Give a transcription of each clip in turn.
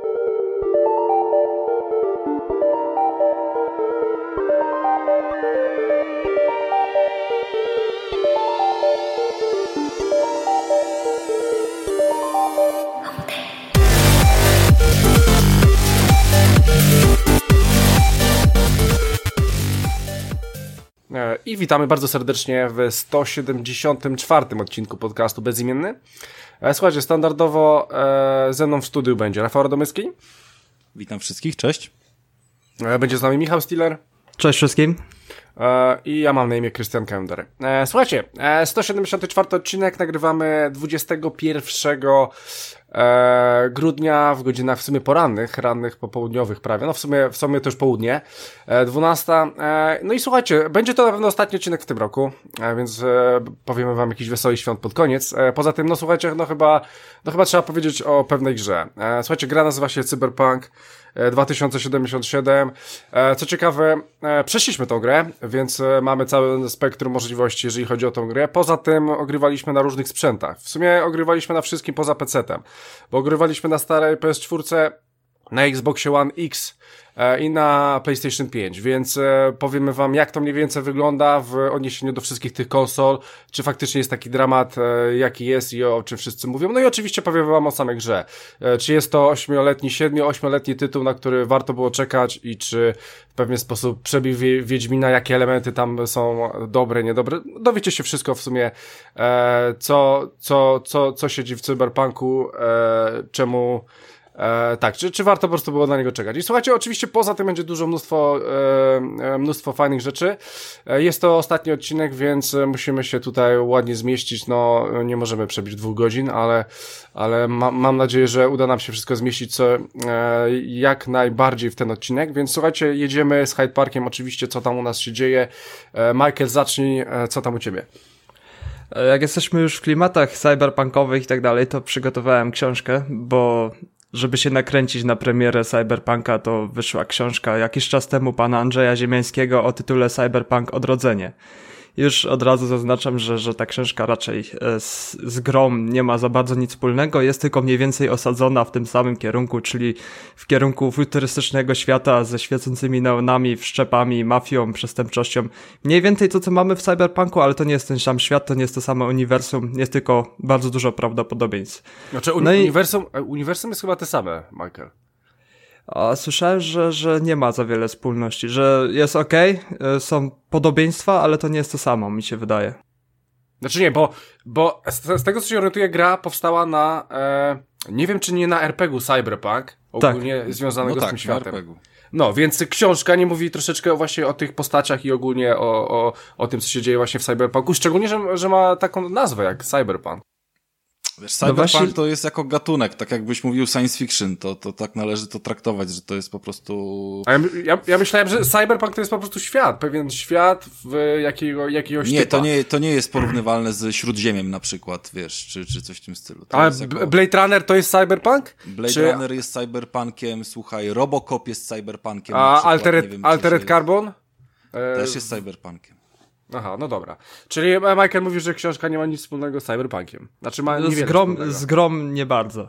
thank you I witamy bardzo serdecznie w 174 odcinku podcastu Bezimienny. E, słuchajcie, standardowo e, ze mną w studiu będzie Rafał Radomyski. Witam wszystkich, cześć. Będzie z nami Michał Stiller. Cześć wszystkim. I ja mam na imię Krystian Kender. Słuchajcie, 174 odcinek nagrywamy 21 e, grudnia w godzinach w sumie porannych, rannych, popołudniowych prawie, no w sumie, w sumie to już południe, e, 12. E, no i słuchajcie, będzie to na pewno ostatni odcinek w tym roku, e, więc e, powiemy wam jakiś wesoły świąt pod koniec. E, poza tym, no słuchajcie, no chyba, no chyba trzeba powiedzieć o pewnej grze. E, słuchajcie, gra nazywa się Cyberpunk 2077. E, co ciekawe, e, przeszliśmy tą grę, więc e, mamy całe spektrum możliwości, jeżeli chodzi o tą grę. Poza tym ogrywaliśmy na różnych sprzętach. W sumie ogrywaliśmy na wszystkim poza PC-tem, bo ogrywaliśmy na starej PS4, na Xboxie One X E, i na PlayStation 5, więc e, powiemy wam, jak to mniej więcej wygląda w odniesieniu do wszystkich tych konsol, czy faktycznie jest taki dramat, e, jaki jest i o czym wszyscy mówią. No i oczywiście powiemy wam o samej grze. Czy jest to 8-letni, 7-8-letni tytuł, na który warto było czekać i czy w pewien sposób przebił Wiedźmina, jakie elementy tam są dobre, niedobre. Dowiecie się wszystko w sumie, co, co, co, co siedzi w cyberpunku, czemu E, tak, czy, czy warto po prostu było na niego czekać? I słuchajcie, oczywiście poza tym będzie dużo mnóstwo, e, e mnóstwo fajnych rzeczy. E, jest to ostatni odcinek, więc musimy się tutaj ładnie zmieścić. No, nie możemy przebić dwóch godzin, ale, ale ma, mam nadzieję, że uda nam się wszystko zmieścić co, e, jak najbardziej w ten odcinek. Więc słuchajcie, jedziemy z Hyde Parkiem, oczywiście, co tam u nas się dzieje. E, Michael, zacznij, co tam u ciebie? Jak jesteśmy już w klimatach cyberpunkowych i tak dalej, to przygotowałem książkę, bo żeby się nakręcić na premierę Cyberpunka, to wyszła książka jakiś czas temu pana Andrzeja Ziemiańskiego o tytule Cyberpunk Odrodzenie. Już od razu zaznaczam, że, że ta książka raczej e, z, z grą nie ma za bardzo nic wspólnego, jest tylko mniej więcej osadzona w tym samym kierunku, czyli w kierunku futurystycznego świata ze świecącymi neonami, wszczepami, mafią, przestępczością. Mniej więcej to, co mamy w Cyberpunku, ale to nie jest ten sam świat, to nie jest to samo uniwersum, jest tylko bardzo dużo prawdopodobieństw. Znaczy, uni no uniwersum, i... uniwersum jest chyba te same, Michael. A słyszałem, że, że nie ma za wiele wspólności, że jest ok, e, są podobieństwa, ale to nie jest to samo, mi się wydaje. Znaczy nie, bo, bo z, z tego co się orientuję, gra powstała na, e, nie wiem czy nie na RPG-u Cyberpunk, ogólnie tak. związanego no z tak, tym światem. No, więc książka nie mówi troszeczkę właśnie o tych postaciach i ogólnie o, o, o tym, co się dzieje właśnie w Cyberpunku, szczególnie, że, że ma taką nazwę jak Cyberpunk. Wiesz, cyberpunk no właśnie... to jest jako gatunek, tak jakbyś mówił science fiction, to, to tak należy to traktować, że to jest po prostu... A ja, ja, ja myślałem, że cyberpunk to jest po prostu świat, pewien świat w jakiego, jakiegoś Nie, typa. to nie, to nie jest porównywalne z Śródziemiem na przykład, wiesz, czy, czy coś w tym stylu. To A jako... Blade Runner to jest cyberpunk? Blade czy... Runner jest cyberpunkiem, słuchaj, Robocop jest cyberpunkiem. A przykład, Altered, wiem, Altered Carbon? Też jest cyberpunkiem. Aha, no dobra. Czyli Michael mówi, że książka nie ma nic wspólnego z Cyberpunkiem. Znaczy ma no, z grom, z grom nie bardzo.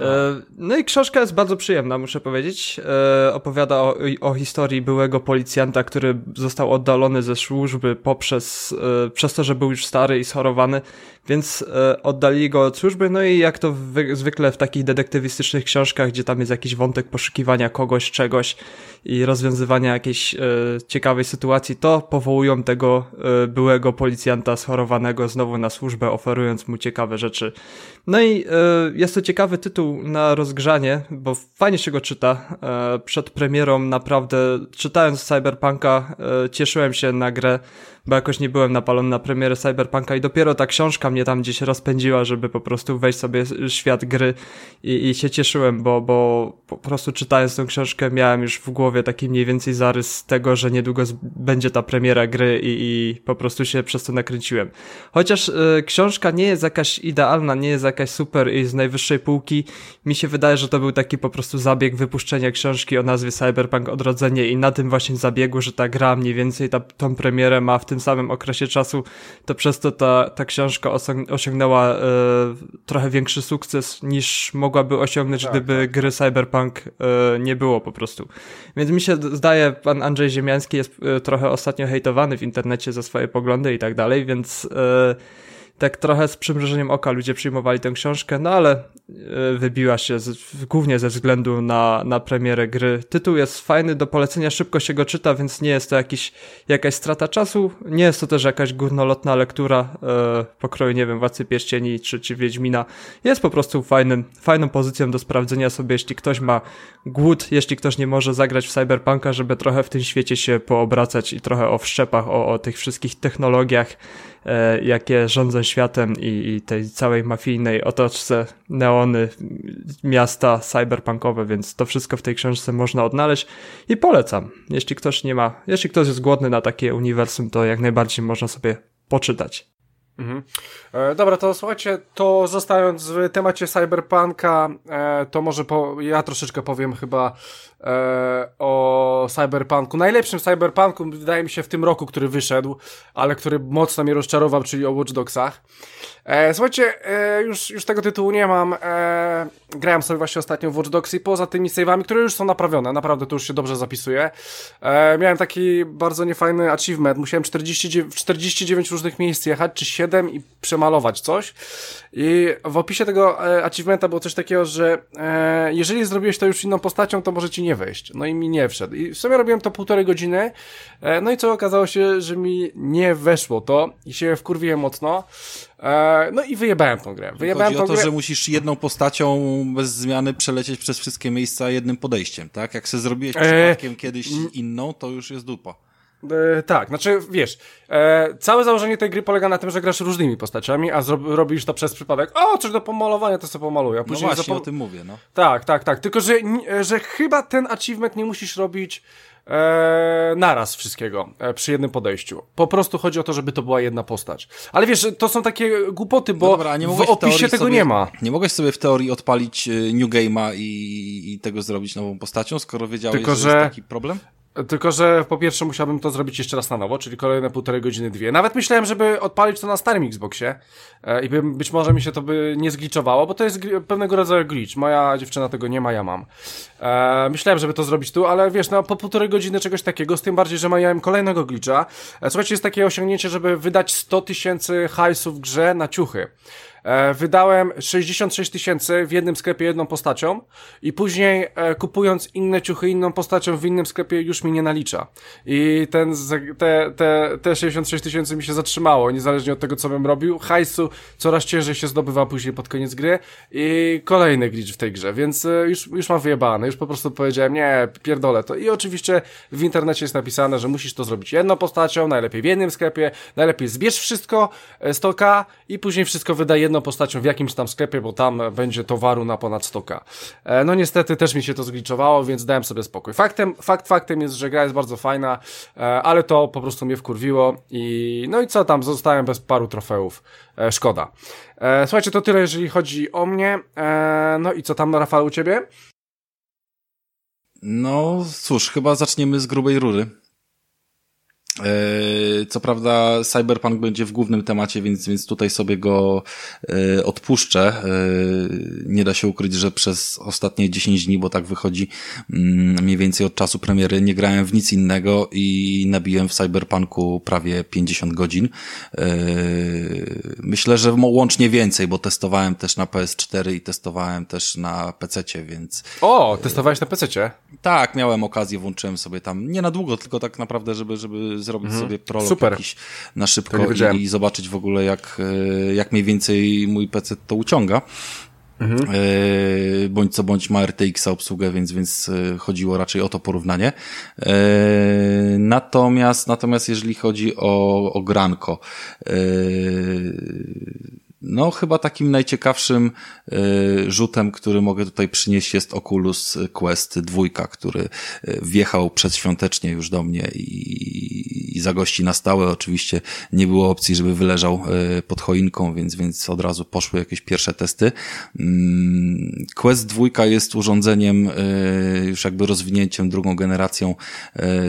E, no i książka jest bardzo przyjemna, muszę powiedzieć. E, opowiada o, o, historii byłego policjanta, który został oddalony ze służby poprzez, przez to, że był już stary i schorowany, więc oddali go od służby. No i jak to zwykle w takich detektywistycznych książkach, gdzie tam jest jakiś wątek poszukiwania kogoś, czegoś i rozwiązywania jakiejś ciekawej sytuacji, to powołują tego byłego policjanta schorowanego znowu na służbę, oferując mu ciekawe rzeczy. No i jest to ciekawy tytuł, na rozgrzanie, bo fajnie się go czyta. E, przed premierą naprawdę, czytając Cyberpunka, e, cieszyłem się na grę bo jakoś nie byłem napalony na premierę Cyberpunka i dopiero ta książka mnie tam gdzieś rozpędziła, żeby po prostu wejść sobie w świat gry i, i się cieszyłem, bo, bo po prostu czytając tę książkę miałem już w głowie taki mniej więcej zarys tego, że niedługo będzie ta premiera gry i, i po prostu się przez to nakręciłem. Chociaż y, książka nie jest jakaś idealna, nie jest jakaś super i z najwyższej półki. Mi się wydaje, że to był taki po prostu zabieg wypuszczenia książki o nazwie Cyberpunk Odrodzenie i na tym właśnie zabiegu, że ta gra mniej więcej ta, tą premierę ma w tym samym okresie czasu, to przez to ta, ta książka osiągnęła e, trochę większy sukces niż mogłaby osiągnąć, tak, gdyby tak. gry Cyberpunk e, nie było po prostu. Więc mi się zdaje, pan Andrzej Ziemiański jest e, trochę ostatnio hejtowany w internecie za swoje poglądy i tak dalej, więc tak trochę z przymrużeniem oka ludzie przyjmowali tę książkę, no ale e, wybiła się z, głównie ze względu na, na premierę gry. Tytuł jest fajny, do polecenia szybko się go czyta, więc nie jest to jakiś, jakaś strata czasu, nie jest to też jakaś górnolotna lektura e, pokroju, nie wiem, Władcy Pierścieni czy, czy Wiedźmina. Jest po prostu fajnym, fajną pozycją do sprawdzenia sobie, jeśli ktoś ma głód, jeśli ktoś nie może zagrać w Cyberpunka, żeby trochę w tym świecie się poobracać i trochę o wszczepach, o, o tych wszystkich technologiach, jakie rządzą światem i, i, tej całej mafijnej otoczce neony, miasta cyberpunkowe, więc to wszystko w tej książce można odnaleźć i polecam. Jeśli ktoś nie ma, jeśli ktoś jest głodny na takie uniwersum, to jak najbardziej można sobie poczytać. Mhm. E, dobra, to słuchajcie, to zostając w temacie cyberpunka, e, to może po, ja troszeczkę powiem chyba e, o cyberpunku. Najlepszym cyberpunku wydaje mi się w tym roku, który wyszedł, ale który mocno mnie rozczarował, czyli o Watch Dogsach. E, słuchajcie, e, już, już tego tytułu nie mam. E, grałem sobie właśnie ostatnio w Watch Dogs i poza tymi save'ami, które już są naprawione, naprawdę to już się dobrze zapisuje. E, miałem taki bardzo niefajny achievement. Musiałem 49, 49 różnych miejsc jechać, czy 7 i przemalować coś. I w opisie tego e, achievementa było coś takiego, że e, jeżeli zrobiłeś to już inną postacią, to może ci nie wejść. No i mi nie wszedł. I w sumie robiłem to półtorej godziny. E, no i co okazało się, że mi nie weszło to i się wkurwiłem mocno. E, no i wyjebałem tą grę. Wyjebałem Chodzi o to, grę... że musisz jedną postacią bez zmiany przelecieć przez wszystkie miejsca jednym podejściem, tak? Jak se zrobiłeś e, przypadkiem kiedyś inną, to już jest dupa. E, tak, znaczy wiesz, e, całe założenie tej gry polega na tym, że grasz różnymi postaciami, a robisz to przez przypadek. O, coś do pomalowania, to sobie pomaluję. A później no właśnie, o tym mówię, no. Tak, tak, tak. Tylko, że, że chyba ten achievement nie musisz robić e, naraz wszystkiego e, przy jednym podejściu. Po prostu chodzi o to, żeby to była jedna postać. Ale wiesz, to są takie głupoty, bo no dobra, w opisie tego sobie, nie ma. Nie mogłeś sobie w teorii odpalić e, New Game'a i, i tego zrobić nową postacią, skoro wiedziałeś, Tylko, że, że jest taki problem? Tylko, że po pierwsze musiałbym to zrobić jeszcze raz na nowo, czyli kolejne półtorej godziny, dwie. Nawet myślałem, żeby odpalić to na starym Xboxie e, i by, być może mi się to by nie zgliczowało, bo to jest pewnego rodzaju glitch. Moja dziewczyna tego nie ma, ja mam. E, myślałem, żeby to zrobić tu, ale wiesz, no po półtorej godziny czegoś takiego, z tym bardziej, że miałem kolejnego glitcha. E, słuchajcie, jest takie osiągnięcie, żeby wydać 100 tysięcy hajsów grze na ciuchy. E, wydałem 66 tysięcy w jednym sklepie jedną postacią i później e, kupując inne ciuchy inną postacią w innym sklepie już mi nie nalicza. I ten, te, te, te 66 tysięcy mi się zatrzymało, niezależnie od tego, co bym robił. Hajsu coraz ciężej się zdobywa później pod koniec gry i kolejny glitch w tej grze, więc e, już, już mam wyjebane, już po prostu powiedziałem, nie, pierdolę to. I oczywiście w internecie jest napisane, że musisz to zrobić jedną postacią, najlepiej w jednym sklepie, najlepiej zbierz wszystko, stoka i później wszystko wydaj jedną jedną postacią w jakimś tam sklepie, bo tam będzie towaru na ponad stoka. E, no niestety też mi się to zgliczowało, więc dałem sobie spokój. Faktem, fakt faktem jest, że gra jest bardzo fajna, e, ale to po prostu mnie wkurwiło i no i co tam, zostałem bez paru trofeów. E, szkoda. Słuchajcie, to tyle jeżeli chodzi o mnie. No i co tam, Rafał, u ciebie? No cóż, chyba zaczniemy z grubej rury. E, co prawda Cyberpunk będzie w głównym temacie, więc, więc tutaj sobie go e, odpuszczę. E, nie da się ukryć, że przez ostatnie 10 dni, bo tak wychodzi mm, mniej więcej od czasu premiery, nie grałem w nic innego i nabiłem w Cyberpunku prawie 50 godzin. Myślę, że łącznie więcej, bo testowałem też na PS4 i testowałem też na PC, więc... O, testowałeś na PC? Tak, miałem okazję, włączyłem sobie tam, nie na długo, tylko tak naprawdę, żeby, żeby zrobić mhm. sobie prolog Super. jakiś na szybko i, i, zobaczyć w ogóle jak, e, jak mniej więcej mój PC to uciąga. Mhm. E, bądź co bądź ma RTX obsługę, więc, więc e, chodziło raczej o to porównanie. Natomiast, natomiast jeżeli chodzi o, o granko, no, chyba takim najciekawszym y, rzutem, który mogę tutaj przynieść jest Oculus Quest 2, który wjechał przedświątecznie już do mnie i i zagości na stałe. Oczywiście nie było opcji, żeby wyleżał pod choinką, więc, więc od razu poszły jakieś pierwsze testy. Mm, Quest 2 jest urządzeniem już jakby rozwinięciem drugą generacją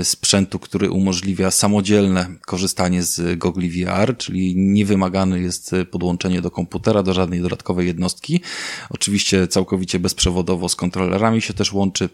sprzętu, który umożliwia samodzielne korzystanie z gogli VR, czyli niewymagany jest podłączenie do komputera, do żadnej dodatkowej jednostki. Oczywiście całkowicie bezprzewodowo z kontrolerami się też łączy.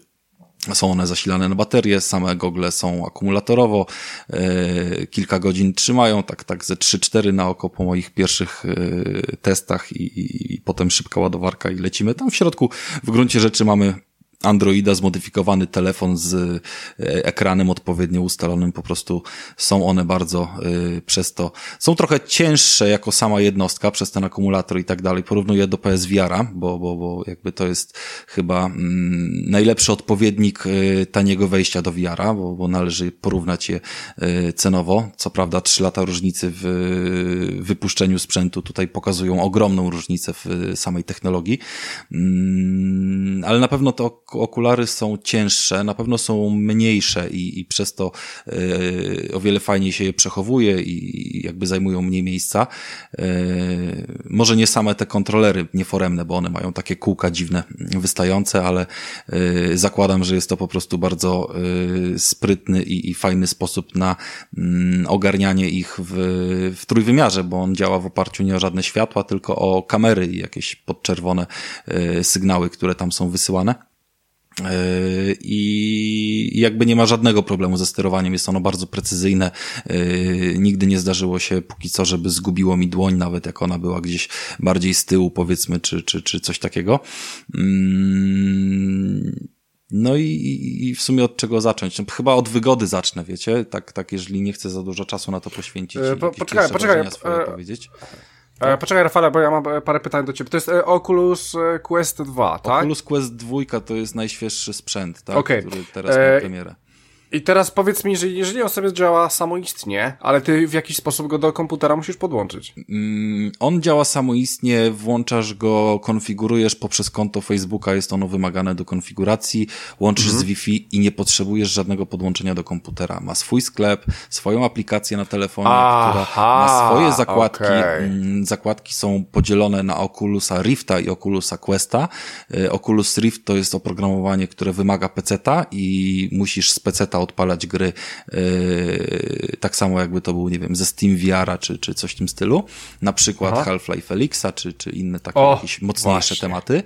Są one zasilane na baterie, same gogle są akumulatorowo, e, kilka godzin trzymają, tak, tak ze 3-4 na oko po moich pierwszych e, testach i, i, i potem szybka ładowarka i lecimy. Tam w środku w gruncie rzeczy mamy Androida, zmodyfikowany telefon z e, ekranem odpowiednio ustalonym, po prostu są one bardzo y, przez to, są trochę cięższe jako sama jednostka przez ten akumulator i tak dalej. Porównuję do PSVR-a, bo, bo, bo jakby to jest chyba mm, najlepszy odpowiednik y, taniego wejścia do VR-a, bo, bo należy porównać je cenowo. Co prawda trzy lata różnicy w wypuszczeniu sprzętu tutaj pokazują ogromną różnicę w samej technologii, mm, ale na pewno to okulary są cięższe, na pewno są mniejsze i, i przez to y, o wiele fajniej się je przechowuje i jakby zajmują mniej miejsca. Y, może nie same te kontrolery nieforemne, bo one mają takie kółka dziwne wystające, ale y, zakładam, że jest to po prostu bardzo sprytny i, i fajny sposób na mm, ogarnianie ich w, w trójwymiarze, bo on działa w oparciu nie o żadne światła, tylko o kamery i jakieś podczerwone sygnały, które tam są wysyłane. I jakby nie ma żadnego problemu ze sterowaniem, jest ono bardzo precyzyjne. Nigdy nie zdarzyło się póki co, żeby zgubiło mi dłoń, nawet jak ona była gdzieś bardziej z tyłu, powiedzmy, czy, czy, czy coś takiego. Yy, no i, i w sumie od czego zacząć? No, chyba od wygody zacznę, wiecie? Tak, tak, jeżeli nie chcę za dużo czasu na to poświęcić. Po, poczekaj, poczekaj. Swoje powiedzieć. E, poczekaj Rafale, bo ja mam e, parę pytań do Ciebie. To jest e, Oculus Quest 2, tak? Oculus Quest 2 to jest najświeższy sprzęt, tak? Okay. który teraz ma premierę. I teraz powiedz mi, że jeżeli on sobie działa samoistnie, ale ty w jakiś sposób go do komputera musisz podłączyć. Mm, on działa samoistnie, włączasz go, konfigurujesz poprzez konto Facebooka, jest ono wymagane do konfiguracji, łączysz mhm. z Wi-Fi i nie potrzebujesz żadnego podłączenia do komputera. Ma swój sklep, swoją aplikację na telefonie, Aha, która ma swoje zakładki. Okay. Mm, zakładki są podzielone na Oculusa Rifta i Oculusa Questa. Y, Oculus Rift to jest oprogramowanie, które wymaga peceta i musisz z peceta odpalać gry yy, tak samo jakby to był, nie wiem, ze Steam VR czy, czy coś w tym stylu. Na przykład Half-Life Elixa czy, czy inne takie o, jakieś mocniejsze właśnie. tematy.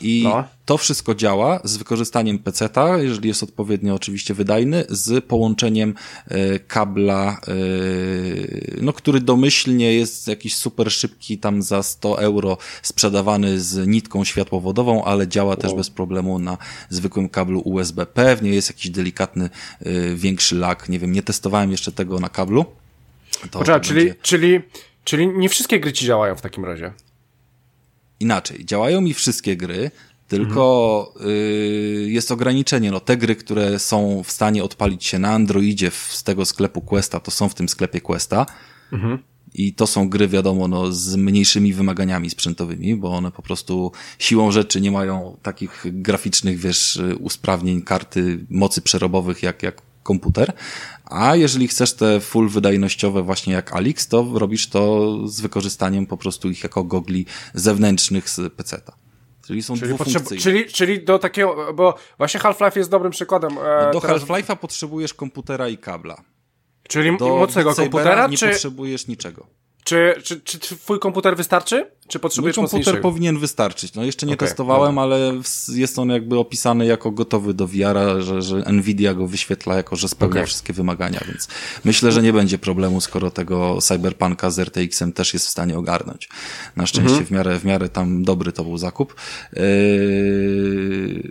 I no. to wszystko działa z wykorzystaniem peceta, jeżeli jest odpowiednio oczywiście wydajny, z połączeniem y, kabla, y, no, który domyślnie jest jakiś super szybki, tam za 100 euro sprzedawany z nitką światłowodową, ale działa wow. też bez problemu na zwykłym kablu USB. Pewnie jest jakiś delikatny, y, większy lak, nie wiem, nie testowałem jeszcze tego na kablu. To, Poczekaj, to czyli, będzie... czyli, czyli nie wszystkie gry ci działają w takim razie inaczej. Działają mi wszystkie gry, tylko mhm. y, jest ograniczenie. No, te gry, które są w stanie odpalić się na Androidzie z tego sklepu Questa, to są w tym sklepie Questa. Mhm. I to są gry, wiadomo, no, z mniejszymi wymaganiami sprzętowymi, bo one po prostu siłą rzeczy nie mają takich graficznych, wiesz, usprawnień karty mocy przerobowych jak, jak komputer. A jeżeli chcesz te full wydajnościowe właśnie jak Alix, to robisz to z wykorzystaniem po prostu ich jako gogli zewnętrznych z PC-ta. Czyli są czyli, dwufunkcyjne. Czyli, czyli do takiego, bo właśnie Half-Life jest dobrym przykładem. E, do teraz... Half-Life'a potrzebujesz komputera i kabla. Czyli do mocnego komputera? Nie czy... potrzebujesz niczego. Czy, czy, czy twój komputer wystarczy? Czy potrzebujesz Mój komputer powinien wystarczyć. No jeszcze nie okay, testowałem, no. ale jest on jakby opisany jako gotowy do VR-a, że, że Nvidia go wyświetla jako, że spełnia okay. wszystkie wymagania, więc myślę, że nie będzie problemu, skoro tego Cyberpunka z RTX-em też jest w stanie ogarnąć. Na szczęście mhm. w, miarę, w miarę tam dobry to był zakup. Yy,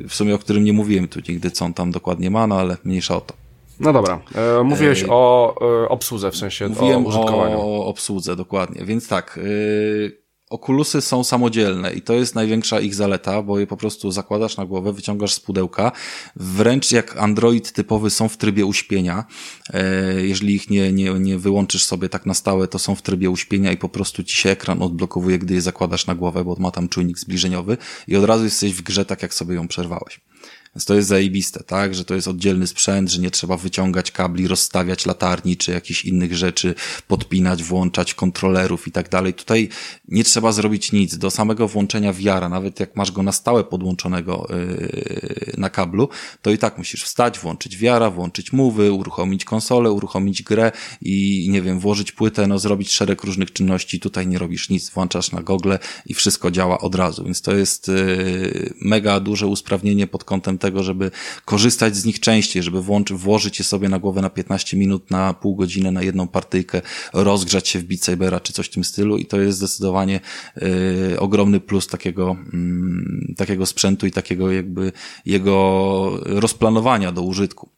w sumie o którym nie mówiłem tu nigdy, co on tam dokładnie ma, no ale mniejsza o to. No dobra, e, mówiłeś e, o e, obsłudze, w sensie Mówiłem o użytkowaniu. o obsłudze, dokładnie. Więc tak, e, okulusy są samodzielne i to jest największa ich zaleta, bo je po prostu zakładasz na głowę, wyciągasz z pudełka, wręcz jak Android typowy są w trybie uśpienia. E, jeżeli ich nie, nie, nie wyłączysz sobie tak na stałe, to są w trybie uśpienia i po prostu ci się ekran odblokowuje, gdy je zakładasz na głowę, bo ma tam czujnik zbliżeniowy i od razu jesteś w grze tak, jak sobie ją przerwałeś. Więc to jest zajebiste, tak? Że to jest oddzielny sprzęt, że nie trzeba wyciągać kabli, rozstawiać latarni czy jakichś innych rzeczy, podpinać, włączać kontrolerów i tak dalej. Tutaj nie trzeba zrobić nic. Do samego włączenia wiara, nawet jak masz go na stałe podłączonego yy, na kablu, to i tak musisz wstać, włączyć wiara, włączyć mówy, uruchomić konsolę, uruchomić grę i nie wiem, włożyć płytę, no zrobić szereg różnych czynności. Tutaj nie robisz nic, włączasz na gogle i wszystko działa od razu. Więc to jest yy, mega duże usprawnienie pod kątem tego, żeby korzystać z nich częściej, żeby włączyć, włożyć je sobie na głowę na 15 minut, na pół godziny, na jedną partyjkę, rozgrzać się w Beat czy coś w tym stylu i to jest zdecydowanie y, ogromny plus takiego, y, takiego sprzętu i takiego jakby jego rozplanowania do użytku.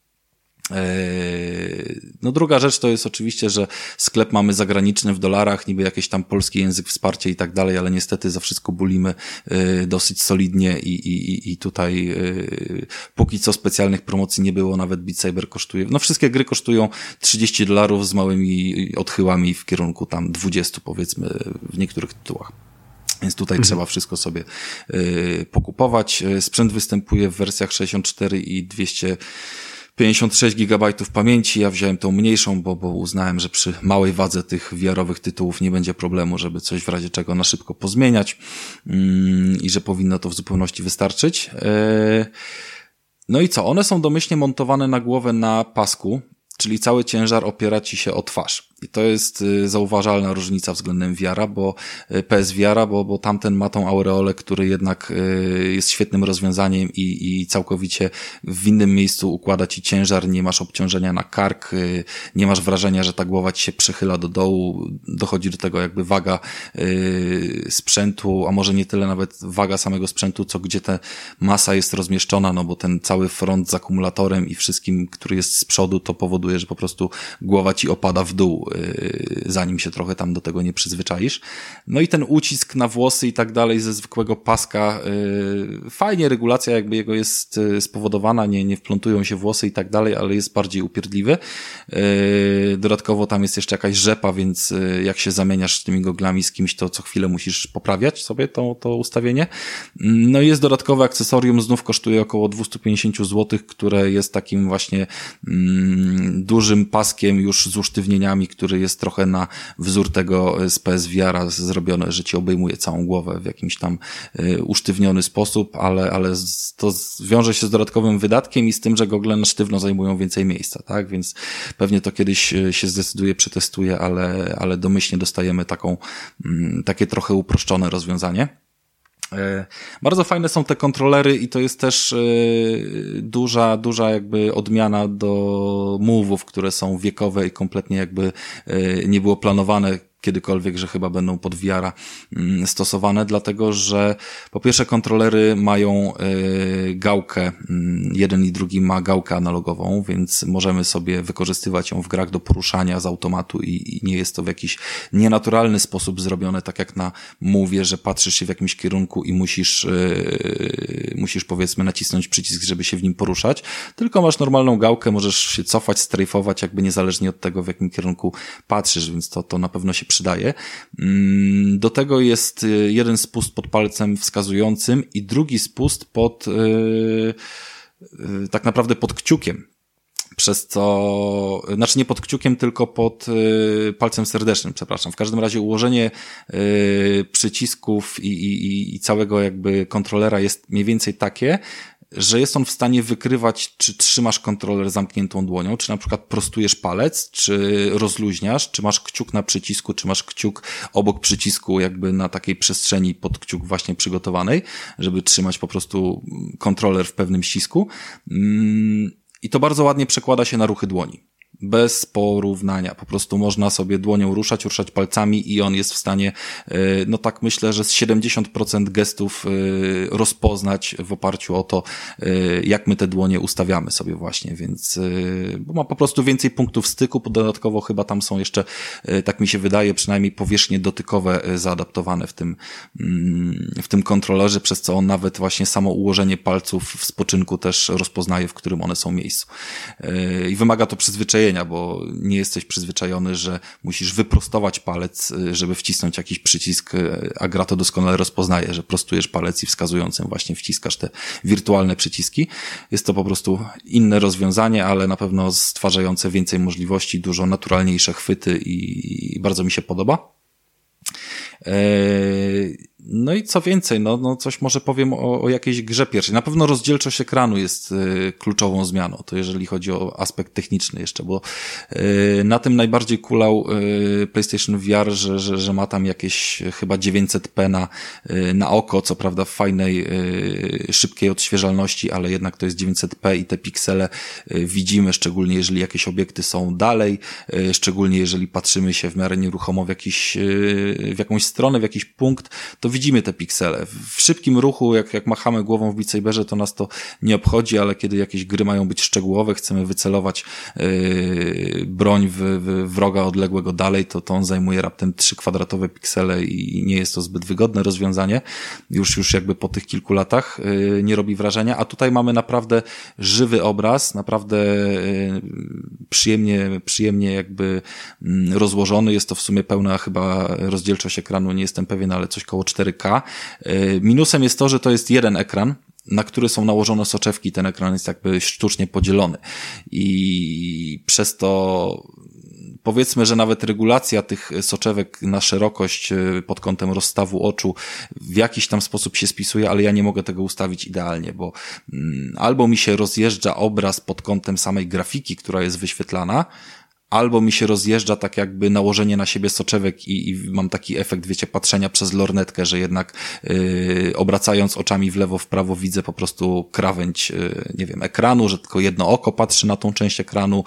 Eee, no druga rzecz to jest oczywiście, że sklep mamy zagraniczny w dolarach, niby jakiś tam polski język wsparcie i tak dalej, ale niestety za wszystko bulimy e, dosyć solidnie i, i, i tutaj e, póki co specjalnych promocji nie było, nawet Beat Saber kosztuje, no wszystkie gry kosztują 30 dolarów z małymi odchyłami w kierunku tam 20 powiedzmy w niektórych tytułach. Więc tutaj mhm. trzeba wszystko sobie y, pokupować. Sprzęt występuje w wersjach 64 i 200 56 GB pamięci, ja wziąłem tą mniejszą, bo, bo uznałem, że przy małej wadze tych wiarowych tytułów nie będzie problemu, żeby coś w razie czego na szybko pozmieniać mm, i że powinno to w zupełności wystarczyć. E, no i co? One są domyślnie montowane na głowę na pasku, czyli cały ciężar opiera ci się o twarz. I to jest y, zauważalna różnica względem wiara, bo y, PS wiara, bo, bo tamten ma tą aureolę, który jednak y, jest świetnym rozwiązaniem i, i całkowicie w innym miejscu układa ci ciężar, nie masz obciążenia na kark, nie masz wrażenia, że ta głowa ci się przechyla do dołu, dochodzi do tego jakby waga sprzętu, a może nie tyle nawet waga samego sprzętu, co gdzie ta masa jest rozmieszczona, no bo ten cały front z akumulatorem i wszystkim, który jest z przodu, to powoduje, że po prostu głowa ci opada w dół zanim się trochę tam do tego nie przyzwyczaisz. No i ten ucisk na włosy i tak dalej ze zwykłego paska, y, fajnie regulacja jakby jego jest y, spowodowana, nie, nie wplątują się włosy i tak dalej, ale jest bardziej upierdliwy. Dodatkowo tam jest jeszcze jakaś rzepa, więc jak się zamieniasz tymi goglami z kimś, to co chwilę musisz poprawiać sobie to, to ustawienie. No i jest dodatkowe akcesorium, znów kosztuje około 250 zł, które jest takim właśnie mm, dużym paskiem już z usztywnieniami, który jest trochę na wzór tego z PSVR zrobione, że ci obejmuje całą głowę w jakimś tam y, usztywniony sposób, ale, ale to wiąże się z dodatkowym wydatkiem i z tym, że gogle na sztywno zajmują więcej miejsca, tak? Więc pewnie to kiedyś y, się zdecyduje, przetestuje, ale, ale domyślnie dostajemy taką, mm, takie trochę uproszczone rozwiązanie. E, bardzo fajne są te kontrolery i to jest też e, duża, duża jakby odmiana do move'ów, które są wiekowe i kompletnie jakby e, nie było planowane kiedykolwiek, że chyba będą pod VR mm, stosowane, dlatego że po pierwsze kontrolery mają y, gałkę, mm, jeden i drugi ma gałkę analogową, więc możemy sobie wykorzystywać ją w grach do poruszania z automatu i, nie jest to w jakiś nienaturalny sposób zrobione, tak jak na mówię, że patrzysz się w jakimś kierunku i musisz, y, musisz powiedzmy nacisnąć przycisk, żeby się w nim poruszać, tylko masz normalną gałkę, możesz się cofać, strajfować, jakby niezależnie od tego, w jakim kierunku patrzysz, więc to, to na pewno się przydaje. Mm, do tego jest y, jeden spust pod palcem wskazującym i drugi spust pod, yy, yy, tak naprawdę pod kciukiem przez co, znaczy nie pod kciukiem, tylko pod y, palcem serdecznym, przepraszam. W każdym razie ułożenie y, przycisków i, i, i całego jakby kontrolera jest mniej więcej takie, że jest on w stanie wykrywać, czy trzymasz kontroler zamkniętą dłonią, czy na przykład prostujesz palec, czy rozluźniasz, czy masz kciuk na przycisku, czy masz kciuk obok przycisku, jakby na takiej przestrzeni pod kciuk właśnie przygotowanej, żeby trzymać po prostu kontroler w pewnym ścisku. Mm, I to bardzo ładnie przekłada się na ruchy dłoni bez porównania. Po prostu można sobie dłonią ruszać, ruszać palcami i on jest w stanie, e, no tak myślę, że z 70% gestów e, rozpoznać w oparciu o to, e, jak my te dłonie ustawiamy sobie właśnie, więc bo ma po prostu więcej punktów styku, dodatkowo chyba tam są jeszcze, tak mi się wydaje, przynajmniej powierzchnie dotykowe zaadaptowane w tym, mm, w tym kontrolerze, przez co on nawet właśnie samo ułożenie palców w spoczynku też rozpoznaje, w którym one są miejscu. I wymaga to przyzwyczajenia bo nie jesteś przyzwyczajony, że musisz wyprostować palec, y, żeby wcisnąć jakiś przycisk, y, a gra to doskonale rozpoznaje, że prostujesz palec i wskazującym właśnie wciskasz te wirtualne przyciski. Jest to po prostu inne rozwiązanie, ale na pewno stwarzające więcej możliwości, dużo naturalniejsze chwyty i bardzo mi się podoba. Eee, no i co więcej, no, no coś może powiem o, o jakiejś grze pierwszej. Na pewno rozdzielczość ekranu jest y, kluczową zmianą, to jeżeli chodzi o aspekt techniczny jeszcze, bo y, na tym najbardziej kulał y, PlayStation VR, że, że, że ma tam jakieś chyba 900p na, na oko, co prawda w fajnej, szybkiej odświeżalności, ale jednak to jest 900p i te piksele widzimy, szczególnie jeżeli jakieś obiekty są dalej, szczególnie jeżeli patrzymy się w miarę nieruchomo w, jakiś, w jakąś stronę, w jakiś punkt, to widzimy te piksele. W szybkim ruchu, jak, jak machamy głową w Beat Saberze, to nas to nie obchodzi, ale kiedy jakieś gry mają być szczegółowe, chcemy wycelować yy, broń w, w wroga odległego dalej, to, to on zajmuje raptem trzy kwadratowe piksele i nie jest to zbyt wygodne rozwiązanie. Już, już jakby po tych kilku latach yy, nie robi wrażenia, a tutaj mamy naprawdę żywy obraz, naprawdę yy, przyjemnie, przyjemnie jakby yy, rozłożony. Jest to w sumie pełna chyba rozdzielczość ekranu, nie jestem pewien, ale coś koło 4K. Y, minusem jest to, że to jest jeden ekran, na który są nałożone soczewki, ten ekran jest jakby sztucznie podzielony. I przez to powiedzmy, że nawet regulacja tych soczewek na szerokość y, pod kątem rozstawu oczu w jakiś tam sposób się spisuje, ale ja nie mogę tego ustawić idealnie, bo mm, albo mi się rozjeżdża obraz pod kątem samej grafiki, która jest wyświetlana, albo mi się rozjeżdża tak jakby nałożenie na siebie soczewek i, i mam taki efekt, wiecie, patrzenia przez lornetkę, że jednak yy, obracając oczami w lewo, w prawo widzę po prostu krawędź, yy, nie wiem, ekranu, że tylko jedno oko patrzy na tą część ekranu.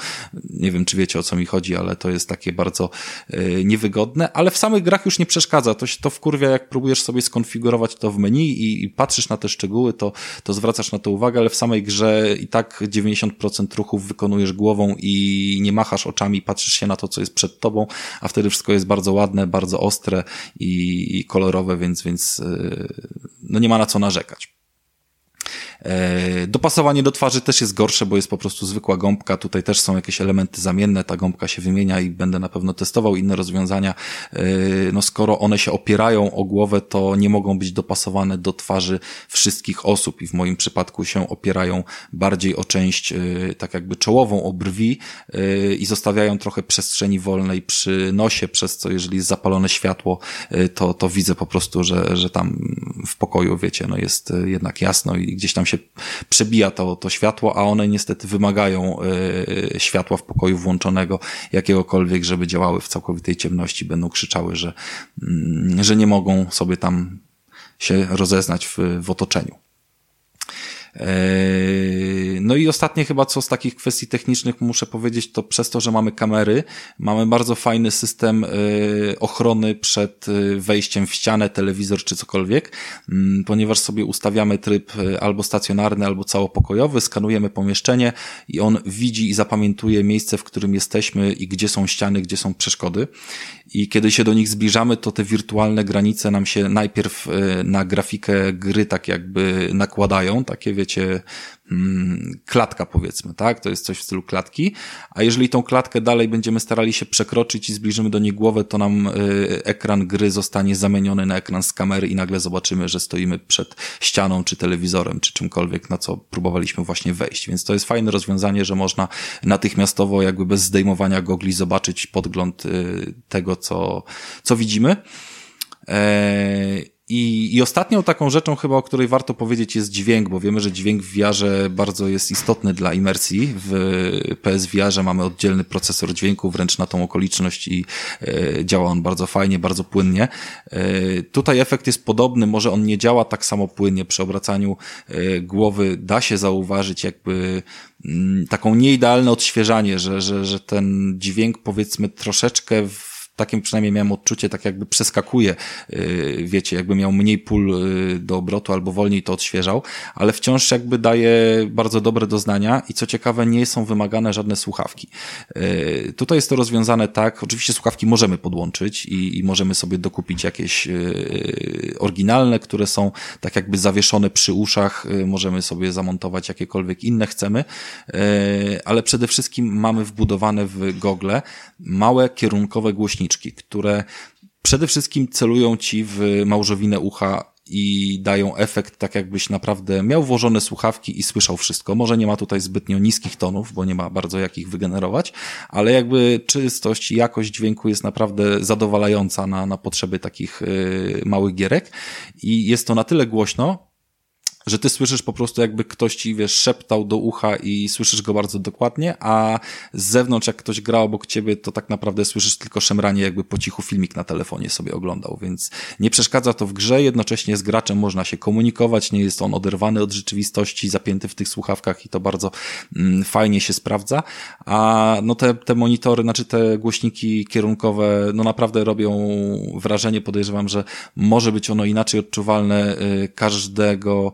Nie wiem, czy wiecie o co mi chodzi, ale to jest takie bardzo yy, niewygodne, ale w samych grach już nie przeszkadza. To się to wkurwia, jak próbujesz sobie skonfigurować to w menu i, i patrzysz na te szczegóły, to, to zwracasz na to uwagę, ale w samej grze i tak 90% ruchów wykonujesz głową i nie machasz oczami oczami, patrzysz się na to, co jest przed tobą, a wtedy wszystko jest bardzo ładne, bardzo ostre i, i kolorowe, więc, więc yy, no nie ma na co narzekać. E, dopasowanie do twarzy też jest gorsze, bo jest po prostu zwykła gąbka. Tutaj też są jakieś elementy zamienne. Ta gąbka się wymienia i będę na pewno testował inne rozwiązania. E, no skoro one się opierają o głowę, to nie mogą być dopasowane do twarzy wszystkich osób i w moim przypadku się opierają bardziej o część e, tak jakby czołową, o brwi i zostawiają trochę przestrzeni wolnej przy nosie, przez co jeżeli jest zapalone światło, to, to widzę po prostu, że, że tam w pokoju, wiecie, no jest jednak jasno i gdzieś tam się przebija to, to światło, a one niestety wymagają y, światła w pokoju włączonego jakiegokolwiek, żeby działały w całkowitej ciemności, będą krzyczały, że, y, że nie mogą sobie tam się rozeznać w, w otoczeniu. Eee, no i ostatnie chyba co z takich kwestii technicznych muszę powiedzieć, to przez to, że mamy kamery, mamy bardzo fajny system e, ochrony przed e, wejściem w ścianę, telewizor czy cokolwiek, mm, ponieważ sobie ustawiamy tryb e, albo stacjonarny, albo całopokojowy, skanujemy pomieszczenie i on widzi i zapamiętuje miejsce, w którym jesteśmy i gdzie są ściany, gdzie są przeszkody. I kiedy się do nich zbliżamy, to te wirtualne granice nam się najpierw na grafikę gry tak jakby nakładają, takie wiecie, mm, klatka powiedzmy, tak? To jest coś w stylu klatki, a jeżeli tą klatkę dalej będziemy starali się przekroczyć i zbliżymy do niej głowę, to nam y, ekran gry zostanie zamieniony na ekran z kamery i nagle zobaczymy, że stoimy przed ścianą, czy telewizorem, czy czymkolwiek, na co próbowaliśmy właśnie wejść. Więc to jest fajne rozwiązanie, że można natychmiastowo, jakby bez zdejmowania gogli, zobaczyć podgląd y, tego, co, co widzimy. Eee, i, I ostatnią taką rzeczą chyba, o której warto powiedzieć jest dźwięk, bo wiemy, że dźwięk w VR bardzo jest istotny dla imersji. W PSVR mamy oddzielny procesor dźwięku wręcz na tą okoliczność i e, działa on bardzo fajnie, bardzo płynnie. E, tutaj efekt jest podobny, może on nie działa tak samo płynnie przy obracaniu e, głowy. Da się zauważyć jakby m, mm, taką nieidealne odświeżanie, że, że, że ten dźwięk powiedzmy troszeczkę w takim przynajmniej miałem odczucie, tak jakby przeskakuje, yy, wiecie, jakby miał mniej pól yy, do obrotu albo wolniej to odświeżał, ale wciąż jakby daje bardzo dobre doznania i co ciekawe, nie są wymagane żadne słuchawki. Yy, tutaj jest to rozwiązane tak, oczywiście słuchawki możemy podłączyć i, i możemy sobie dokupić jakieś oryginalne, które są tak jakby zawieszone przy uszach, możemy sobie zamontować jakiekolwiek inne chcemy, ale przede wszystkim mamy wbudowane w gogle małe kierunkowe które przede wszystkim celują ci w małżowinę ucha i dają efekt tak jakbyś naprawdę miał włożone słuchawki i słyszał wszystko. Może nie ma tutaj zbytnio niskich tonów, bo nie ma bardzo jakich wygenerować, ale jakby czystość i jakość dźwięku jest naprawdę zadowalająca na, na potrzeby takich y, małych gierek i jest to na tyle głośno, że ty słyszysz po prostu jakby ktoś ci, wiesz, szeptał do ucha i słyszysz go bardzo dokładnie, a z zewnątrz jak ktoś gra obok ciebie, to tak naprawdę słyszysz tylko szemranie, jakby po cichu filmik na telefonie sobie oglądał, więc nie przeszkadza to w grze, jednocześnie z graczem można się komunikować, nie jest on oderwany od rzeczywistości, zapięty w tych słuchawkach i to bardzo mm, fajnie się sprawdza, a no te, te monitory, znaczy te głośniki kierunkowe, no naprawdę robią wrażenie, podejrzewam, że może być ono inaczej odczuwalne y, każdego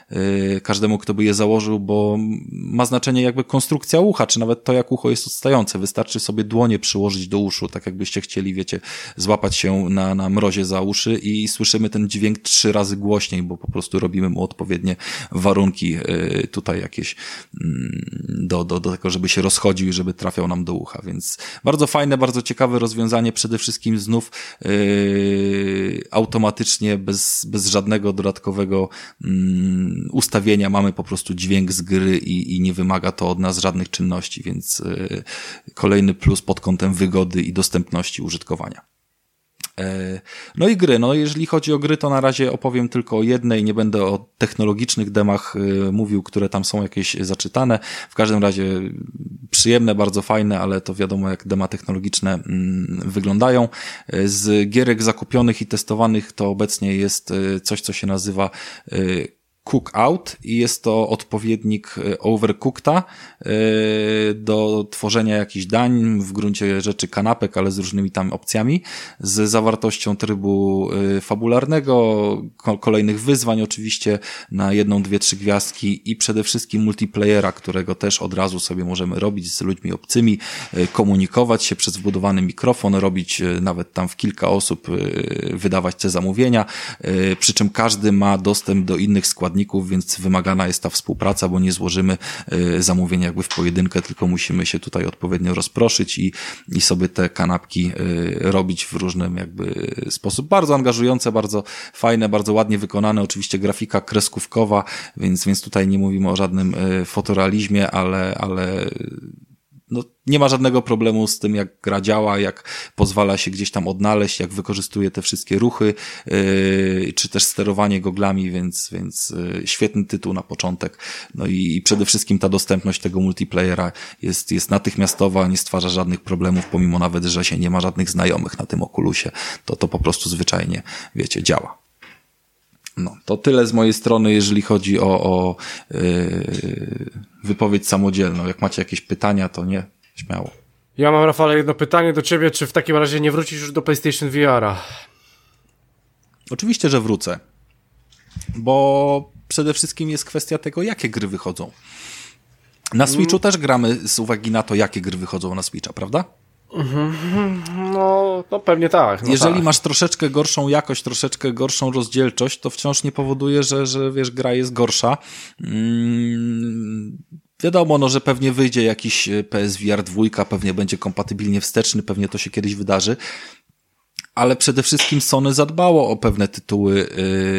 każdemu, kto by je założył, bo ma znaczenie jakby konstrukcja ucha, czy nawet to, jak ucho jest odstające. Wystarczy sobie dłonie przyłożyć do uszu, tak jakbyście chcieli, wiecie, złapać się na, na mrozie za uszy i słyszymy ten dźwięk trzy razy głośniej, bo po prostu robimy mu odpowiednie warunki y, tutaj jakieś mm, do, do, do tego, żeby się rozchodził i żeby trafiał nam do ucha, więc bardzo fajne, bardzo ciekawe rozwiązanie, przede wszystkim znów yy, automatycznie, bez, bez żadnego dodatkowego yy, ustawienia, mamy po prostu dźwięk z gry i, i nie wymaga to od nas żadnych czynności, więc y, kolejny plus pod kątem wygody i dostępności użytkowania. E, no i gry. No jeżeli chodzi o gry, to na razie opowiem tylko o jednej. Nie będę o technologicznych demach y, mówił, które tam są jakieś zaczytane. W każdym razie przyjemne, bardzo fajne, ale to wiadomo jak dema technologiczne mm, wyglądają. E, z gierek zakupionych i testowanych to obecnie jest coś, co się nazywa Cookout i jest to odpowiednik e, Overcooked'a e, do tworzenia jakichś dań, w gruncie rzeczy kanapek, ale z różnymi tam opcjami, z zawartością trybu e, fabularnego, kolejnych wyzwań oczywiście na jedną, dwie, trzy gwiazdki i przede wszystkim multiplayera, którego też od razu sobie możemy robić z ludźmi obcymi, komunikować się przez wbudowany mikrofon, robić nawet tam w kilka osób, wydawać te zamówienia, przy czym każdy ma dostęp do innych składników składników, więc wymagana jest ta współpraca, bo nie złożymy e, zamówienia jakby w pojedynkę, tylko musimy się tutaj odpowiednio rozproszyć i, i sobie te kanapki e, robić w różnym jakby sposób. Bardzo angażujące, bardzo fajne, bardzo ładnie wykonane. Oczywiście grafika kreskówkowa, więc, więc tutaj nie mówimy o żadnym e, fotorealizmie, ale, ale no, nie ma żadnego problemu z tym, jak gra działa, jak pozwala się gdzieś tam odnaleźć, jak wykorzystuje te wszystkie ruchy, yy, czy też sterowanie goglami, więc, więc yy, świetny tytuł na początek. No i, i przede wszystkim ta dostępność tego multiplayera jest, jest natychmiastowa, nie stwarza żadnych problemów, pomimo nawet, że się nie ma żadnych znajomych na tym okulusie, to to po prostu zwyczajnie, wiecie, działa. No, to tyle z mojej strony, jeżeli chodzi o, o yy, wypowiedź samodzielną. Jak macie jakieś pytania, to nie, śmiało. Ja mam, Rafale, jedno pytanie do ciebie. Czy w takim razie nie wrócisz już do PlayStation VR-a? Oczywiście, że wrócę. Bo przede wszystkim jest kwestia tego, jakie gry wychodzą. Na Switchu mm. też gramy z uwagi na to, jakie gry wychodzą na Switcha, prawda? Mhm. No, no pewnie tak. No Jeżeli tak. masz troszeczkę gorszą jakość, troszeczkę gorszą rozdzielczość, to wciąż nie powoduje, że, że wiesz, gra jest gorsza. Mm, wiadomo, no, że pewnie wyjdzie jakiś PSVR 2, pewnie będzie kompatybilnie wsteczny, pewnie to się kiedyś wydarzy, ale przede wszystkim Sony zadbało o pewne tytuły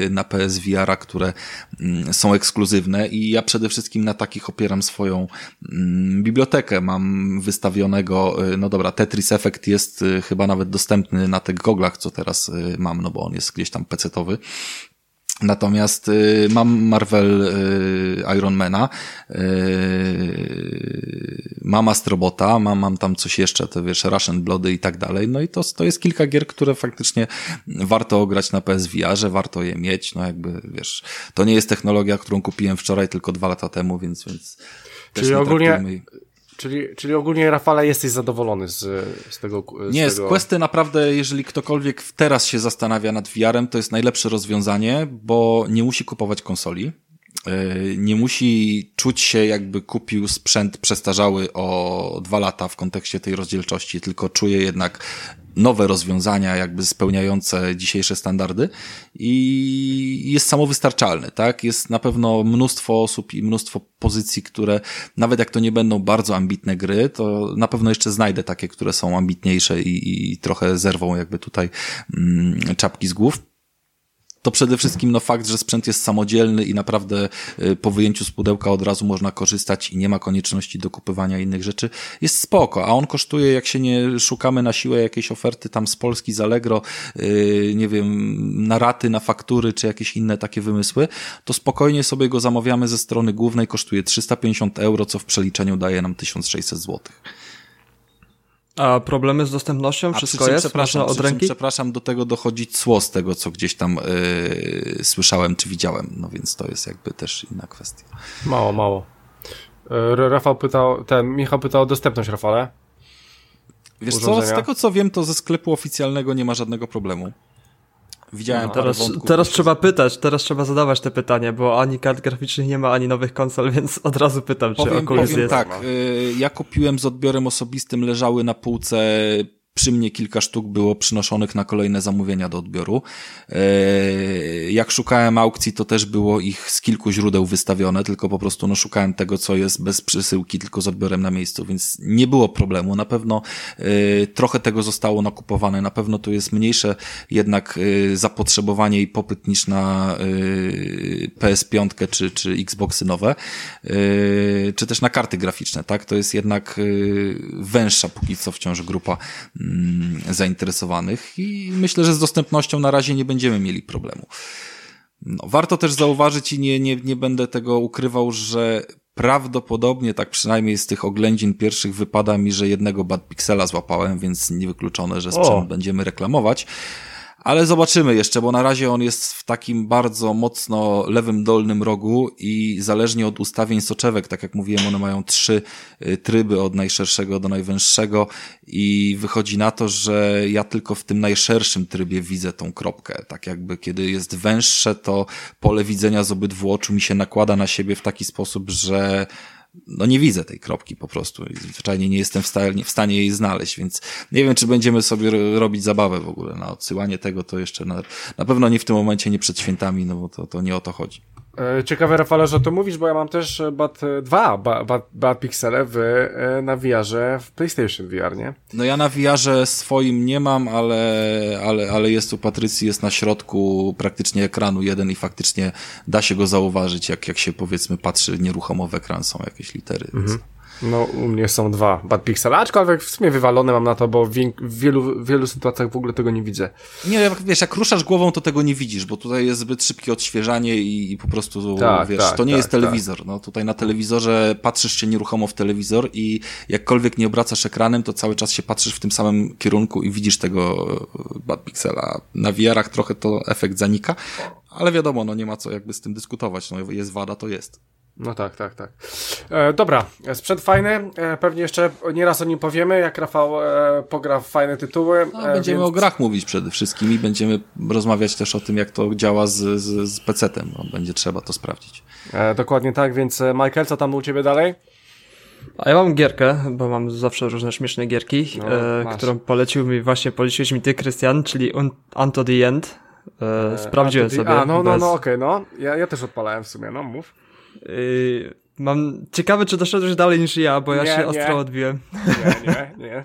y, na PSVR, które mm, są ekskluzywne i ja przede wszystkim na takich opieram swoją mm, bibliotekę. Mam wystawionego, y, no dobra, Tetris Effect jest y, chyba nawet dostępny na tych goglach, co teraz mam, no bo on jest gdzieś tam pecetowy. Natomiast y, mam Marvel y, Ironmana, y, mam Astrobota, mam, mam tam coś jeszcze, to wiesz, Russian Bloody i tak dalej. No i to, to jest kilka gier, które faktycznie warto grać na PSVR, że warto je mieć. No jakby, wiesz, to nie jest technologia, którą kupiłem wczoraj, tylko dwa lata temu, więc, więc Czyli ogólnie, Czyli, czyli ogólnie, Rafale, jesteś zadowolony z, z tego z Nie, tego... z Questy naprawdę, jeżeli ktokolwiek teraz się zastanawia nad VR-em, to jest najlepsze rozwiązanie, bo nie musi kupować konsoli. E, nie musi czuć się jakby kupił sprzęt przestarzały o dwa lata w kontekście tej rozdzielczości, tylko czuje jednak nowe rozwiązania, jakby spełniające dzisiejsze standardy i jest samowystarczalny, tak? Jest na pewno mnóstwo osób i mnóstwo pozycji, które nawet jak to nie będą bardzo ambitne gry, to na pewno jeszcze znajdę takie, które są ambitniejsze i, i trochę zerwą jakby tutaj mm, czapki z głów to przede wszystkim no fakt, że sprzęt jest samodzielny i naprawdę y, po wyjęciu z pudełka od razu można korzystać i nie ma konieczności dokupywania innych rzeczy, jest spoko, a on kosztuje, jak się nie szukamy na siłę jakiejś oferty tam z Polski, z Allegro, yy, nie wiem, na raty, na faktury, czy jakieś inne takie wymysły, to spokojnie sobie go zamawiamy ze strony głównej, kosztuje 350 euro, co w przeliczeniu daje nam 1600 złotych. A problemy z dostępnością? Wszystko jest? Przepraszam, od ręki? Przepraszam, do tego dochodzi cło z tego, co gdzieś tam yy, słyszałem czy widziałem. No więc to jest jakby też inna kwestia. Mało, mało. Yy, Rafał pytał, ten Michał pytał o dostępność, Rafale. Wiesz co, z tego co wiem, to ze sklepu oficjalnego nie ma żadnego problemu. Widziałem no, teraz, teraz trzeba pytać, teraz trzeba zadawać te pytania, bo ani kart graficznych nie ma, ani nowych konsol, więc od razu pytam, czy powiem, Oculus powiem jest. tak, y, ja kupiłem z odbiorem osobistym, leżały na półce przy mnie kilka sztuk było przynoszonych na kolejne zamówienia do odbioru. E, jak szukałem aukcji, to też było ich z kilku źródeł wystawione, tylko po prostu no, szukałem tego, co jest bez przesyłki, tylko z odbiorem na miejscu, więc nie było problemu. Na pewno e, trochę tego zostało nakupowane, na pewno to jest mniejsze jednak e, zapotrzebowanie i popyt niż na PS5 czy, czy Xboxy nowe, czy też na karty graficzne, tak? To jest jednak węższa póki co wciąż grupa zainteresowanych i myślę, że z dostępnością na razie nie będziemy mieli problemu. No, warto też zauważyć i nie, nie, nie będę tego ukrywał, że prawdopodobnie, tak przynajmniej z tych oględzin pierwszych wypada mi, że jednego bad pixela złapałem, więc niewykluczone, że sprzęt o. będziemy reklamować. Ale zobaczymy jeszcze, bo na razie on jest w takim bardzo mocno lewym dolnym rogu i zależnie od ustawień soczewek, tak jak mówiłem, one mają trzy y, tryby od najszerszego do najwęższego i wychodzi na to, że ja tylko w tym najszerszym trybie widzę tą kropkę. Tak jakby kiedy jest węższe, to pole widzenia z obydwu oczu mi się nakłada na siebie w taki sposób, że no nie widzę tej kropki po prostu zwyczajnie nie jestem w stanie, w stanie jej znaleźć, więc nie wiem, czy będziemy sobie robić zabawę w ogóle na odsyłanie tego, to jeszcze na, na pewno nie w tym momencie, nie przed świętami, no bo to, to nie o to chodzi. E, ciekawe, Rafale, że to mówisz, bo ja mam też e, bat, dwa bat, bat Pixele w, e, na VR-ze w PlayStation VR, nie? No ja na VR-ze swoim nie mam, ale, ale, ale jest u Patrycji, jest na środku praktycznie ekranu jeden i faktycznie da się go zauważyć, jak, jak się powiedzmy patrzy nieruchomo w ekran, są jakieś litery. Mhm. Więc... No, u mnie są dwa Bad Pixel, aczkolwiek w sumie wywalone mam na to, bo w, w wielu, w wielu sytuacjach w ogóle tego nie widzę. Nie, wiesz, jak ruszasz głową, to tego nie widzisz, bo tutaj jest zbyt szybkie odświeżanie i, i po prostu, tak, wiesz, tak, to nie tak, jest telewizor. Tak. No, tutaj na telewizorze patrzysz się nieruchomo w telewizor i jakkolwiek nie obracasz ekranem, to cały czas się patrzysz w tym samym kierunku i widzisz tego Bad Pixela. Na VR-ach trochę to efekt zanika, ale wiadomo, no nie ma co jakby z tym dyskutować. No, jest wada, to jest. No tak, tak, tak. E, dobra, sprzęt fajny, e, pewnie jeszcze nieraz o nim powiemy, jak Rafał e, pogra w fajne tytuły. No, będziemy więc... o grach mówić przede wszystkim i będziemy rozmawiać też o tym, jak to działa z, z, z PC-tem. No, będzie trzeba to sprawdzić. E, dokładnie tak, więc e, Michael, co tam u Ciebie dalej? A ja mam gierkę, bo mam zawsze różne śmieszne gierki, no, e, którą polecił mi właśnie, poleciłeś mi ty, Krystian, czyli Unto the End. E, sprawdziłem sobie. A, no, no, bez... no, okej, okay, no. Ja, ja też odpalałem w sumie, no, mów. Yy, mam ciekawe, czy doszedłeś dalej niż ja, bo ja nie, się nie. ostro odbiłem. Nie, nie, nie.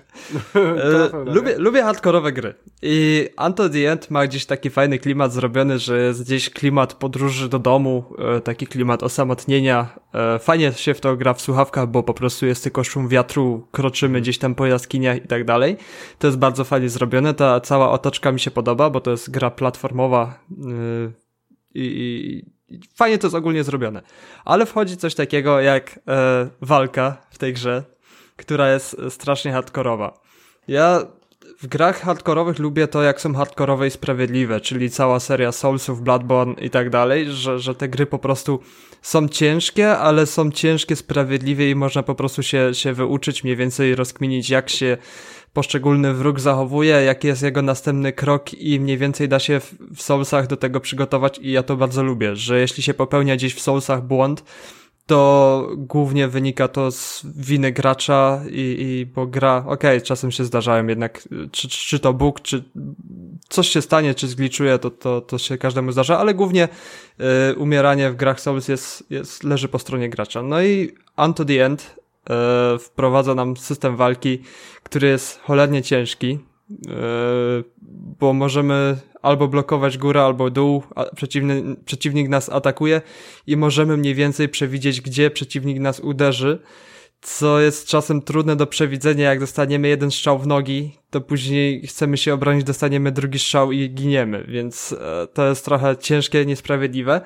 Yy, lubię, nie. lubię hardkorowe gry. I Unto the End ma gdzieś taki fajny klimat zrobiony, że jest gdzieś klimat podróży do domu, yy, taki klimat osamotnienia. Fajnie się w to gra w słuchawkach, bo po prostu jest tylko szum wiatru, kroczymy gdzieś tam po jaskiniach i tak dalej. To jest bardzo fajnie zrobione. Ta cała otoczka mi się podoba, bo to jest gra platformowa yy, i fajnie to jest ogólnie zrobione. Ale wchodzi coś takiego jak e, walka w tej grze, która jest strasznie hardkorowa. Ja w grach hardkorowych lubię to, jak są hardkorowe i sprawiedliwe, czyli cała seria Soulsów, Bloodborne i tak dalej, że, że te gry po prostu są ciężkie, ale są ciężkie sprawiedliwie i można po prostu się, się wyuczyć, mniej więcej rozkminić, jak się poszczególny wróg zachowuje, jaki jest jego następny krok i mniej więcej da się w, Soulsach do tego przygotować i ja to bardzo lubię, że jeśli się popełnia gdzieś w Soulsach błąd, to głównie wynika to z winy gracza i, i bo gra, okej, okay, czasem się zdarzają jednak, czy, czy to bóg, czy coś się stanie, czy zgliczuje, to, to, to się każdemu zdarza, ale głównie y, umieranie w grach Souls jest, jest, leży po stronie gracza. No i Unto the End y, wprowadza nam system walki, który jest cholernie ciężki, y, bo możemy albo blokować górę, albo dół, przeciwny, przeciwnik nas atakuje i możemy mniej więcej przewidzieć, gdzie przeciwnik nas uderzy, co jest czasem trudne do przewidzenia, jak dostaniemy jeden strzał w nogi, to później chcemy się obronić, dostaniemy drugi strzał i giniemy, więc e, to jest trochę ciężkie, niesprawiedliwe.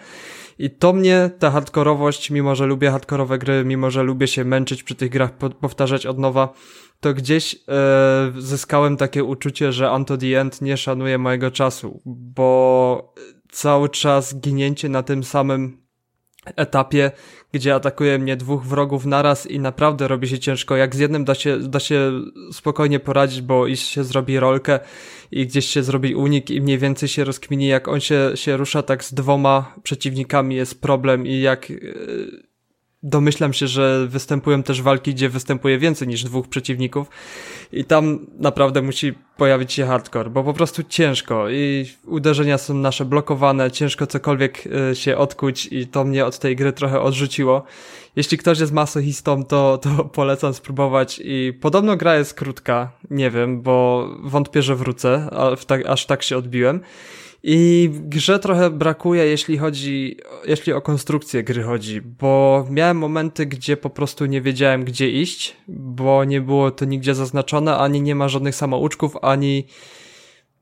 I to mnie, ta hardkorowość, mimo że lubię hardkorowe gry, mimo że lubię się męczyć przy tych grach, powtarzać od nowa, to gdzieś e, zyskałem takie uczucie, że Unto the End nie szanuje mojego czasu, bo cały czas ginięcie na tym samym etapie, gdzie atakuje mnie dwóch wrogów naraz i naprawdę robi się ciężko. Jak z jednym da się, da się spokojnie poradzić, bo iść się zrobi rolkę i gdzieś się zrobi unik i mniej więcej się rozkmini, jak on się, się rusza, tak z dwoma przeciwnikami jest problem i jak... Yy, domyślam się, że występują też walki, gdzie występuje więcej niż dwóch przeciwników i tam naprawdę musi pojawić się hardcore, bo po prostu ciężko i uderzenia są nasze blokowane, ciężko cokolwiek e, się odkuć i to mnie od tej gry trochę odrzuciło. Jeśli ktoś jest masochistą, to, to polecam spróbować i podobno gra jest krótka, nie wiem, bo wątpię, że wrócę, aż tak się odbiłem. I grze trochę brakuje, jeśli chodzi, jeśli o konstrukcję gry chodzi, bo miałem momenty, gdzie po prostu nie wiedziałem, gdzie iść, bo nie było to nigdzie zaznaczone, ani nie ma żadnych samouczków, ani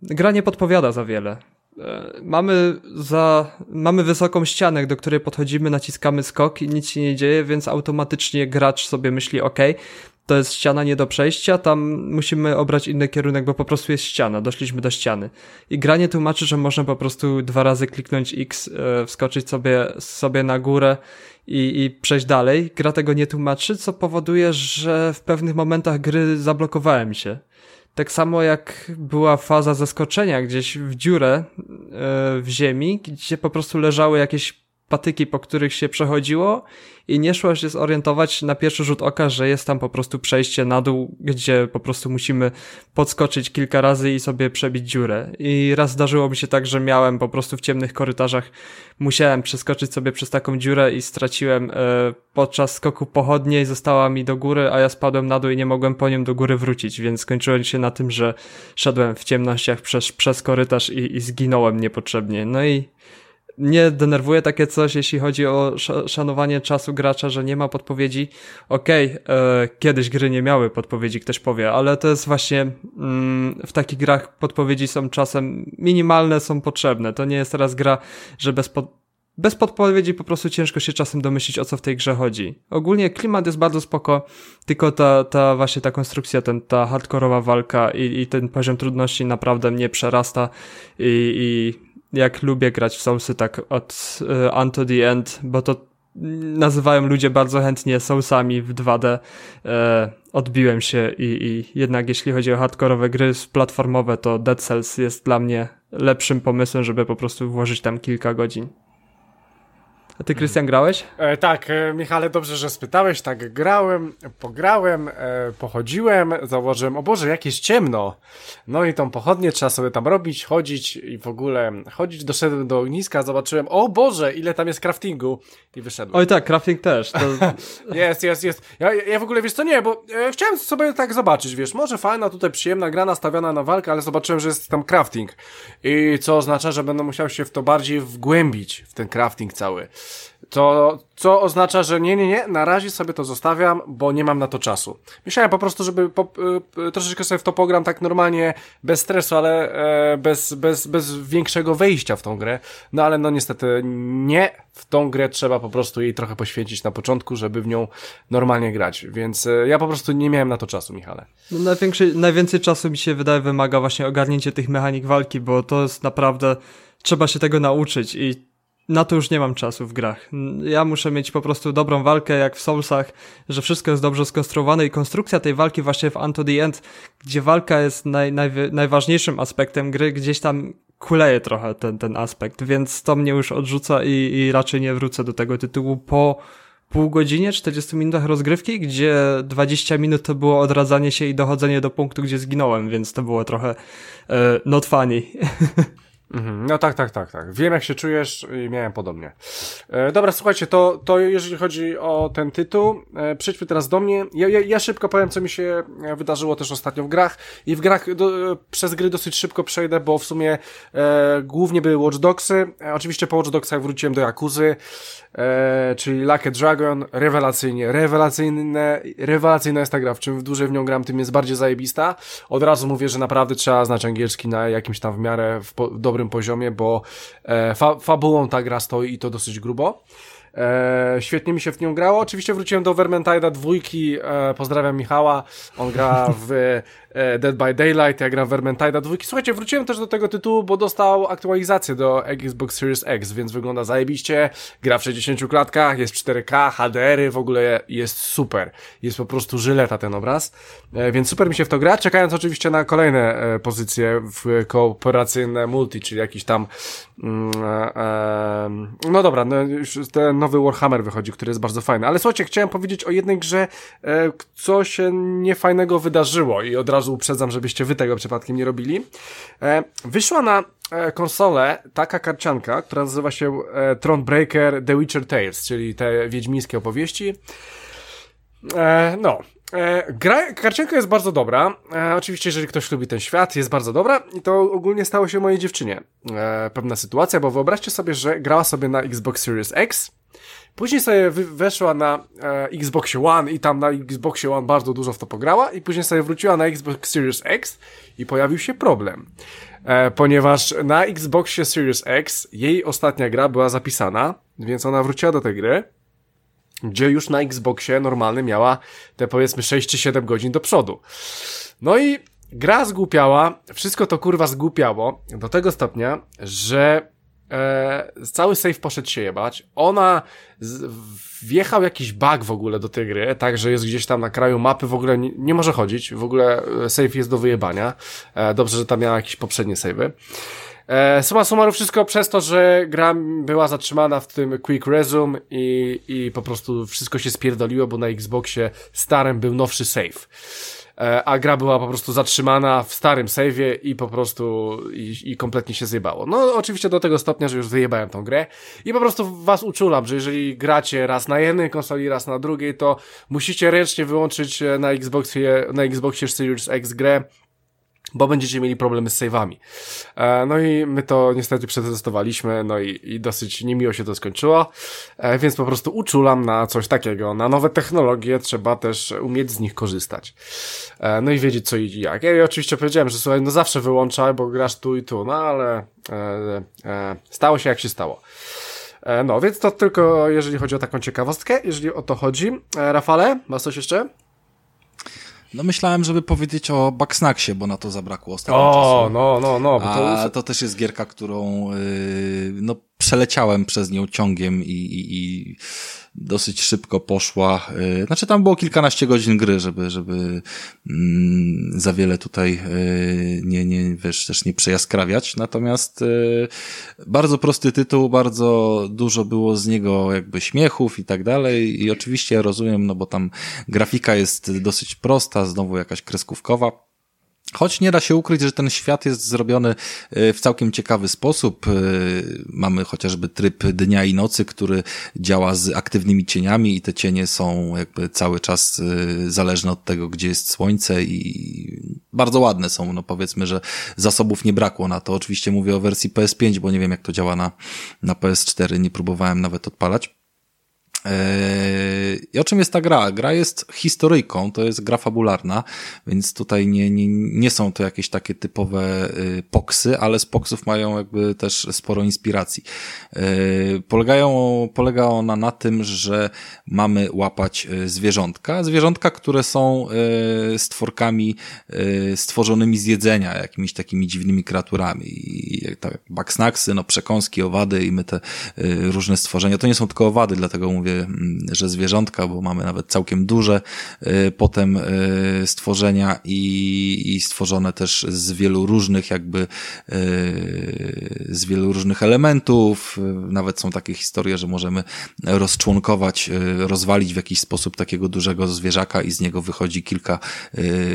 gra nie podpowiada za wiele. E, mamy za, mamy wysoką ścianę, do której podchodzimy, naciskamy skok i nic się nie dzieje, więc automatycznie gracz sobie myśli, ok, to jest ściana nie do przejścia, tam musimy obrać inny kierunek, bo po prostu jest ściana, doszliśmy do ściany. I granie tłumaczy, że można po prostu dwa razy kliknąć X, e, wskoczyć sobie, sobie na górę i, i przejść dalej. Gra tego nie tłumaczy, co powoduje, że w pewnych momentach gry zablokowałem się. Tak samo jak była faza zaskoczenia gdzieś w dziurę e, w ziemi, gdzie po prostu leżały jakieś patyki, po których się przechodziło i nie szło się zorientować na pierwszy rzut oka, że jest tam po prostu przejście na dół, gdzie po prostu musimy podskoczyć kilka razy i sobie przebić dziurę. I raz zdarzyło mi się tak, że miałem po prostu w ciemnych korytarzach, musiałem przeskoczyć sobie przez taką dziurę i straciłem e, podczas skoku pochodnie i została mi do góry, a ja spadłem na dół i nie mogłem po nią do góry wrócić, więc skończyłem się na tym, że szedłem w ciemnościach przez, przez korytarz i, i zginąłem niepotrzebnie. No i mnie denerwuje takie coś, jeśli chodzi o szanowanie czasu gracza, że nie ma podpowiedzi. Okej, okay, e, kiedyś gry nie miały podpowiedzi, ktoś powie, ale to jest właśnie mm, w takich grach podpowiedzi są czasem minimalne, są potrzebne. To nie jest teraz gra, że bez, pod, bez podpowiedzi po prostu ciężko się czasem domyślić, o co w tej grze chodzi. Ogólnie klimat jest bardzo spoko, tylko ta, ta właśnie ta konstrukcja, ten, ta hardkorowa walka i, i ten poziom trudności naprawdę mnie przerasta i, i jak lubię grać w Soulsy tak od Unto the End, bo to nazywają ludzie bardzo chętnie Soulsami w 2D. E, odbiłem się i, i jednak jeśli chodzi o hardkorowe gry platformowe, to Dead Cells jest dla mnie lepszym pomysłem, żeby po prostu włożyć tam kilka godzin. A ty, Krystian, grałeś? E, tak, e, Michale, dobrze, że spytałeś. Tak, grałem, pograłem, e, pochodziłem, zauważyłem, o Boże, jakieś ciemno. No i tą pochodnię trzeba sobie tam robić, chodzić i w ogóle chodzić. Doszedłem do ogniska, zobaczyłem, o Boże, ile tam jest craftingu i wyszedłem. Oj tak, crafting też. Jest, jest, jest. Ja, ja w ogóle, wiesz co, nie, bo e, chciałem sobie tak zobaczyć, wiesz, może fajna, tutaj przyjemna gra nastawiona na walkę, ale zobaczyłem, że jest tam crafting. I co oznacza, że będę musiał się w to bardziej wgłębić, w ten crafting cały. To, co oznacza, że nie, nie, nie, na razie sobie to zostawiam, bo nie mam na to czasu. Myślałem po prostu, żeby po, y, troszeczkę sobie w to pogram tak normalnie, bez stresu, ale e, bez, bez, bez większego wejścia w tą grę. No ale no niestety nie, w tą grę trzeba po prostu jej trochę poświęcić na początku, żeby w nią normalnie grać. Więc e, ja po prostu nie miałem na to czasu, Michale. No, największy, najwięcej czasu mi się wydaje wymaga właśnie ogarnięcie tych mechanik walki, bo to jest naprawdę, trzeba się tego nauczyć i na to już nie mam czasu w grach. Ja muszę mieć po prostu dobrą walkę, jak w Soulsach, że wszystko jest dobrze skonstruowane i konstrukcja tej walki właśnie w Unto the End, gdzie walka jest naj, naj, najważniejszym aspektem gry, gdzieś tam kuleje trochę ten, ten aspekt, więc to mnie już odrzuca i, i raczej nie wrócę do tego tytułu po pół godzinie, 40 minutach rozgrywki, gdzie 20 minut to było odradzanie się i dochodzenie do punktu, gdzie zginąłem, więc to było trochę e, not funny. Mhm. No tak, tak, tak, tak. Wiem jak się czujesz i miałem podobnie. E, dobra, słuchajcie, to, to jeżeli chodzi o ten tytuł, e, przejdźmy teraz do mnie. Ja, ja, ja, szybko powiem, co mi się e, wydarzyło też ostatnio w grach i w grach do, e, przez gry dosyć szybko przejdę, bo w sumie e, głównie były Watch Dogsy. E, oczywiście po Watch Dogsach wróciłem do Jakuzy, e, czyli Lucky Dragon, rewelacyjnie, rewelacyjne, rewelacyjna jest ta gra, w czym dłużej w nią gram, tym jest bardziej zajebista. Od razu mówię, że naprawdę trzeba znać angielski na jakimś tam w miarę w, po, poziomie, bo e, fa fabułą ta gra stoi i to dosyć grubo. E, świetnie mi się w nią grało. Oczywiście wróciłem do Vermintide'a dwójki. E, pozdrawiam Michała. On gra w Dead by Daylight, ja gram Vermintide 2. Słuchajcie, wróciłem też do tego tytułu, bo dostał aktualizację do Xbox Series X, więc wygląda zajebiście, gra w 60 klatkach, jest 4K, HDR-y, w ogóle jest super. Jest po prostu żyleta ten obraz, e, więc super mi się w to gra, czekając oczywiście na kolejne e, pozycje w kooperacyjne multi, czyli jakiś tam mm, no dobra, no już ten nowy Warhammer wychodzi, który jest bardzo fajny, ale słuchajcie, chciałem powiedzieć o jednej grze, co się niefajnego wydarzyło i od razu razu uprzedzam, żebyście wy tego przypadkiem nie robili. E, wyszła na e, konsolę taka karcianka, która nazywa się e, Thronebreaker The Witcher Tales, czyli te wiedźmińskie opowieści. No, gra, karcianka jest bardzo dobra. oczywiście, jeżeli ktoś lubi ten świat, jest bardzo dobra. I to ogólnie stało się mojej dziewczynie. pewna sytuacja, bo wyobraźcie sobie, że grała sobie na Xbox Series X Później sobie weszła na e, Xbox One i tam na Xbox One bardzo dużo w to pograła i później sobie wróciła na Xbox Series X i pojawił się problem. E, ponieważ na Xboxie Series X jej ostatnia gra była zapisana, więc ona wróciła do tej gry, gdzie już na Xboxie normalny miała te powiedzmy 6 czy 7 godzin do przodu. No i gra zgłupiała, wszystko to kurwa zgłupiało do tego stopnia, że e, cały save poszedł się jebać. Ona z, wjechał jakiś bug w ogóle do tej gry, tak, że jest gdzieś tam na kraju mapy, w ogóle nie, nie może chodzić, w ogóle e, save jest do wyjebania. E, dobrze, że tam miała jakieś poprzednie savey. E, suma summarum wszystko przez to, że gra była zatrzymana w tym Quick Resume i, i po prostu wszystko się spierdoliło, bo na Xboxie starym był nowszy save. E, a gra była po prostu zatrzymana w starym save'ie i po prostu i, i kompletnie się zjebało. No oczywiście do tego stopnia, że już wyjebałem tą grę i po prostu was uczulam, że jeżeli gracie raz na jednej konsoli, raz na drugiej, to musicie ręcznie wyłączyć e, na Xboxie, na Xboxie Series X grę, bo będziecie mieli problemy z save'ami. E, no i my to niestety przetestowaliśmy, no i, i dosyć niemiło się to skończyło, e, więc po prostu uczulam na coś takiego. Na nowe technologie trzeba też umieć z nich korzystać. E, no i wiedzieć co i jak. Ja oczywiście powiedziałem, że słuchaj, no zawsze wyłączaj, bo grasz tu i tu, no ale stało się jak się stało. No, więc to tylko jeżeli chodzi o taką ciekawostkę, jeżeli o to chodzi. Rafale, masz coś jeszcze? No myślałem, żeby powiedzieć o Bugsnaxie, bo na to zabrakło ostatnio o, czasu. no, no, no. Bo to... A to też jest gierka, którą yy, no, przeleciałem przez nią ciągiem i, i, i dosyć szybko poszła. Y, znaczy tam było kilkanaście godzin gry, żeby, żeby mm, za wiele tutaj y, nie, nie, wiesz, też nie przejaskrawiać. Natomiast y, bardzo prosty tytuł, bardzo dużo było z niego jakby śmiechów i tak dalej. I oczywiście ja rozumiem, no bo tam grafika jest dosyć prosta, znowu jakaś kreskówkowa Choć nie da się ukryć, że ten świat jest zrobiony e, w całkiem ciekawy sposób. E, mamy chociażby tryb dnia i nocy, który działa z aktywnymi cieniami i te cienie są jakby cały czas e, zależne od tego, gdzie jest słońce i bardzo ładne są. No powiedzmy, że zasobów nie brakło na to. Oczywiście mówię o wersji PS5, bo nie wiem jak to działa na, na PS4, nie próbowałem nawet odpalać. Eee, I o czym jest ta gra? Gra jest historyjką, to jest gra fabularna, więc tutaj nie, nie, nie są to jakieś takie typowe y, poksy, ale z poksów mają jakby też sporo inspiracji. Eee, polegają, polega ona na tym, że mamy łapać y, zwierzątka, zwierzątka, które są y, stworkami stworzonymi z jedzenia, jakimiś takimi dziwnymi kreaturami. I tak, baksnaksy, no przekąski, owady i my te różne stworzenia, to nie są tylko owady, dlatego mówię Mm, że zwierzątka, bo mamy nawet całkiem duże y, potem y, stworzenia i, i stworzone też z wielu różnych jakby y, z wielu różnych elementów. Nawet są takie historie, że możemy rozczłonkować, rozwalić w jakiś sposób takiego dużego zwierzaka i z niego wychodzi kilka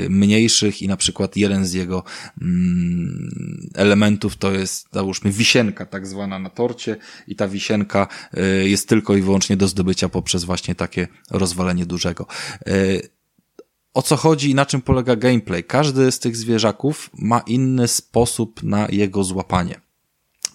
mniejszych i na przykład jeden z jego mm, elementów to jest, załóżmy, wisienka tak zwana na torcie i ta wisienka jest tylko i wyłącznie do zdobycia zdobycia poprzez właśnie takie rozwalenie dużego. E, o co chodzi i na czym polega gameplay? Każdy z tych zwierzaków ma inny sposób na jego złapanie.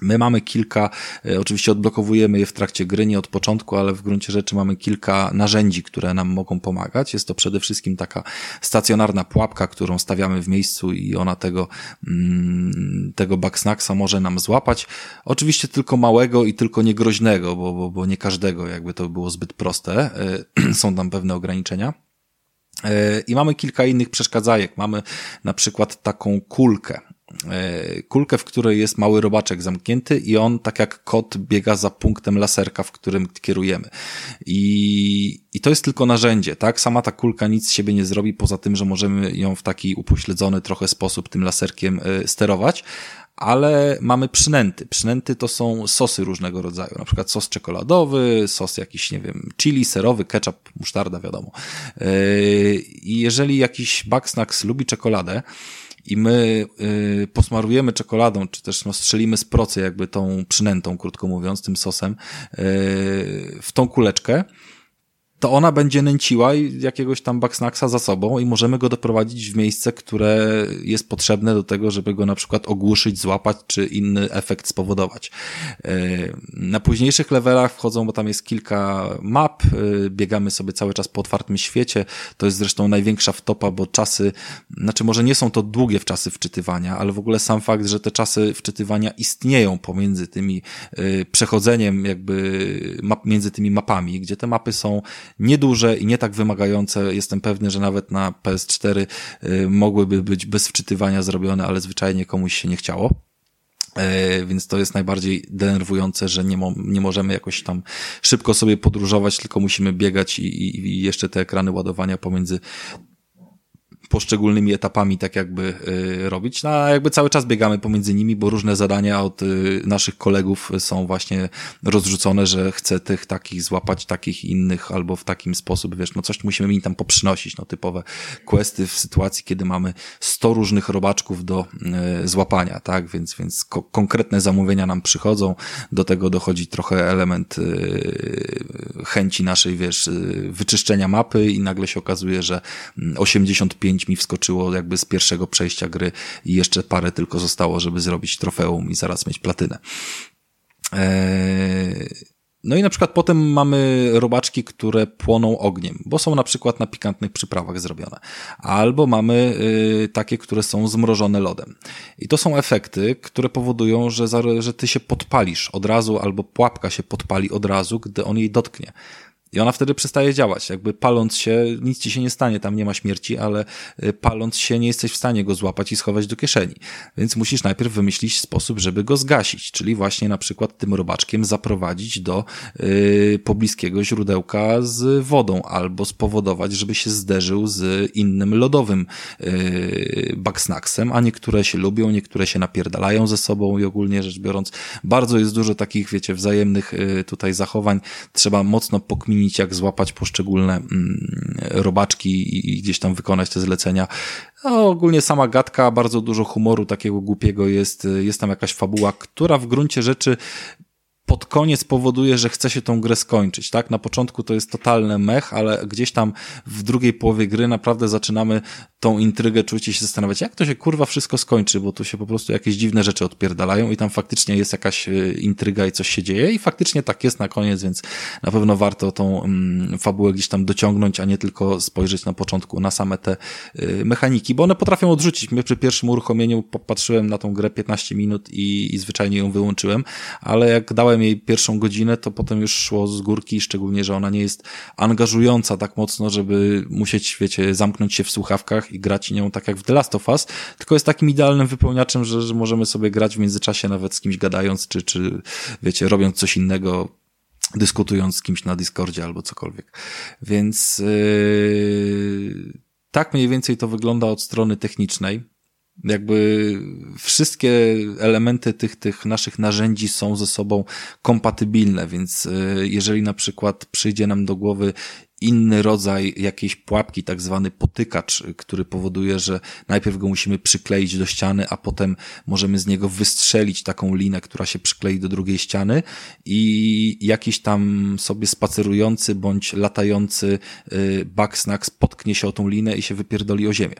My mamy kilka, e, oczywiście odblokowujemy je w trakcie gry, nie od początku, ale w gruncie rzeczy mamy kilka narzędzi, które nam mogą pomagać. Jest to przede wszystkim taka stacjonarna pułapka, którą stawiamy w miejscu i ona tego, mm, tego backsnacksa może nam złapać. Oczywiście tylko małego i tylko niegroźnego, bo, bo, bo nie każdego, jakby to było zbyt proste. E, są tam pewne ograniczenia. E, I mamy kilka innych przeszkadzajek. Mamy na przykład taką kulkę. E, kulkę, w której jest mały robaczek zamknięty i on, tak jak kot, biega za punktem laserka, w którym kierujemy. I, i to jest tylko narzędzie, tak? Sama ta kulka nic z siebie nie zrobi, poza tym, że możemy ją w taki upośledzony trochę sposób tym laserkiem e, sterować, ale mamy przynęty. Przynęty to są sosy różnego rodzaju, na przykład sos czekoladowy, sos jakiś, nie wiem, chili, serowy, ketchup, musztarda, wiadomo. E, I jeżeli jakiś Bugsnax lubi czekoladę, i my y, posmarujemy czekoladą, czy też no, strzelimy z procy jakby tą przynętą, krótko mówiąc, tym sosem, y, w tą kuleczkę, to ona będzie nęciła jakiegoś tam backsnacksa za sobą i możemy go doprowadzić w miejsce, które jest potrzebne do tego, żeby go na przykład ogłuszyć, złapać, czy inny efekt spowodować. E, na późniejszych levelach wchodzą, bo tam jest kilka map, e, biegamy sobie cały czas po otwartym świecie, to jest zresztą największa wtopa, bo czasy, znaczy może nie są to długie w czasy wczytywania, ale w ogóle sam fakt, że te czasy wczytywania istnieją pomiędzy tymi e, przechodzeniem jakby map, między tymi mapami, gdzie te mapy są nieduże i nie tak wymagające. Jestem pewny, że nawet na PS4 y, mogłyby być bez wczytywania zrobione, ale zwyczajnie komuś się nie chciało. E, więc to jest najbardziej denerwujące, że nie, mo nie możemy jakoś tam szybko sobie podróżować, tylko musimy biegać i, i, i jeszcze te ekrany ładowania pomiędzy poszczególnymi etapami tak jakby y, robić. No, a jakby cały czas biegamy pomiędzy nimi, bo różne zadania od y, naszych kolegów są właśnie rozrzucone, że chcę tych takich złapać, takich innych, albo w takim sposób, wiesz, no coś musimy im tam poprzynosić, no typowe questy w sytuacji, kiedy mamy 100 różnych robaczków do y, złapania, tak, więc, więc ko konkretne zamówienia nam przychodzą, do tego dochodzi trochę element chęci naszej, wiesz, wyczyszczenia mapy i nagle się okazuje, że 85 mi wskoczyło jakby z pierwszego przejścia gry i jeszcze parę tylko zostało, żeby zrobić trofeum i zaraz mieć platynę. Eee... No i na przykład potem mamy robaczki, które płoną ogniem, bo są na przykład na pikantnych przyprawach zrobione. Albo mamy y, takie, które są zmrożone lodem. I to są efekty, które powodują, że, że ty się podpalisz od razu, albo pułapka się podpali od razu, gdy on jej dotknie. I ona wtedy przestaje działać. Jakby paląc się, nic ci się nie stanie, tam nie ma śmierci, ale y, paląc się nie jesteś w stanie go złapać i schować do kieszeni. Więc musisz najpierw wymyślić sposób, żeby go zgasić, czyli właśnie na przykład tym robaczkiem zaprowadzić do yy, pobliskiego źródełka z wodą, albo spowodować, żeby się zderzył z innym lodowym yy, backsnacksem, a niektóre się lubią, niektóre się napierdalają ze sobą i ogólnie rzecz biorąc, bardzo jest dużo takich, wiecie, wzajemnych yy, tutaj zachowań. Trzeba mocno pokminić jak złapać poszczególne mm, robaczki i gdzieś tam wykonać te zlecenia. Ogólnie sama gadka, bardzo dużo humoru takiego głupiego jest, jest tam jakaś fabuła, która w gruncie rzeczy pod koniec powoduje, że chce się tą grę skończyć, tak? Na początku to jest totalny mech, ale gdzieś tam w drugiej połowie gry naprawdę zaczynamy tą intrygę czuć i się zastanawiać, jak to się kurwa wszystko skończy, bo tu się po prostu jakieś dziwne rzeczy odpierdalają i tam faktycznie jest jakaś e, intryga i coś się dzieje i faktycznie tak jest na koniec, więc na pewno warto tą mm, fabułę gdzieś tam dociągnąć, a nie tylko spojrzeć na początku na same te y, mechaniki, bo one potrafią odrzucić. Mnie przy pierwszym uruchomieniu popatrzyłem na tą grę 15 minut i, i zwyczajnie ją wyłączyłem, ale jak dałem jej pierwszą godzinę, to potem już szło z górki, szczególnie, że ona nie jest angażująca tak mocno, żeby musieć, wiecie, zamknąć się w słuchawkach i grać nią tak jak w The Last of Us, tylko jest takim idealnym wypełniaczem, że, że możemy sobie grać w międzyczasie nawet z kimś gadając, czy, czy wiecie, robiąc coś innego, dyskutując z kimś na Discordzie albo cokolwiek. Więc yy, tak mniej więcej to wygląda od strony technicznej jakby wszystkie elementy tych, tych naszych narzędzi są ze sobą kompatybilne, więc e, jeżeli na przykład przyjdzie nam do głowy inny rodzaj jakiejś pułapki, tak zwany potykacz, który powoduje, że najpierw go musimy przykleić do ściany, a potem możemy z niego wystrzelić taką linę, która się przyklei do drugiej ściany i jakiś tam sobie spacerujący bądź latający e, backsnack spotknie się o tą linę i się wypierdoli o ziemię.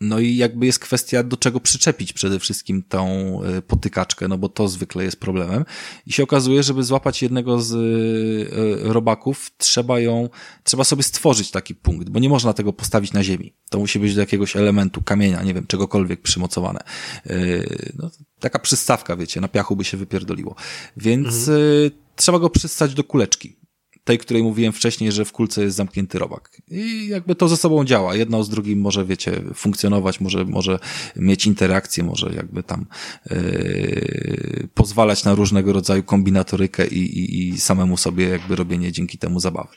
No i jakby jest kwestia, do czego przyczepić przede wszystkim tą e, potykaczkę, no bo to zwykle jest problemem. I się okazuje, żeby złapać jednego z e, robaków, trzeba ją, trzeba sobie stworzyć taki punkt, bo nie można tego postawić na ziemi. To musi być do jakiegoś elementu, kamienia, nie wiem, czegokolwiek przymocowane. No, taka przystawka, wiecie, na piachu by się wypierdoliło. Więc mhm. trzeba go przystać do kuleczki tej, której mówiłem wcześniej, że w kulce jest zamknięty robak. I jakby to ze sobą działa. Jedno z drugim może, wiecie, funkcjonować, może, może mieć interakcję, może jakby tam yy, pozwalać na różnego rodzaju kombinatorykę i, i, i samemu sobie jakby robienie dzięki temu zabawy.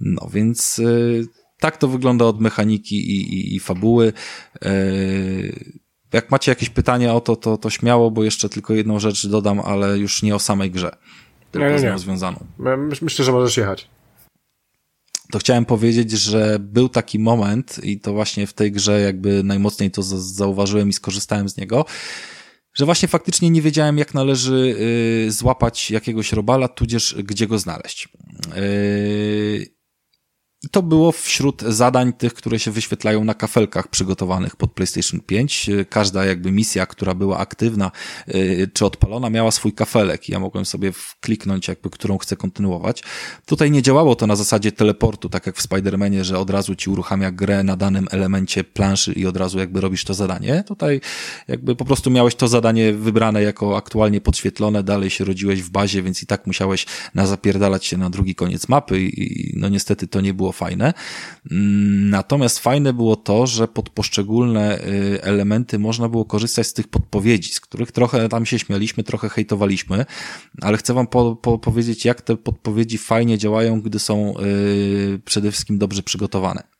No więc yy, tak to wygląda od mechaniki i, i, i fabuły. Yy, jak macie jakieś pytania o to, to, to śmiało, bo jeszcze tylko jedną rzecz dodam, ale już nie o samej grze tylko nie, nie, z nią związaną. Myślę, że możesz jechać. To chciałem powiedzieć, że był taki moment i to właśnie w tej grze jakby najmocniej to zauważyłem i skorzystałem z niego, że właśnie faktycznie nie wiedziałem, jak należy y, złapać jakiegoś robala, tudzież gdzie go znaleźć. I to było wśród zadań tych, które się wyświetlają na kafelkach przygotowanych pod PlayStation 5. Każda jakby misja, która była aktywna y, czy odpalona, miała swój kafelek. Ja mogłem sobie kliknąć, jakby, którą chcę kontynuować. Tutaj nie działało to na zasadzie teleportu, tak jak w Spider-Manie, że od razu ci uruchamia grę na danym elemencie planszy i od razu jakby robisz to zadanie. Tutaj jakby po prostu miałeś to zadanie wybrane jako aktualnie podświetlone, dalej się rodziłeś w bazie, więc i tak musiałeś na zapierdalać się na drugi koniec mapy i no niestety to nie było fajne. Mm, natomiast fajne było to, że pod poszczególne y, elementy można było korzystać z tych podpowiedzi, z których trochę tam się śmialiśmy, trochę hejtowaliśmy, ale chcę wam po, po powiedzieć, jak te podpowiedzi fajnie działają, gdy są yy, przede wszystkim dobrze przygotowane.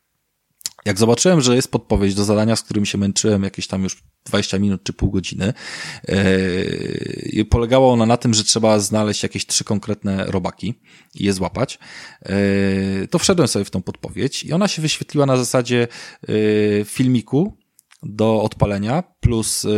Jak zobaczyłem, że jest podpowiedź do zadania, z którym się męczyłem jakieś tam już 20 minut czy pół godziny, yy, ona na tym, że trzeba znaleźć jakieś trzy konkretne robaki i je złapać. Yy, to wszedłem sobie w tą podpowiedź i ona się wyświetliła na zasadzie yy, filmiku, do odpalenia, plus yy,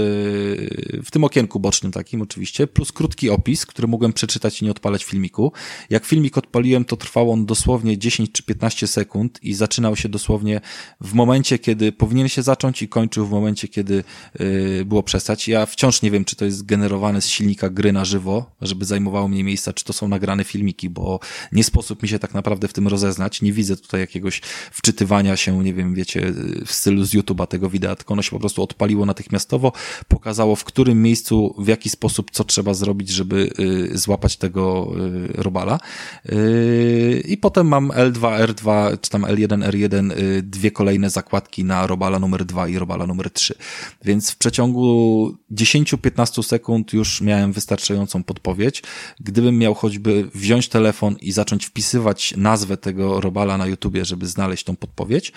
w tym okienku bocznym takim oczywiście, plus krótki opis, który mogłem przeczytać i nie odpalać filmiku. Jak filmik odpaliłem, to trwał on dosłownie 10 czy 15 sekund i zaczynał się dosłownie w momencie, kiedy powinien się zacząć i kończył w momencie, kiedy yy, było przestać. Ja wciąż nie wiem, czy to jest generowane z silnika gry na żywo, żeby zajmowało mnie miejsca, czy to są nagrane filmiki, bo nie sposób mi się tak naprawdę w tym rozeznać. Nie widzę tutaj jakiegoś wczytywania się, nie wiem, wiecie, w stylu z YouTube'a tego wideo, ono się po prostu odpaliło natychmiastowo, pokazało w którym miejscu, w jaki sposób, co trzeba zrobić, żeby y, złapać tego y, robala. Y, I potem mam L2, R2, czy tam L1, R1, dwie kolejne zakładki na robala numer 2 i robala numer 3. Więc w przeciągu 10-15 sekund już miałem wystarczającą podpowiedź. Gdybym miał choćby wziąć telefon i zacząć wpisywać nazwę tego robala na YouTubie, żeby znaleźć tą podpowiedź,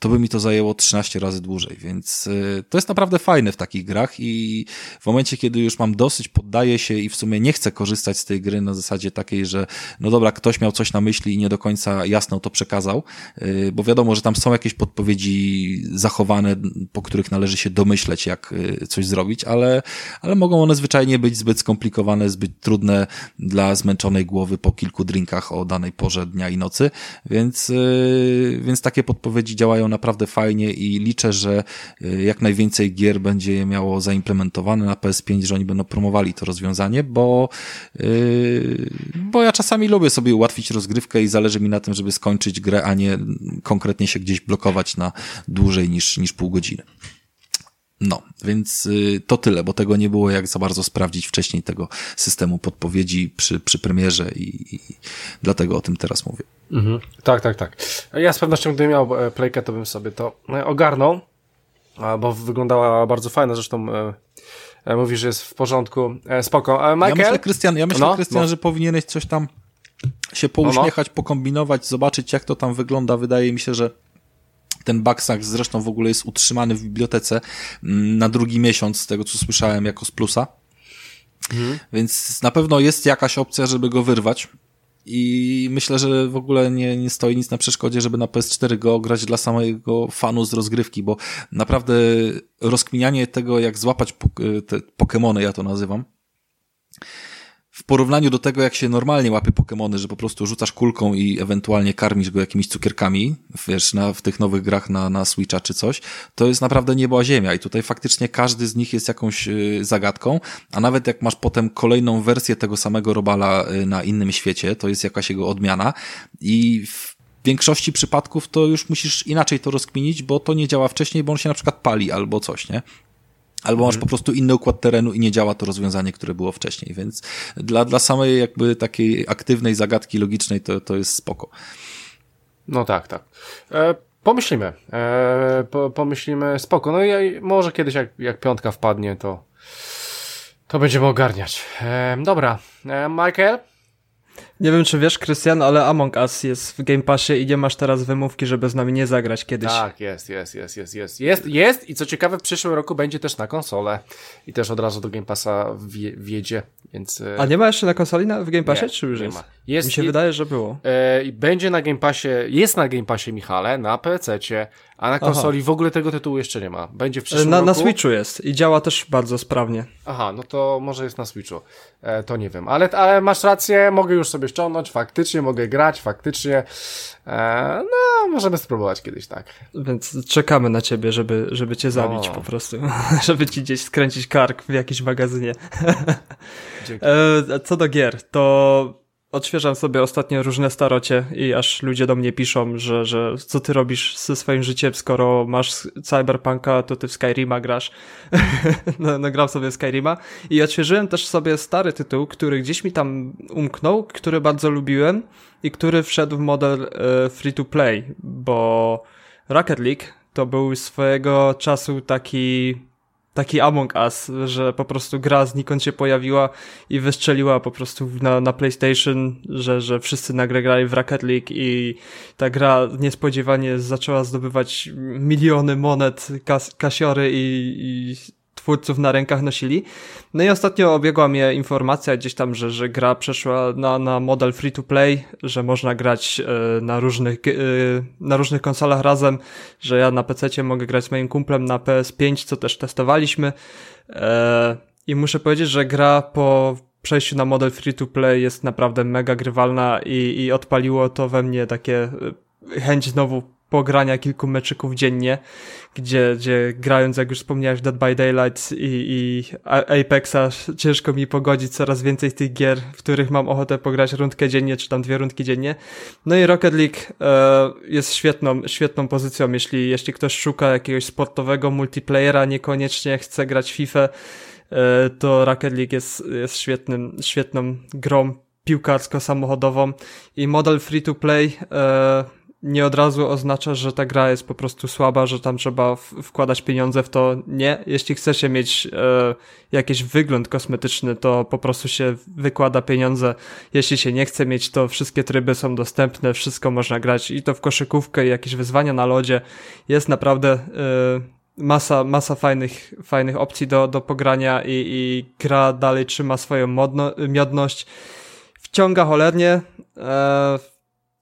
to by mi to zajęło 13 razy dłużej, więc y, to jest naprawdę fajne w takich grach i w momencie, kiedy już mam dosyć, poddaję się i w sumie nie chcę korzystać z tej gry na zasadzie takiej, że no dobra, ktoś miał coś na myśli i nie do końca jasno to przekazał, y, bo wiadomo, że tam są jakieś podpowiedzi zachowane, po których należy się domyśleć, jak y, coś zrobić, ale, ale mogą one zwyczajnie być zbyt skomplikowane, zbyt trudne dla zmęczonej głowy po kilku drinkach o danej porze dnia i nocy, więc, więc takie podpowiedzi działają naprawdę fajnie i liczę, że y, jak najwięcej gier będzie je miało zaimplementowane na PS5, że oni będą promowali to rozwiązanie, bo, yy, bo ja czasami lubię sobie ułatwić rozgrywkę i zależy mi na tym, żeby skończyć grę, a nie konkretnie się gdzieś blokować na dłużej niż, niż pół godziny. No, więc y, to tyle, bo tego nie było jak za bardzo sprawdzić wcześniej tego systemu podpowiedzi przy, przy premierze i, i dlatego o tym teraz mówię. Mhm. Tak, tak, tak. Ja z pewnością, gdybym miał e, playkę, to bym sobie to e, ogarnął, bo wyglądała bardzo fajna, zresztą e, mówisz, że jest w porządku. Spoko. Michael? Ja myślę, Krystian, ja myślę, no, Krystian, no. że powinieneś coś tam się pouśmiechać, no, no. pokombinować, zobaczyć, jak to tam wygląda. Wydaje mi się, że ten Backsack zresztą w ogóle jest utrzymany w bibliotece mm, na drugi miesiąc, z tego co słyszałem, jako z plusa. Mhm. Więc na pewno jest jakaś opcja, żeby go wyrwać. I myślę, że w ogóle nie, nie stoi nic na przeszkodzie, żeby na PS4 go grać dla samego fanu z rozgrywki, bo naprawdę rozkminianie tego, jak złapać te Pokemony, ja to nazywam, porównaniu do tego, jak się normalnie łapie Pokémony, że po prostu rzucasz kulką i ewentualnie karmisz go jakimiś cukierkami, wiesz, na, w tych nowych grach na, na Switcha czy coś, to jest naprawdę niebo a ziemia i tutaj faktycznie każdy z nich jest jakąś y, zagadką, a nawet jak masz potem kolejną wersję tego samego robala y, na innym świecie, to jest jakaś jego odmiana i w większości przypadków to już musisz inaczej to rozkminić, bo to nie działa wcześniej, bo on się na przykład pali albo coś, nie? Albo masz mhm. po prostu inny układ terenu i nie działa to rozwiązanie, które było wcześniej, więc dla, dla samej jakby takiej aktywnej zagadki logicznej to, to jest spoko. No tak, tak. E, pomyślimy. E, po, pomyślimy spoko. No i może kiedyś jak, jak piątka wpadnie, to to będziemy ogarniać. E, dobra. E, Michael? Nie wiem, czy wiesz, Krystian, ale Among Us jest w Game Passie i nie masz teraz wymówki, żeby z nami nie zagrać kiedyś. Tak, jest, jest, jest, jest, jest, jest, jest i co ciekawe, w przyszłym roku będzie też na konsolę i też od razu do Game Passa wjedzie, więc... E, A nie ma jeszcze na konsoli na, w Game Passie, nie, czy już nie jest? Ma. jest? Mi się i, wydaje, że było. E, będzie na Game Passie, jest na Game Passie, Michale, na PC-cie, a na konsoli Aha. w ogóle tego tytułu jeszcze nie ma. Będzie w przyszłym na, roku. Na Switchu jest i działa też bardzo sprawnie. Aha, no to może jest na Switchu. E, to nie wiem, ale, ale masz rację, mogę już sobie ściągnąć, faktycznie mogę grać, faktycznie. E, no, możemy spróbować kiedyś, tak. Więc czekamy na ciebie, żeby, żeby cię zabić no. po prostu. żeby ci gdzieś skręcić kark w jakimś magazynie. Dzięki. E, co do gier, to odświeżam sobie ostatnio różne starocie i aż ludzie do mnie piszą, że, że co ty robisz ze swoim życiem, skoro masz Cyberpunka, to ty w Skyrima grasz. no, no gram sobie w Skyrima i odświeżyłem też sobie stary tytuł, który gdzieś mi tam umknął, który bardzo lubiłem i który wszedł w model e, free to play, bo Rocket League to był swojego czasu taki taki Among Us, że po prostu gra znikąd się pojawiła i wystrzeliła po prostu na, na PlayStation, że, że wszyscy nagle grali w Rocket League i ta gra niespodziewanie zaczęła zdobywać miliony monet, kas kasiory i, i twórców na rękach nosili. No i ostatnio obiegła mnie informacja gdzieś tam, że, że gra przeszła na, na model free to play, że można grać e, na różnych, e, na różnych konsolach razem, że ja na PC mogę grać z moim kumplem na PS5, co też testowaliśmy. E, I muszę powiedzieć, że gra po przejściu na model free to play jest naprawdę mega grywalna i, i odpaliło to we mnie takie chęć znowu pogrania kilku meczyków dziennie, gdzie, gdzie grając, jak już wspomniałeś, Dead by Daylight i, i Apexa, ciężko mi pogodzić coraz więcej tych gier, w których mam ochotę pograć rundkę dziennie, czy tam dwie rundki dziennie. No i Rocket League e, jest świetną, świetną pozycją, jeśli, jeśli ktoś szuka jakiegoś sportowego multiplayera, niekoniecznie chce grać FIFA, e, to Rocket League jest, jest świetnym, świetną grą piłkarsko-samochodową i model free to play e, nie od razu oznacza, że ta gra jest po prostu słaba, że tam trzeba wkładać pieniądze w to. Nie, jeśli chce się mieć e, jakiś wygląd kosmetyczny, to po prostu się wykłada pieniądze. Jeśli się nie chce mieć, to wszystkie tryby są dostępne, wszystko można grać i to w koszykówkę i jakieś wyzwania na lodzie. Jest naprawdę e, masa, masa fajnych, fajnych opcji do, do pogrania i, i gra dalej trzyma swoją modno, miodność. Wciąga cholernie. E,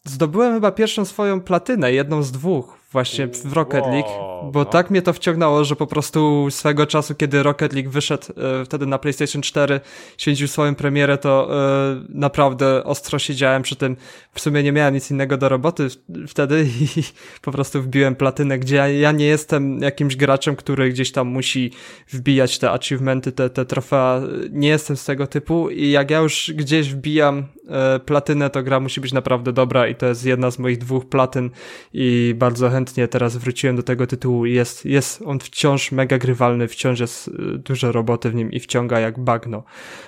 zdobyłem chyba pierwszą swoją platynę, jedną z dwóch właśnie w Rocket League, bo no. tak mnie to wciągnęło, że po prostu swego czasu, kiedy Rocket League wyszedł e, wtedy na PlayStation 4, święcił swoją premierę, to e, naprawdę ostro siedziałem przy tym. W sumie nie miałem nic innego do roboty wtedy i po prostu wbiłem platynę, gdzie ja, ja nie jestem jakimś graczem, który gdzieś tam musi wbijać te achievementy, te, te trofea. Nie jestem z tego typu i jak ja już gdzieś wbijam e, platynę, to gra musi być naprawdę dobra i to jest jedna z moich dwóch platyn i bardzo chętnie teraz wróciłem do tego tytułu. Jest, jest on wciąż mega grywalny, wciąż jest y, dużo roboty w nim i wciąga jak bagno.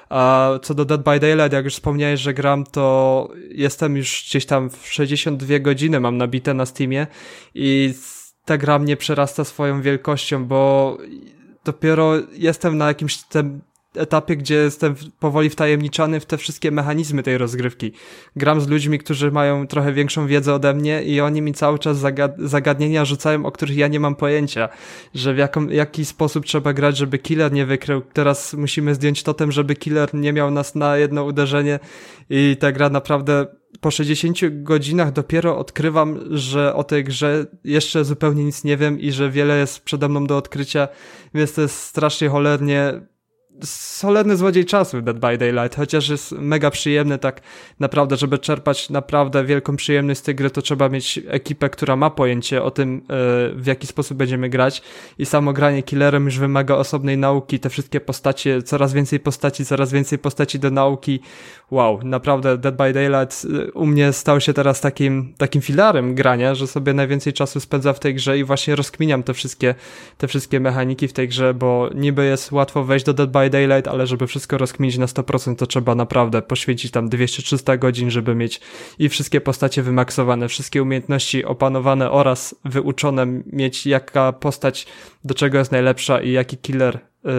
A co do Dead by Daylight, jak już wspomniałeś, że gram, to jestem już gdzieś tam w 62 godziny mam nabite na Steamie i ta gra mnie przerasta swoją wielkością, bo dopiero jestem na jakimś tym etapie, gdzie jestem powoli wtajemniczany w te wszystkie mechanizmy tej rozgrywki. Gram z ludźmi, którzy mają trochę większą wiedzę ode mnie i oni mi cały czas zagad zagadnienia rzucają, o których ja nie mam pojęcia, że w jaką, jaki sposób trzeba grać, żeby killer nie wykrył. Teraz musimy zdjąć totem, żeby killer nie miał nas na jedno uderzenie i ta gra naprawdę po 60 godzinach dopiero odkrywam, że o tej grze jeszcze zupełnie nic nie wiem i że wiele jest przede mną do odkrycia, więc to jest strasznie cholernie solenny złodziej czasu Dead by Daylight, chociaż jest mega przyjemny tak naprawdę, żeby czerpać naprawdę wielką przyjemność z tej gry, to trzeba mieć ekipę, która ma pojęcie o tym, e, w jaki sposób będziemy grać. I samo granie killerem już wymaga osobnej nauki, te wszystkie postacie, coraz więcej postaci, coraz więcej postaci do nauki, wow, naprawdę Dead by Daylight e, u mnie stał się teraz takim, takim filarem grania, że sobie najwięcej czasu spędza w tej grze i właśnie rozkminiam te wszystkie, te wszystkie mechaniki w tej grze, bo niby jest łatwo wejść do Dead by Daylight, ale żeby wszystko rozkminić na 100%, to trzeba naprawdę poświęcić tam 200-300 godzin, żeby mieć i wszystkie postacie wymaksowane, wszystkie umiejętności opanowane oraz wyuczone, mieć jaka postać do czego jest najlepsza i jaki killer yy,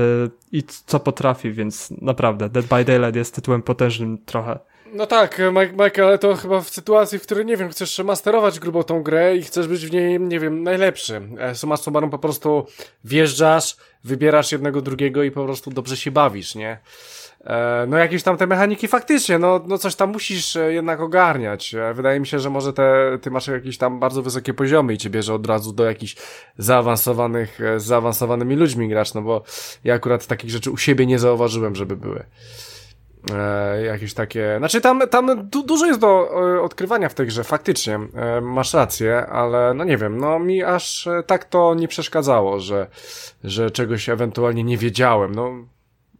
i co potrafi, więc naprawdę Dead by Daylight jest tytułem potężnym trochę. No tak, Michael, ale to chyba w sytuacji, w której, nie wiem, chcesz masterować grubo tą grę i chcesz być w niej, nie wiem, najlepszy. E, suma summarum po prostu wjeżdżasz, wybierasz jednego, drugiego i po prostu dobrze się bawisz, nie? E, no jakieś tam te mechaniki faktycznie, no, no coś tam musisz e, jednak ogarniać. Wydaje mi się, że może te, ty masz jakieś tam bardzo wysokie poziomy i cię bierze od razu do jakichś zaawansowanych, z zaawansowanymi ludźmi gracz, no bo ja akurat takich rzeczy u siebie nie zauważyłem, żeby były. E, jakieś takie. Znaczy, tam, tam du dużo jest do e, odkrywania w tej grze, faktycznie. E, masz rację, ale no nie wiem, no mi aż e, tak to nie przeszkadzało, że, że czegoś ewentualnie nie wiedziałem. No,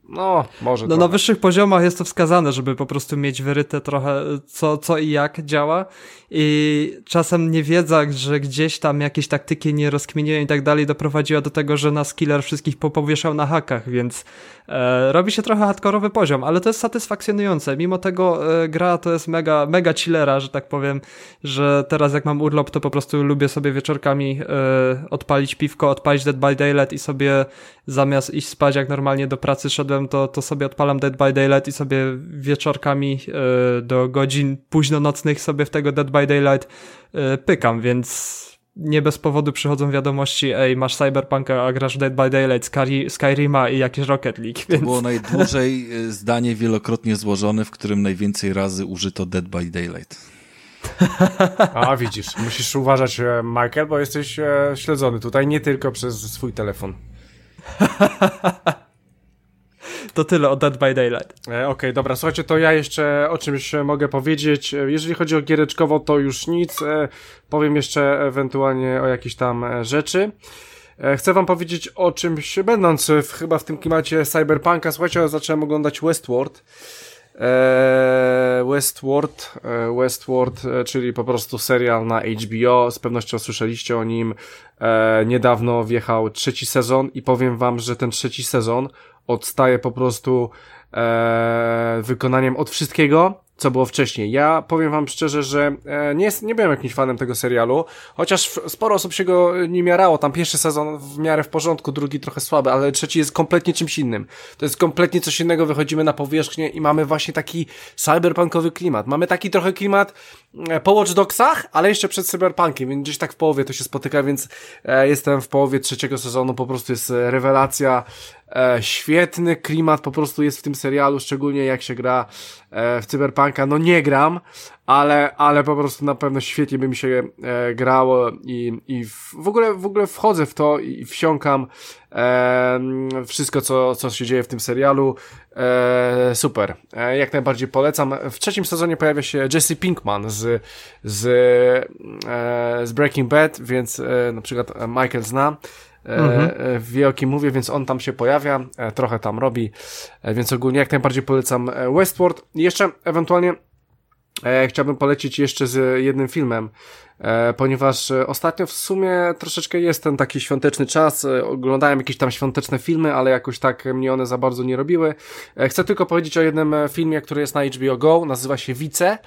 no, może. No, na wyższych poziomach jest to wskazane, żeby po prostu mieć wyryte trochę co, co i jak działa. I czasem niewiedza, że gdzieś tam jakieś taktyki nie rozkminiłem i tak dalej, doprowadziła do tego, że nas killer wszystkich popowieszał na hakach, więc e, robi się trochę hardkorowy poziom, ale to jest satysfakcjonujące. Mimo tego e, gra to jest mega, mega chillera, że tak powiem, że teraz jak mam urlop, to po prostu lubię sobie wieczorkami e, odpalić piwko, odpalić Dead by Daylight i sobie zamiast iść spać jak normalnie do pracy szedłem, to, to sobie odpalam Dead by Daylight i sobie wieczorkami e, do godzin późno nocnych sobie w tego Dead by Daylight e, pykam, więc nie bez powodu przychodzą wiadomości, ej, masz Cyberpunka, a grasz Dead by Daylight, Sky, Skyrima i jakiś Rocket League. Więc... To było najdłużej e, zdanie wielokrotnie złożone, w którym najwięcej razy użyto Dead by Daylight. A widzisz, musisz uważać, Michael, bo jesteś śledzony tutaj nie tylko przez swój telefon. To tyle o Dead by Daylight. E, Okej, okay, dobra, słuchajcie, to ja jeszcze o czymś mogę powiedzieć. E, jeżeli chodzi o giereczkowo, to już nic. E, powiem jeszcze ewentualnie o jakiejś tam rzeczy. Chcę wam powiedzieć o czymś, będąc w, chyba w tym klimacie cyberpunka. Słuchajcie, zacząłem oglądać Westworld. Westworld, Westworld, czyli po prostu serial na HBO, z pewnością słyszeliście o nim. Niedawno wjechał trzeci sezon i powiem wam, że ten trzeci sezon odstaje po prostu wykonaniem od wszystkiego, co było wcześniej. Ja powiem wam szczerze, że e, nie, jest, nie byłem jakimś fanem tego serialu, chociaż sporo osób się go nie miarało. Tam pierwszy sezon w miarę w porządku, drugi trochę słaby, ale trzeci jest kompletnie czymś innym. To jest kompletnie coś innego, wychodzimy na powierzchnię i mamy właśnie taki cyberpunkowy klimat. Mamy taki trochę klimat e, po Watch Dogsach, ale jeszcze przed cyberpunkiem, więc gdzieś tak w połowie to się spotyka, więc e, jestem w połowie trzeciego sezonu, po prostu jest rewelacja E, świetny klimat po prostu jest w tym serialu, szczególnie jak się gra e, w Cyberpunka. No nie gram, ale, ale po prostu na pewno świetnie by mi się e, grało i, i w, w, ogóle, w ogóle wchodzę w to i wsiąkam e, wszystko, co, co się dzieje w tym serialu. E, super. E, jak najbardziej polecam. W trzecim sezonie pojawia się Jesse Pinkman z, z, e, z Breaking Bad, więc e, na przykład Michael zna. E, mhm. E, wie o kim mówię, więc on tam się pojawia, e, trochę tam robi, więc ogólnie jak najbardziej polecam Westworld. Jeszcze ewentualnie chciałbym polecić jeszcze z jednym filmem, E, ponieważ e, ostatnio w sumie troszeczkę jest ten taki świąteczny czas, e, oglądałem jakieś tam świąteczne filmy, ale jakoś tak mnie one za bardzo nie robiły. Chcę tylko powiedzieć o jednym filmie, który jest na HBO Go, nazywa się Wice.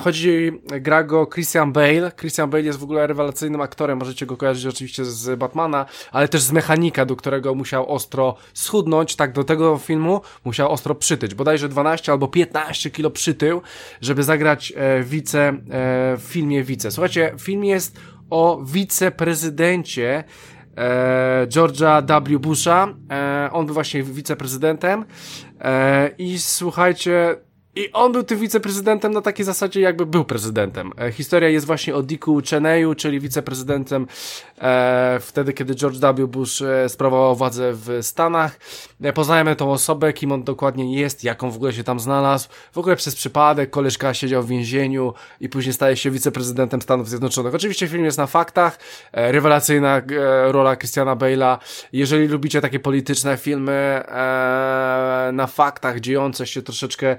Chodzi, gra go Christian Bale. Christian Bale jest w ogóle rewelacyjnym aktorem, możecie go kojarzyć oczywiście z Batmana, ale też z Mechanika, do którego musiał ostro schudnąć, tak do tego filmu musiał ostro przytyć, bodajże 12 albo 15 kilo przytył, żeby zagrać Wice w filmie Wice. Słuchajcie, Słuchajcie, film jest o wiceprezydencie e, George'a W. Busha. E, on był właśnie wiceprezydentem. E, I słuchajcie, i on był tym wiceprezydentem na takiej zasadzie, jakby był prezydentem. E, historia jest właśnie o Dicku Cheneyu, czyli wiceprezydentem e, wtedy, kiedy George W. Bush e, sprawował władzę w Stanach. E, poznajemy tą osobę, kim on dokładnie jest, jaką w ogóle się tam znalazł. W ogóle przez przypadek koleżka siedział w więzieniu i później staje się wiceprezydentem Stanów Zjednoczonych. Oczywiście film jest na faktach, e, rewelacyjna e, rola Christiana Bale'a. Jeżeli lubicie takie polityczne filmy e, na faktach, dziejące się troszeczkę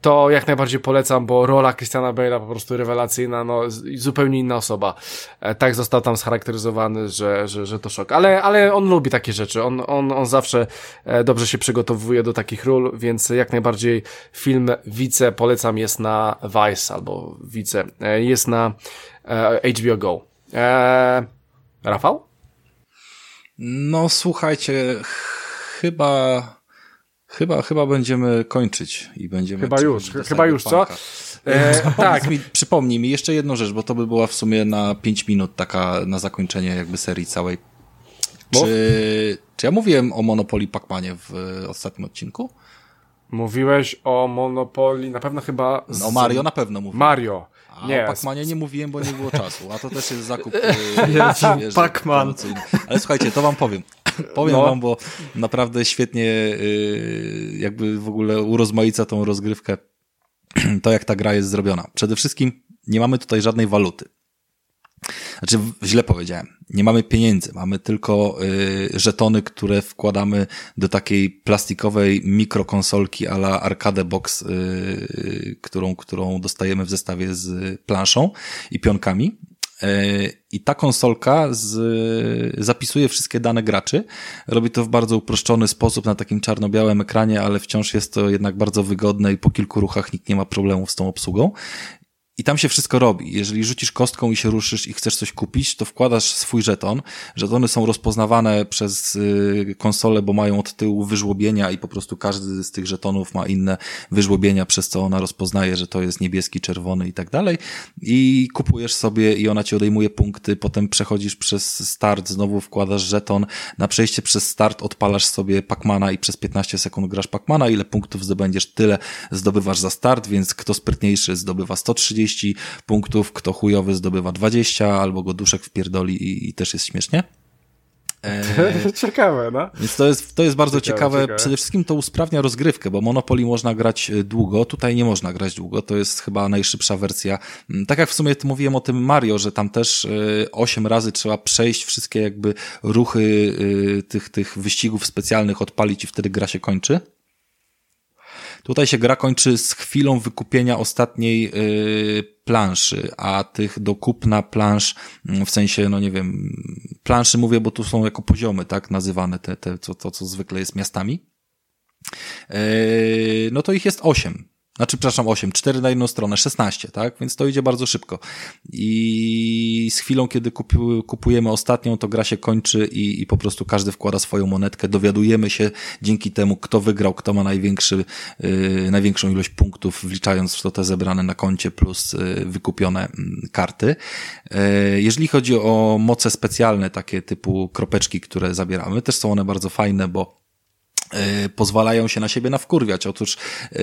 to jak najbardziej polecam, bo rola Christiana Bale'a po prostu rewelacyjna, no zupełnie inna osoba. E, tak został tam scharakteryzowany, że, że, że to szok. Ale, ale on lubi takie rzeczy, on, on, on zawsze e, dobrze się przygotowuje do takich ról, więc jak najbardziej film Wice polecam jest na Vice albo Wice, jest na HBO Go. Eee, Rafał? No słuchajcie, chyba Chyba, chyba będziemy kończyć i będziemy. Chyba już, chyba już, co? E, tak. Mi, przypomnij mi jeszcze jedną rzecz, bo to by była w sumie na 5 minut taka na zakończenie jakby serii całej. Czy, czy ja mówiłem o Monopoly Pacmanie w ostatnim odcinku? Mówiłeś o Monopoly, na pewno chyba. Z... No Mario na pewno mówiłem. Mario. A nie, o Pacmanie nie mówiłem, bo nie było czasu, a to też jest zakup. Jest Pacman. Ale słuchajcie, to wam powiem. Powiem no. wam, bo naprawdę świetnie yy, jakby w ogóle urozmaica tą rozgrywkę to, jak ta gra jest zrobiona. Przede wszystkim nie mamy tutaj żadnej waluty. Znaczy, źle powiedziałem. Nie mamy pieniędzy, mamy tylko y, żetony, które wkładamy do takiej plastikowej mikrokonsolki a la Arcade Box, y, którą, którą dostajemy w zestawie z planszą i pionkami. I ta konsolka z, zapisuje wszystkie dane graczy. Robi to w bardzo uproszczony sposób na takim czarno-białym ekranie, ale wciąż jest to jednak bardzo wygodne i po kilku ruchach nikt nie ma problemów z tą obsługą. I tam się wszystko robi. Jeżeli rzucisz kostką i się ruszysz i chcesz coś kupić, to wkładasz swój żeton. Żetony są rozpoznawane przez y, konsolę, bo mają od tyłu wyżłobienia i po prostu każdy z tych żetonów ma inne wyżłobienia, przez co ona rozpoznaje, że to jest niebieski, czerwony i tak dalej. I kupujesz sobie i ona ci odejmuje punkty, potem przechodzisz przez start, znowu wkładasz żeton. Na przejście przez start odpalasz sobie Pacmana i przez 15 sekund grasz Pacmana. Ile punktów zdobędziesz, tyle zdobywasz za start, więc kto sprytniejszy zdobywa 130 30 punktów, kto chujowy zdobywa 20, albo go duszek wpierdoli i, i też jest śmiesznie. E, ciekawe, no. Więc to jest, to jest bardzo ciekawe, ciekawe. ciekawe. Przede wszystkim to usprawnia rozgrywkę, bo Monopoly można grać e, długo, tutaj nie można grać długo. To jest chyba najszybsza wersja. Mm, tak jak w sumie mówiłem o tym Mario, że tam też 8 e, razy trzeba przejść wszystkie jakby ruchy tych, tych wyścigów specjalnych, odpalić i wtedy gra się kończy. Tutaj się gra kończy z chwilą wykupienia ostatniej yy, planszy, a tych do kupna plansz, mm, w sensie, no nie wiem, planszy mówię, bo tu są jako poziomy, tak, nazywane te, te co, to, co zwykle jest miastami. Yy, no to ich jest osiem. Znaczy, przepraszam, 8, 4 na jedną stronę, 16, tak? Więc to idzie bardzo szybko. I z chwilą, kiedy kupujemy ostatnią, to gra się kończy i, i po prostu każdy wkłada swoją monetkę. Dowiadujemy się dzięki temu, kto wygrał, kto ma największy, yy, największą ilość punktów, wliczając w to te zebrane na koncie plus yy, wykupione yy, karty. Jeżeli chodzi o moce specjalne, takie typu kropeczki, które zabieramy, też są one bardzo fajne, bo E, pozwalają się na siebie nawkurwiać. Otóż e,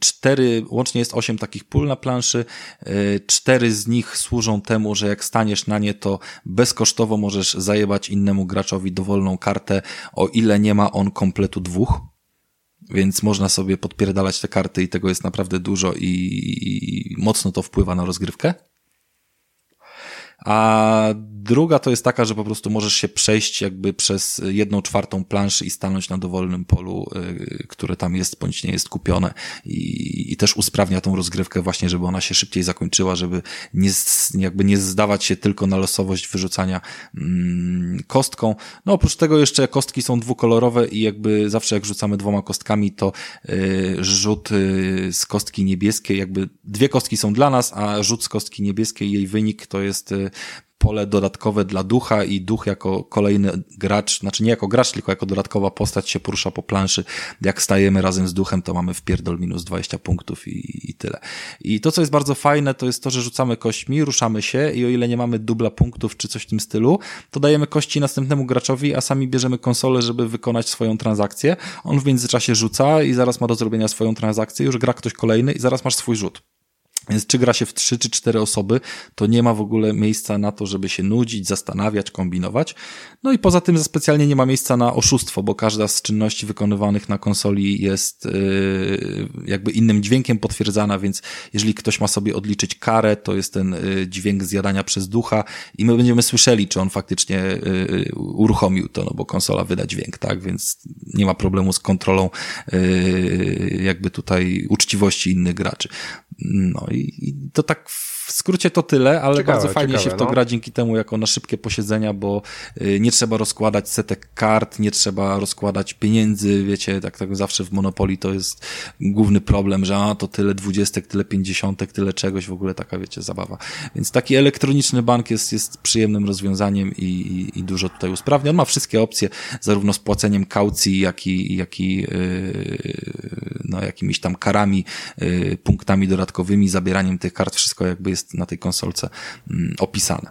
cztery, łącznie jest osiem takich pól na planszy, e, cztery z nich służą temu, że jak staniesz na nie, to bezkosztowo możesz zajebać innemu graczowi dowolną kartę, o ile nie ma on kompletu dwóch. Więc można sobie podpierdalać te karty i tego jest naprawdę dużo i mocno to wpływa na rozgrywkę. A druga to jest taka, że po prostu możesz się przejść jakby przez jedną czwartą planszy i stanąć na dowolnym polu, y, które tam jest bądź nie jest kupione i, i też usprawnia tą rozgrywkę właśnie, żeby ona się szybciej zakończyła, żeby nie, jakby nie zdawać się tylko na losowość wyrzucania mm, kostką. No oprócz tego jeszcze kostki są dwukolorowe i jakby zawsze jak rzucamy dwoma kostkami, to y, rzut y, z kostki niebieskiej, jakby dwie kostki są dla nas, a rzut z kostki niebieskiej, jej wynik to jest y, pole dodatkowe dla ducha i duch jako kolejny gracz, znaczy nie jako gracz, tylko jako dodatkowa postać się porusza po planszy. Jak stajemy razem z duchem, to mamy w pierdol minus 20 punktów i, i tyle. I to, co jest bardzo fajne, to jest to, że rzucamy kośćmi, ruszamy się i o ile nie mamy dubla punktów czy coś w tym stylu, to dajemy kości następnemu graczowi, a sami bierzemy konsolę, żeby wykonać swoją transakcję. On w międzyczasie rzuca i zaraz ma do zrobienia swoją transakcję, już gra ktoś kolejny i zaraz masz swój rzut. Więc czy gra się w trzy czy cztery osoby, to nie ma w ogóle miejsca na to, żeby się nudzić, zastanawiać, kombinować. No i poza tym specjalnie nie ma miejsca na oszustwo, bo każda z czynności wykonywanych na konsoli jest yy, jakby innym dźwiękiem potwierdzana, więc jeżeli ktoś ma sobie odliczyć karę, to jest ten yy, dźwięk zjadania przez ducha i my będziemy słyszeli, czy on faktycznie yy, uruchomił to, no bo konsola wyda dźwięk, tak? Więc nie ma problemu z kontrolą yy, jakby tutaj uczciwości innych graczy. No i, i to tak w skrócie to tyle, ale ciekawe, bardzo fajnie ciekawe, się w to no. gra dzięki temu jako na szybkie posiedzenia, bo y, nie trzeba rozkładać setek kart, nie trzeba rozkładać pieniędzy, wiecie, tak, tak zawsze w Monopolii to jest główny problem, że a, to tyle dwudziestek, tyle pięćdziesiątek, tyle czegoś, w ogóle taka, wiecie, zabawa. Więc taki elektroniczny bank jest, jest przyjemnym rozwiązaniem i, i, i dużo tutaj usprawnia. On ma wszystkie opcje, zarówno z płaceniem kaucji, jak i, jak i yy, no, jakimiś tam karami, yy, punktami dodatkowymi, zabieraniem tych kart, wszystko jakby jest na tej konsolce mm, opisane.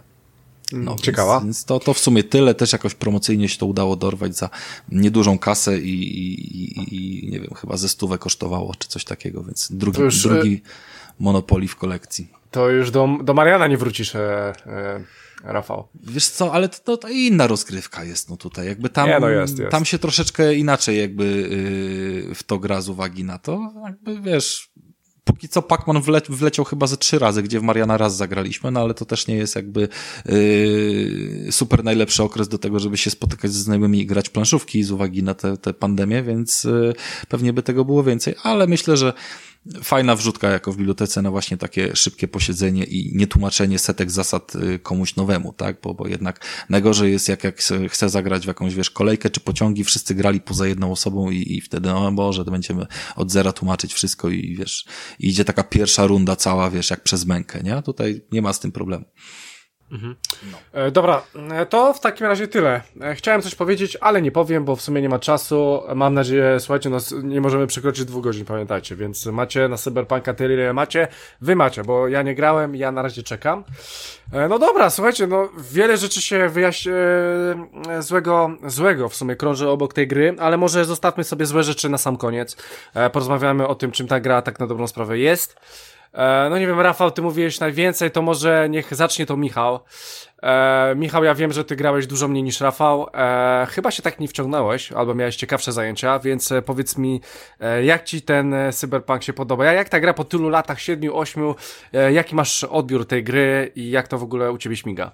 No, Ciekawa. Więc, więc, to, to w sumie tyle. Też jakoś promocyjnie się to udało dorwać za niedużą kasę i, i, i nie wiem, chyba ze stówę kosztowało, czy coś takiego, więc drugi, już, drugi Monopoly w kolekcji. To już do, do Mariana nie wrócisz, e, e, Rafał. Wiesz co, ale to, to inna rozgrywka jest no tutaj. Jakby tam, nie, no jest, jest. tam się troszeczkę inaczej jakby yy, w to gra z uwagi na to. Jakby wiesz, póki co Pac-Man wle wleciał chyba ze trzy razy, gdzie w Mariana raz zagraliśmy, no ale to też nie jest jakby yy, super najlepszy okres do tego, żeby się spotykać ze znajomymi i grać planszówki z uwagi na tę pandemię, więc yy, pewnie by tego było więcej, ale myślę, że fajna wrzutka jako w bibliotece na właśnie takie szybkie posiedzenie i nietłumaczenie setek zasad y, komuś nowemu, tak? Bo, bo jednak najgorzej jest jak, jak chce zagrać w jakąś, wiesz, kolejkę czy pociągi, wszyscy grali poza jedną osobą i, i wtedy, no Boże, to będziemy od zera tłumaczyć wszystko i wiesz, idzie taka pierwsza runda cała, wiesz, jak przez mękę, nie? Tutaj nie ma z tym problemu. Mhm. No. E, dobra, e, to w takim razie tyle. E, chciałem coś powiedzieć, ale nie powiem, bo w sumie nie ma czasu. Mam nadzieję, słuchajcie, no, nie możemy przekroczyć dwóch godzin, pamiętajcie, więc macie na Cyberpunka tyle, ile macie. Wy macie, bo ja nie grałem, ja na razie czekam. No dobra, słuchajcie, no wiele rzeczy się wyjaśni... złego, złego w sumie krąży obok tej gry, ale może zostawmy sobie złe rzeczy na sam koniec. Porozmawiamy o tym, czym ta gra tak na dobrą sprawę jest. E, no nie wiem, Rafał, ty mówiłeś najwięcej, to może niech zacznie to Michał. E, Michał, ja wiem, że ty grałeś dużo mniej niż Rafał. E, chyba się tak nie wciągnąłeś, albo miałeś ciekawsze zajęcia, więc e, powiedz mi, e, jak ci ten e, Cyberpunk się podoba? Jak ta gra po tylu latach, siedmiu, ośmiu, jaki masz odbiór tej gry i jak to w ogóle u ciebie śmiga?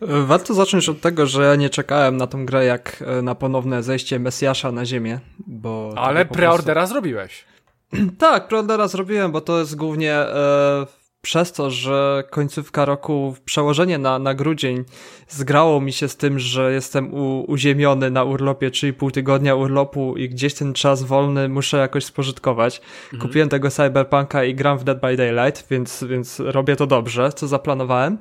Warto zacząć od tego, że ja nie czekałem na tą grę jak na ponowne zejście Mesjasza na ziemię, bo... Ale preordera prostu... zrobiłeś. tak, preordera zrobiłem, bo to jest głównie e, przez to, że końcówka roku, przełożenie na, na grudzień zgrało mi się z tym, że jestem u, uziemiony na urlopie, czyli pół tygodnia urlopu i gdzieś ten czas wolny muszę jakoś spożytkować. Mhm. Kupiłem tego Cyberpunka i gram w Dead by Daylight, więc, więc robię to dobrze, co zaplanowałem.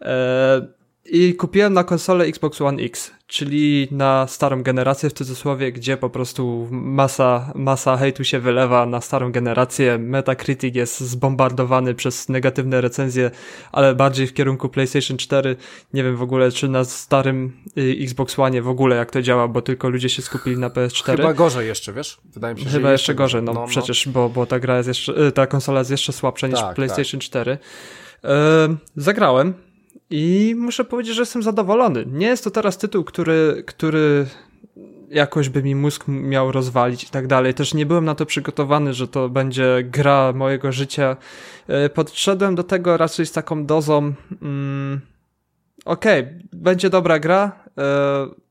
Eee, i kupiłem na konsolę Xbox One X, czyli na starą generację w cudzysłowie, gdzie po prostu masa, masa hejtu się wylewa na starą generację. Metacritic jest zbombardowany przez negatywne recenzje, ale bardziej w kierunku PlayStation 4. Nie wiem w ogóle, czy na starym y, Xbox One w ogóle jak to działa, bo tylko ludzie się skupili na PS4. Chyba gorzej jeszcze, wiesz? Wydaje mi się, Chyba jeszcze gorzej, no, no, no, przecież, bo, bo ta gra jest jeszcze, y, ta konsola jest jeszcze słabsza niż tak, PlayStation tak. 4. Yy, zagrałem i muszę powiedzieć, że jestem zadowolony. Nie jest to teraz tytuł, który, który jakoś by mi mózg miał rozwalić i tak dalej. Też nie byłem na to przygotowany, że to będzie gra mojego życia. E, podszedłem do tego raczej z taką dozą. Mm, Okej, okay, będzie dobra gra. E,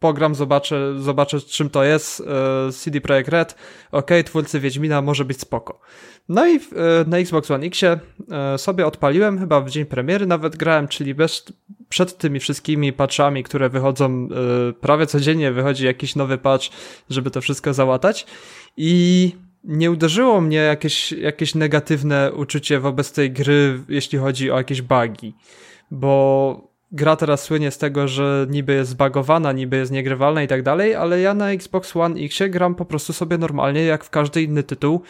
pogram, zobaczę, zobaczę czym to jest. E, CD Projekt Red. Okay, twórcy Wiedźmina może być spoko. No i e, na Xbox One X e, sobie odpaliłem chyba w dzień premiery, nawet grałem, czyli bez, przed tymi wszystkimi patchami, które wychodzą prawie codziennie, wychodzi jakiś nowy patch, żeby to wszystko załatać. I nie uderzyło mnie jakieś, jakieś negatywne uczucie wobec tej gry, jeśli chodzi o jakieś bugi. Bo gra teraz słynie z tego, że niby jest zbagowana, niby jest niegrywalna i tak dalej, ale ja na Xbox One X gram po prostu sobie normalnie, jak w każdy inny tytuł.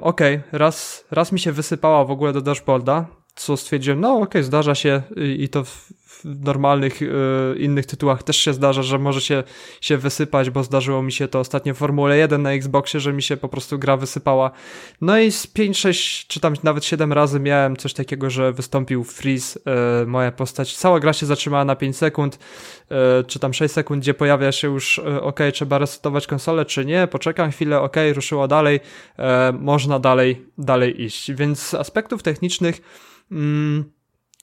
Okej, okay, raz, raz mi się wysypała w ogóle do dashboarda, co stwierdziłem, no okej, okay, zdarza się i, i to w normalnych y, innych tytułach też się zdarza, że może się, się wysypać, bo zdarzyło mi się to ostatnio w Formule 1 na Xboxie, że mi się po prostu gra wysypała. No i z 5, 6 czy tam nawet 7 razy miałem coś takiego, że wystąpił freeze y, moja postać. Cała gra się zatrzymała na 5 sekund, y, czy tam 6 sekund, gdzie pojawia się już ok, trzeba resetować konsolę, czy nie, poczekam chwilę, ok, ruszyło dalej, można dalej, dalej iść. Więc z aspektów technicznych mm,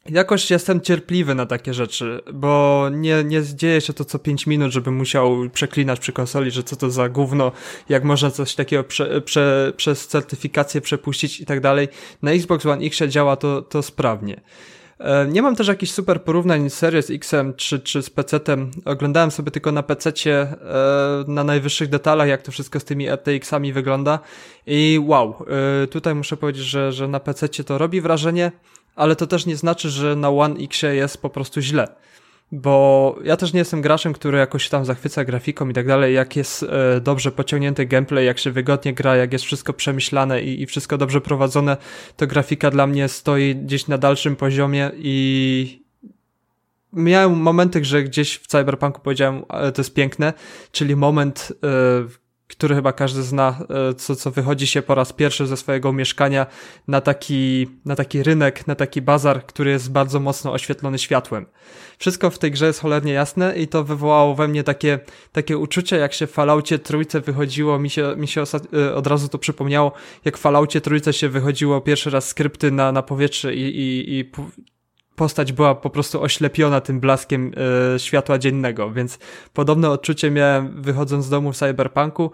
Jakoś jestem cierpliwy na takie rzeczy, bo nie, nie dzieje się to co 5 minut, żeby musiał przeklinać przy konsoli, że co to za gówno, jak można coś takiego prze, prze, przez certyfikację przepuścić i tak dalej. Na Xbox One X działa to, to sprawnie. E, nie mam też jakichś super porównań z Series X czy, czy z PC-tem. Oglądałem sobie tylko na PC-cie e, na najwyższych detalach, jak to wszystko z tymi RTX-ami wygląda. I wow, e, tutaj muszę powiedzieć, że, że na PC-cie to robi wrażenie ale to też nie znaczy, że na One X jest po prostu źle. Bo ja też nie jestem graczem, który jakoś tam zachwyca grafiką i tak dalej. Jak jest e, dobrze pociągnięty gameplay, jak się wygodnie gra, jak jest wszystko przemyślane i, i wszystko dobrze prowadzone, to grafika dla mnie stoi gdzieś na dalszym poziomie i, miałem momenty, że gdzieś w Cyberpunku powiedziałem, to jest piękne, czyli moment, e, który chyba każdy zna, e, co, co wychodzi się po raz pierwszy ze swojego mieszkania na taki, na taki rynek, na taki bazar, który jest bardzo mocno oświetlony światłem. Wszystko w tej grze jest cholernie jasne i to wywołało we mnie takie, takie uczucie, jak się w Falloutie trójce wychodziło, mi się, mi się e, od razu to przypomniało, jak w Falloutie trójce się wychodziło pierwszy raz skrypty na, na powietrze i, i, i postać była po prostu oślepiona tym blaskiem e, światła dziennego, więc podobne odczucie miałem wychodząc z domu w Cyberpunku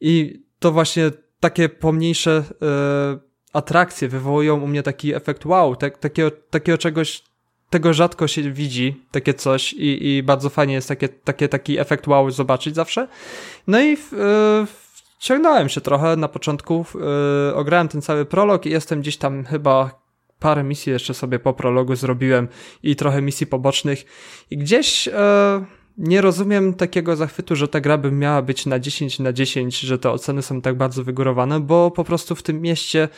i to właśnie takie pomniejsze e, atrakcje wywołują u mnie taki efekt wow, tak, takiego, takiego czegoś, tego rzadko się widzi, takie coś i, i bardzo fajnie jest takie, takie, taki efekt wow zobaczyć zawsze. No i w, e, ciągnąłem się trochę na początku, e, ograłem ten cały prolog i jestem gdzieś tam chyba parę misji jeszcze sobie po prologu zrobiłem i trochę misji pobocznych i gdzieś e, nie rozumiem takiego zachwytu, że ta gra by miała być na 10 na 10, że te oceny są tak bardzo wygórowane, bo po prostu w tym mieście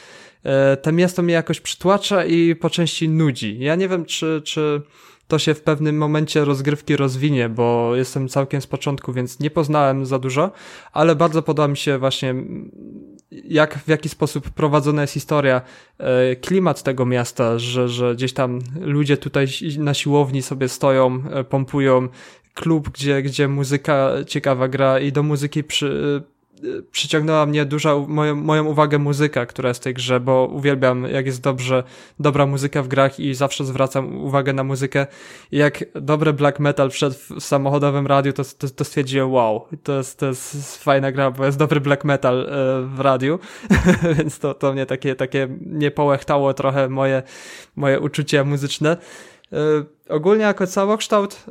e, to miasto mnie jakoś przytłacza i po części nudzi. Ja nie wiem, czy, czy to się w pewnym momencie rozgrywki rozwinie, bo jestem całkiem z początku, więc nie poznałem za dużo, ale bardzo podoba mi się właśnie jak, w jaki sposób prowadzona jest historia, e, klimat tego miasta, że, że gdzieś tam ludzie tutaj na siłowni sobie stoją, e, pompują, klub, gdzie, gdzie muzyka ciekawa gra i do muzyki przy, przyciągnęła mnie duża, moją, moją uwagę muzyka, która jest w tej grze, bo uwielbiam, jak jest dobrze, dobra muzyka w grach i zawsze zwracam uwagę na muzykę. I jak dobry black metal wszedł w samochodowym radiu, to, to, to stwierdziłem, wow, to jest, to jest fajna gra, bo jest dobry black metal e, w radiu, więc to, to mnie takie, takie nie połechtało trochę moje, moje uczucia muzyczne. E, ogólnie jako całokształt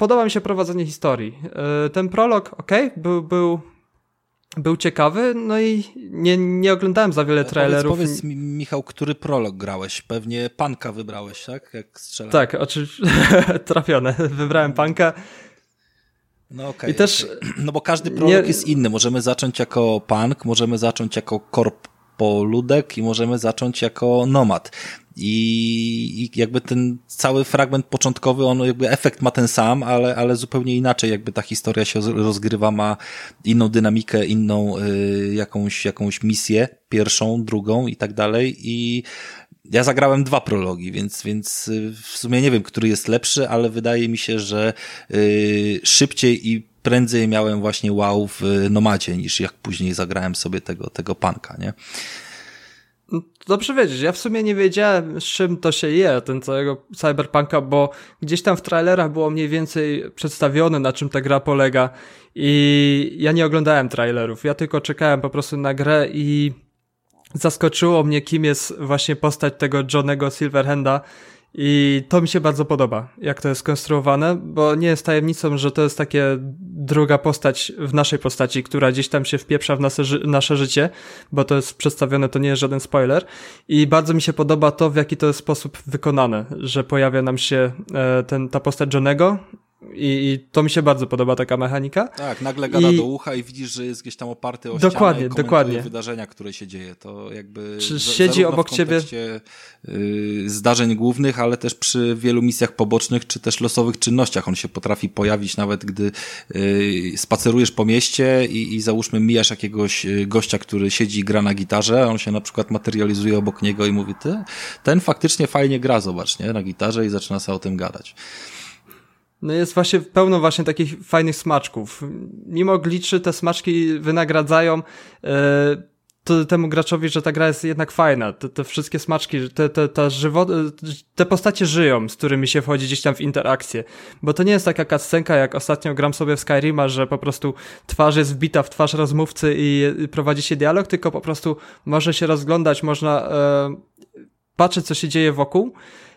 podoba mi się prowadzenie historii. E, ten prolog, ok, był, był, był ciekawy, no i nie, nie oglądałem za wiele trailerów. Powiedz, powiedz mi, Michał, który prolog grałeś? Pewnie panka wybrałeś, tak? Jak strzelałem. Tak, oczywiście, trafione. Wybrałem panka. No okej. Okay, I też... Okay. No bo każdy prolog nie... jest inny. Możemy zacząć jako punk, możemy zacząć jako korp ludek i możemy zacząć jako nomad. I, I, jakby ten cały fragment początkowy, on jakby efekt ma ten sam, ale, ale zupełnie inaczej jakby ta historia się rozgrywa, ma inną dynamikę, inną y, jakąś, jakąś misję, pierwszą, drugą i tak dalej i ja zagrałem dwa prologi, więc, więc y, w sumie nie wiem, który jest lepszy, ale wydaje mi się, że y, szybciej i prędzej miałem właśnie wow w Nomadzie, niż jak później zagrałem sobie tego, tego panka, nie? Dobrze wiedzieć, ja w sumie nie wiedziałem z czym to się je, ten całego cyberpunka, bo gdzieś tam w trailerach było mniej więcej przedstawione na czym ta gra polega. I ja nie oglądałem trailerów, ja tylko czekałem po prostu na grę i zaskoczyło mnie kim jest właśnie postać tego Johnego Silverhanda i to mi się bardzo podoba, jak to jest konstruowane, bo nie jest tajemnicą, że to jest takie druga postać w naszej postaci, która gdzieś tam się wpieprza w nasze, nasze życie, bo to jest przedstawione, to nie jest żaden spoiler. I bardzo mi się podoba to, w jaki to jest sposób wykonane, że pojawia nam się e, ten, ta postać Johnego, i, I, to mi się bardzo podoba taka mechanika. Tak, nagle gada I... do ucha i widzisz, że jest gdzieś tam oparty o dokładnie, ścianę dokładnie. wydarzenia, które się dzieje. To jakby Czy siedzi obok ciebie y, zdarzeń głównych, ale też przy wielu misjach pobocznych, czy też losowych czynnościach. On się potrafi pojawić nawet, gdy y, spacerujesz po mieście i, i załóżmy mijasz jakiegoś y, gościa, który siedzi i gra na gitarze, a on się na przykład materializuje obok niego i mówi, ty, ten faktycznie fajnie gra, zobacz, nie, na gitarze i zaczyna sobie o tym gadać. No jest właśnie pełno właśnie takich fajnych smaczków. Mimo gliczy te smaczki wynagradzają e, to, temu graczowi, że ta gra jest jednak fajna. Te, te wszystkie smaczki, te, te, te, żywo, te postacie żyją, z którymi się wchodzi gdzieś tam w interakcję. Bo to nie jest taka cutscenka, jak ostatnio gram sobie w Skyrima, że po prostu twarz jest wbita w twarz rozmówcy i, i prowadzi się dialog, tylko po prostu może się rozglądać, można e, patrzeć, co się dzieje wokół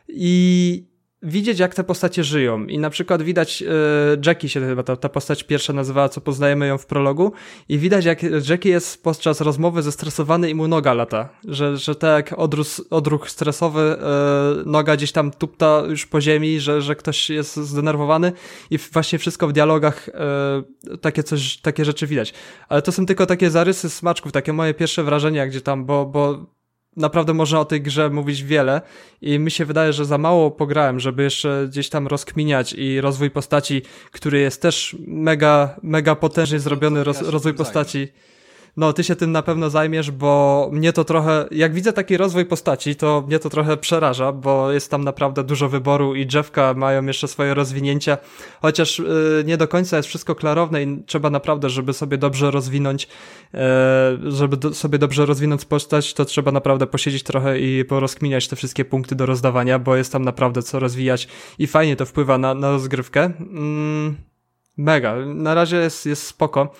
i widzieć, jak te postacie żyją. I na przykład widać, e, Jackie się chyba ta, ta postać pierwsza nazywała, co poznajemy ją w prologu, i widać, jak Jackie jest podczas rozmowy zestresowany i mu noga lata. Że, że tak odruch, odruch stresowy, e, noga gdzieś tam tupta już po ziemi, że, że ktoś jest zdenerwowany i właśnie wszystko w dialogach e, takie coś, takie rzeczy widać. Ale to są tylko takie zarysy smaczków, takie moje pierwsze wrażenia, gdzie tam, bo, bo naprawdę można o tej grze mówić wiele i mi się wydaje, że za mało pograłem, żeby jeszcze gdzieś tam rozkminiać i rozwój postaci, który jest też mega, mega potężnie zrobiony, roz, rozwój postaci. No, ty się tym na pewno zajmiesz, bo mnie to trochę, jak widzę taki rozwój postaci, to mnie to trochę przeraża, bo jest tam naprawdę dużo wyboru i drzewka mają jeszcze swoje rozwinięcia, chociaż yy, nie do końca jest wszystko klarowne i trzeba naprawdę, żeby sobie dobrze rozwinąć, yy, żeby do, sobie dobrze rozwinąć postać, to trzeba naprawdę posiedzieć trochę i porozkminiać te wszystkie punkty do rozdawania, bo jest tam naprawdę co rozwijać i fajnie to wpływa na, na rozgrywkę. Mm, mega. Na razie jest, jest spoko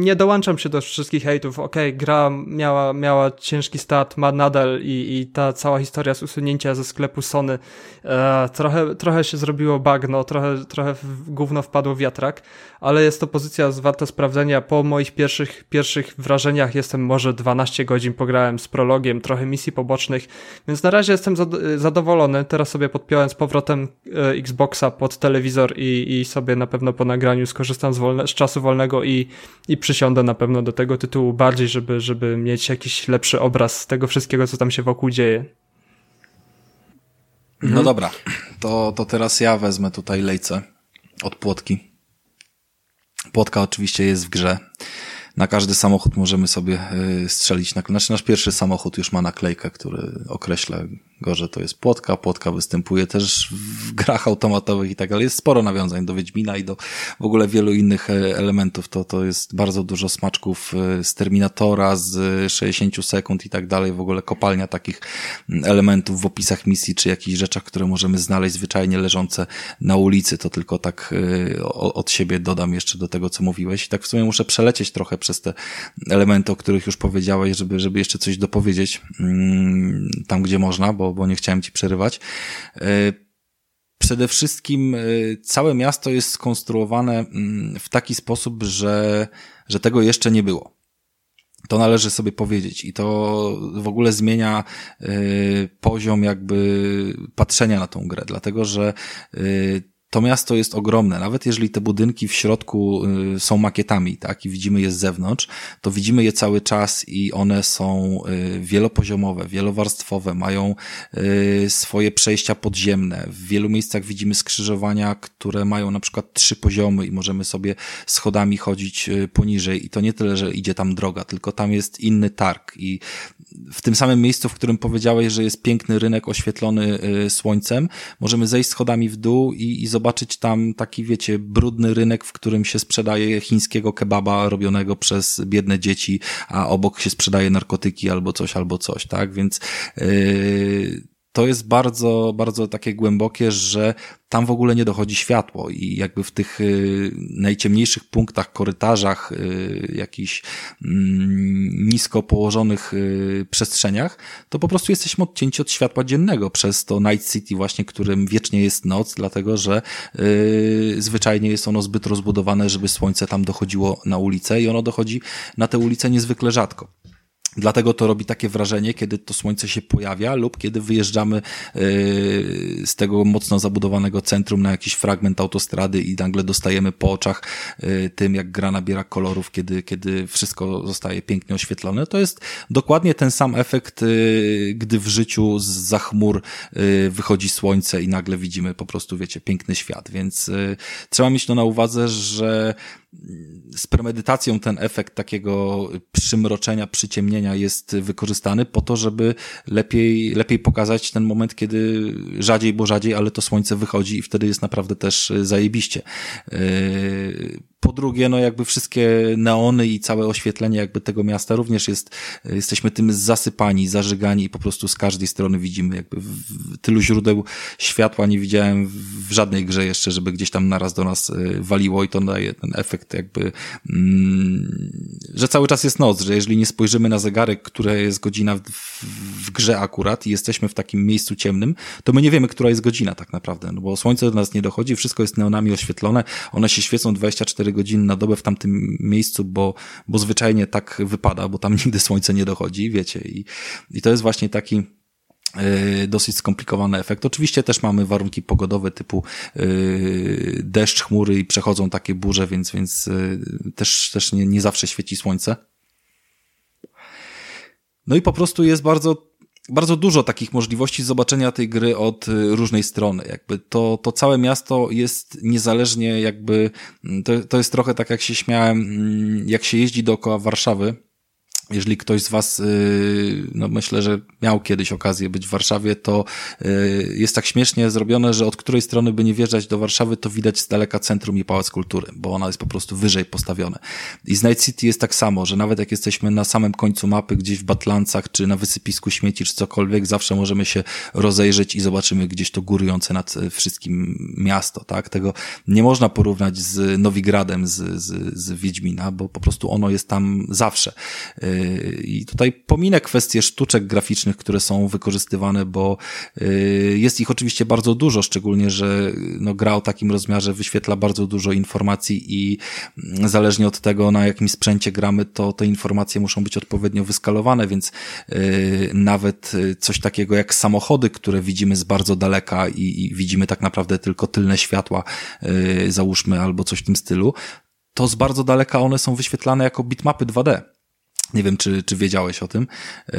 nie dołączam się do wszystkich hejtów. Okej, okay, gra miała, miała ciężki start, ma nadal i, i ta cała historia z usunięcia ze sklepu Sony e, trochę, trochę się zrobiło bagno, trochę, trochę gówno wpadło wiatrak, ale jest to pozycja warta sprawdzenia. Po moich pierwszych, pierwszych wrażeniach jestem może 12 godzin pograłem z prologiem, trochę misji pobocznych, więc na razie jestem zadowolony. Teraz sobie podpiąłem z powrotem e, Xboxa pod telewizor i, i sobie na pewno po nagraniu skorzystam z, wolne, z czasu wolnego i i przysiądę na pewno do tego tytułu bardziej, żeby, żeby mieć jakiś lepszy obraz tego wszystkiego, co tam się wokół dzieje. No mhm. dobra, to, to teraz ja wezmę tutaj lejce od płotki. Płotka oczywiście jest w grze. Na każdy samochód możemy sobie y, strzelić. Znaczy nasz pierwszy samochód już ma naklejkę, który określa go, że to jest płotka. Płotka występuje też w grach automatowych i tak dalej. Jest sporo nawiązań do Wiedźmina i do w ogóle wielu innych e, elementów. To, to jest bardzo dużo smaczków e, z Terminatora, z 60 sekund i tak dalej. W ogóle kopalnia takich mm, elementów w opisach misji, czy jakichś rzeczach, które możemy znaleźć zwyczajnie leżące na ulicy. To tylko tak e, od siebie dodam jeszcze do tego, co mówiłeś. I tak w sumie muszę przelecieć trochę przez te elementy, o których już powiedziałeś, żeby, żeby jeszcze coś dopowiedzieć mm, tam, gdzie można, bo bo, nie chciałem ci przerywać. E, przede wszystkim e, całe miasto jest skonstruowane mm, w taki sposób, że, że tego jeszcze nie było. To należy sobie powiedzieć i to w ogóle zmienia y, poziom jakby patrzenia na tą grę, dlatego że y, to miasto jest ogromne. Nawet jeżeli te budynki w środku y, są makietami, tak, i widzimy je z zewnątrz, to widzimy je cały czas i one są y, wielopoziomowe, wielowarstwowe, mają y, swoje przejścia podziemne. W wielu miejscach widzimy skrzyżowania, które mają na przykład trzy poziomy i możemy sobie schodami chodzić poniżej. I to nie tyle, że idzie tam droga, tylko tam jest inny targ i w tym samym miejscu, w którym powiedziałeś, że jest piękny rynek oświetlony słońcem, możemy zejść schodami w dół i, i zobaczyć zobaczyć tam taki, wiecie, brudny rynek, w którym się sprzedaje chińskiego kebaba robionego przez biedne dzieci, a obok się sprzedaje narkotyki albo coś, albo coś, tak? Więc yy, to jest bardzo, bardzo takie głębokie, że tam w ogóle nie dochodzi światło i jakby w tych y, najciemniejszych punktach, korytarzach, y, jakichś mm, nisko położonych y, przestrzeniach, to po prostu jesteśmy odcięci od światła dziennego przez to Night City właśnie, którym wiecznie jest noc, dlatego że zwyczajnie jest ono zbyt rozbudowane, żeby słońce tam dochodziło na ulicę i ono dochodzi na te ulice niezwykle rzadko. Dlatego to robi takie wrażenie, kiedy to słońce się pojawia lub kiedy wyjeżdżamy yy, z tego mocno zabudowanego centrum na jakiś fragment autostrady i nagle dostajemy po oczach yy, tym, jak gra nabiera kolorów, kiedy, kiedy wszystko zostaje pięknie oświetlone. To jest dokładnie ten sam efekt, yy, gdy w życiu z chmur wychodzi słońce i nagle widzimy po prostu, wiecie, piękny świat. Więc trzeba mieć to na uwadze, że z premedytacją ten efekt takiego przymroczenia, przyciemnienia jest wykorzystany po to, żeby lepiej, lepiej pokazać ten moment, kiedy rzadziej, bo rzadziej, ale to słońce wychodzi i wtedy jest naprawdę też zajebiście. Po drugie, no jakby wszystkie neony i całe oświetlenie jakby tego miasta również jest, jesteśmy tym zasypani, zażygani i po prostu z każdej strony widzimy jakby tylu źródeł światła. Nie widziałem w żadnej grze jeszcze, żeby gdzieś tam naraz do nas y, waliło i to daje ten efekt jakby, mm, że cały czas jest noc, że jeżeli nie spojrzymy na zegarek, które jest godzina w, w grze akurat i jesteśmy w takim miejscu ciemnym, to my nie wiemy, która jest godzina tak naprawdę, no bo słońce do nas nie dochodzi, wszystko jest neonami oświetlone, one się świecą 24 24 godziny na dobę w tamtym miejscu, bo, bo zwyczajnie tak wypada, bo tam nigdy słońce nie dochodzi, wiecie. I, i to jest właśnie taki e, dosyć skomplikowany efekt. Oczywiście też mamy warunki pogodowe typu yy, deszcz, chmury i przechodzą takie burze, więc, więc yy, też, też nie, nie zawsze świeci słońce. No i po prostu jest bardzo bardzo dużo takich możliwości zobaczenia tej gry od y, różnej strony. Jakby to, to całe miasto jest niezależnie jakby, mm, to, to jest trochę tak jak się śmiałem, mm, jak się jeździ dookoła Warszawy, jeżeli ktoś z Was, y, no myślę, że miał kiedyś okazję być w Warszawie, to y, jest tak śmiesznie zrobione, że od której strony by nie wjeżdżać do Warszawy, to widać z daleka centrum i Pałac Kultury, bo ona jest po prostu wyżej postawione. I z Night City jest tak samo, że nawet jak jesteśmy na samym końcu mapy, gdzieś w Batlancach, czy na wysypisku śmieci, czy cokolwiek, zawsze możemy się rozejrzeć i zobaczymy gdzieś to górujące nad e, wszystkim miasto, tak? Tego nie można porównać z Nowigradem, z, z, z Wiedźmina, bo po prostu ono jest tam zawsze i tutaj pominę kwestie sztuczek graficznych, które są wykorzystywane, bo y, jest ich oczywiście bardzo dużo, szczególnie, że no, gra o takim rozmiarze wyświetla bardzo dużo informacji i zależnie od tego, na jakim sprzęcie gramy, to te informacje muszą być odpowiednio wyskalowane, więc y, nawet coś takiego jak samochody, które widzimy z bardzo daleka i, i widzimy tak naprawdę tylko tylne światła, y, załóżmy, albo coś w tym stylu, to z bardzo daleka one są wyświetlane jako bitmapy 2D. Nie wiem, czy, czy wiedziałeś o tym. Yy,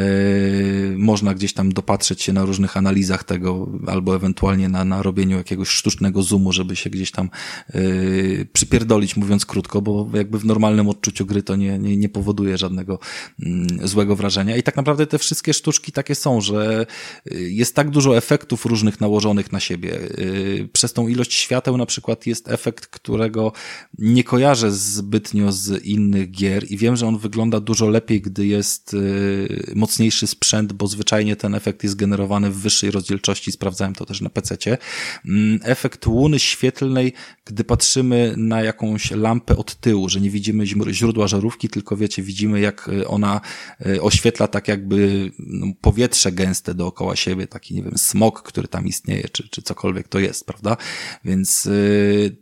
można gdzieś tam dopatrzeć się na różnych analizach tego, albo ewentualnie na, na robieniu jakiegoś sztucznego zoomu, żeby się gdzieś tam yy, przypierdolić, mówiąc krótko, bo jakby w normalnym odczuciu gry to nie, nie, nie powoduje żadnego yy, złego wrażenia. I tak naprawdę te wszystkie sztuczki takie są, że y, jest tak dużo efektów różnych nałożonych na siebie. Yy, przez tą ilość świateł na przykład jest efekt, którego nie kojarzę zbytnio z innych gier i wiem, że on wygląda dużo lepiej lepiej, gdy jest y, mocniejszy sprzęt, bo zwyczajnie ten efekt jest generowany w wyższej rozdzielczości. Sprawdzałem to też na PC-cie. Mm, efekt łuny świetlnej, gdy patrzymy na jakąś lampę od tyłu, że nie widzimy źródła żarówki, tylko wiecie, widzimy jak y, ona y, oświetla tak jakby no, powietrze gęste dookoła siebie, taki, nie wiem, smog, który tam istnieje, czy, czy cokolwiek to jest, prawda? Więc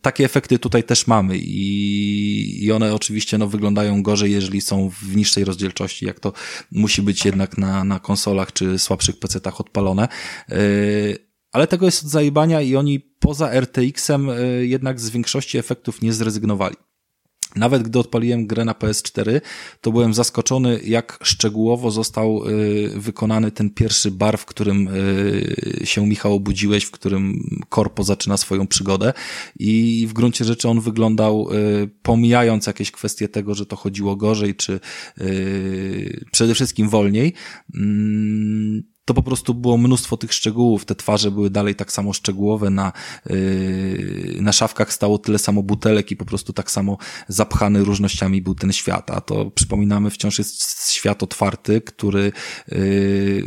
takie efekty tutaj też mamy i, i one oczywiście no, wyglądają gorzej, jeżeli są w niższej rozdzielczości, jak to musi być jednak na, na konsolach czy słabszych PC-tach odpalone. Yy, ale tego jest od zajebania i oni poza RTX-em yy, jednak z większości efektów nie zrezygnowali. Nawet gdy odpaliłem grę na PS4, to byłem zaskoczony, jak szczegółowo został y, wykonany ten pierwszy bar, w którym y, się Michał obudziłeś, w którym Korpo zaczyna swoją przygodę. I w gruncie rzeczy on wyglądał, y, pomijając jakieś kwestie tego, że to chodziło gorzej, czy przede wszystkim wolniej, mm, to po prostu było mnóstwo tych szczegółów. Te twarze były dalej tak samo szczegółowe, na, yy, na szafkach stało tyle samo butelek i po prostu tak samo zapchany różnościami był ten świat. A to przypominamy, wciąż jest świat otwarty, który yy,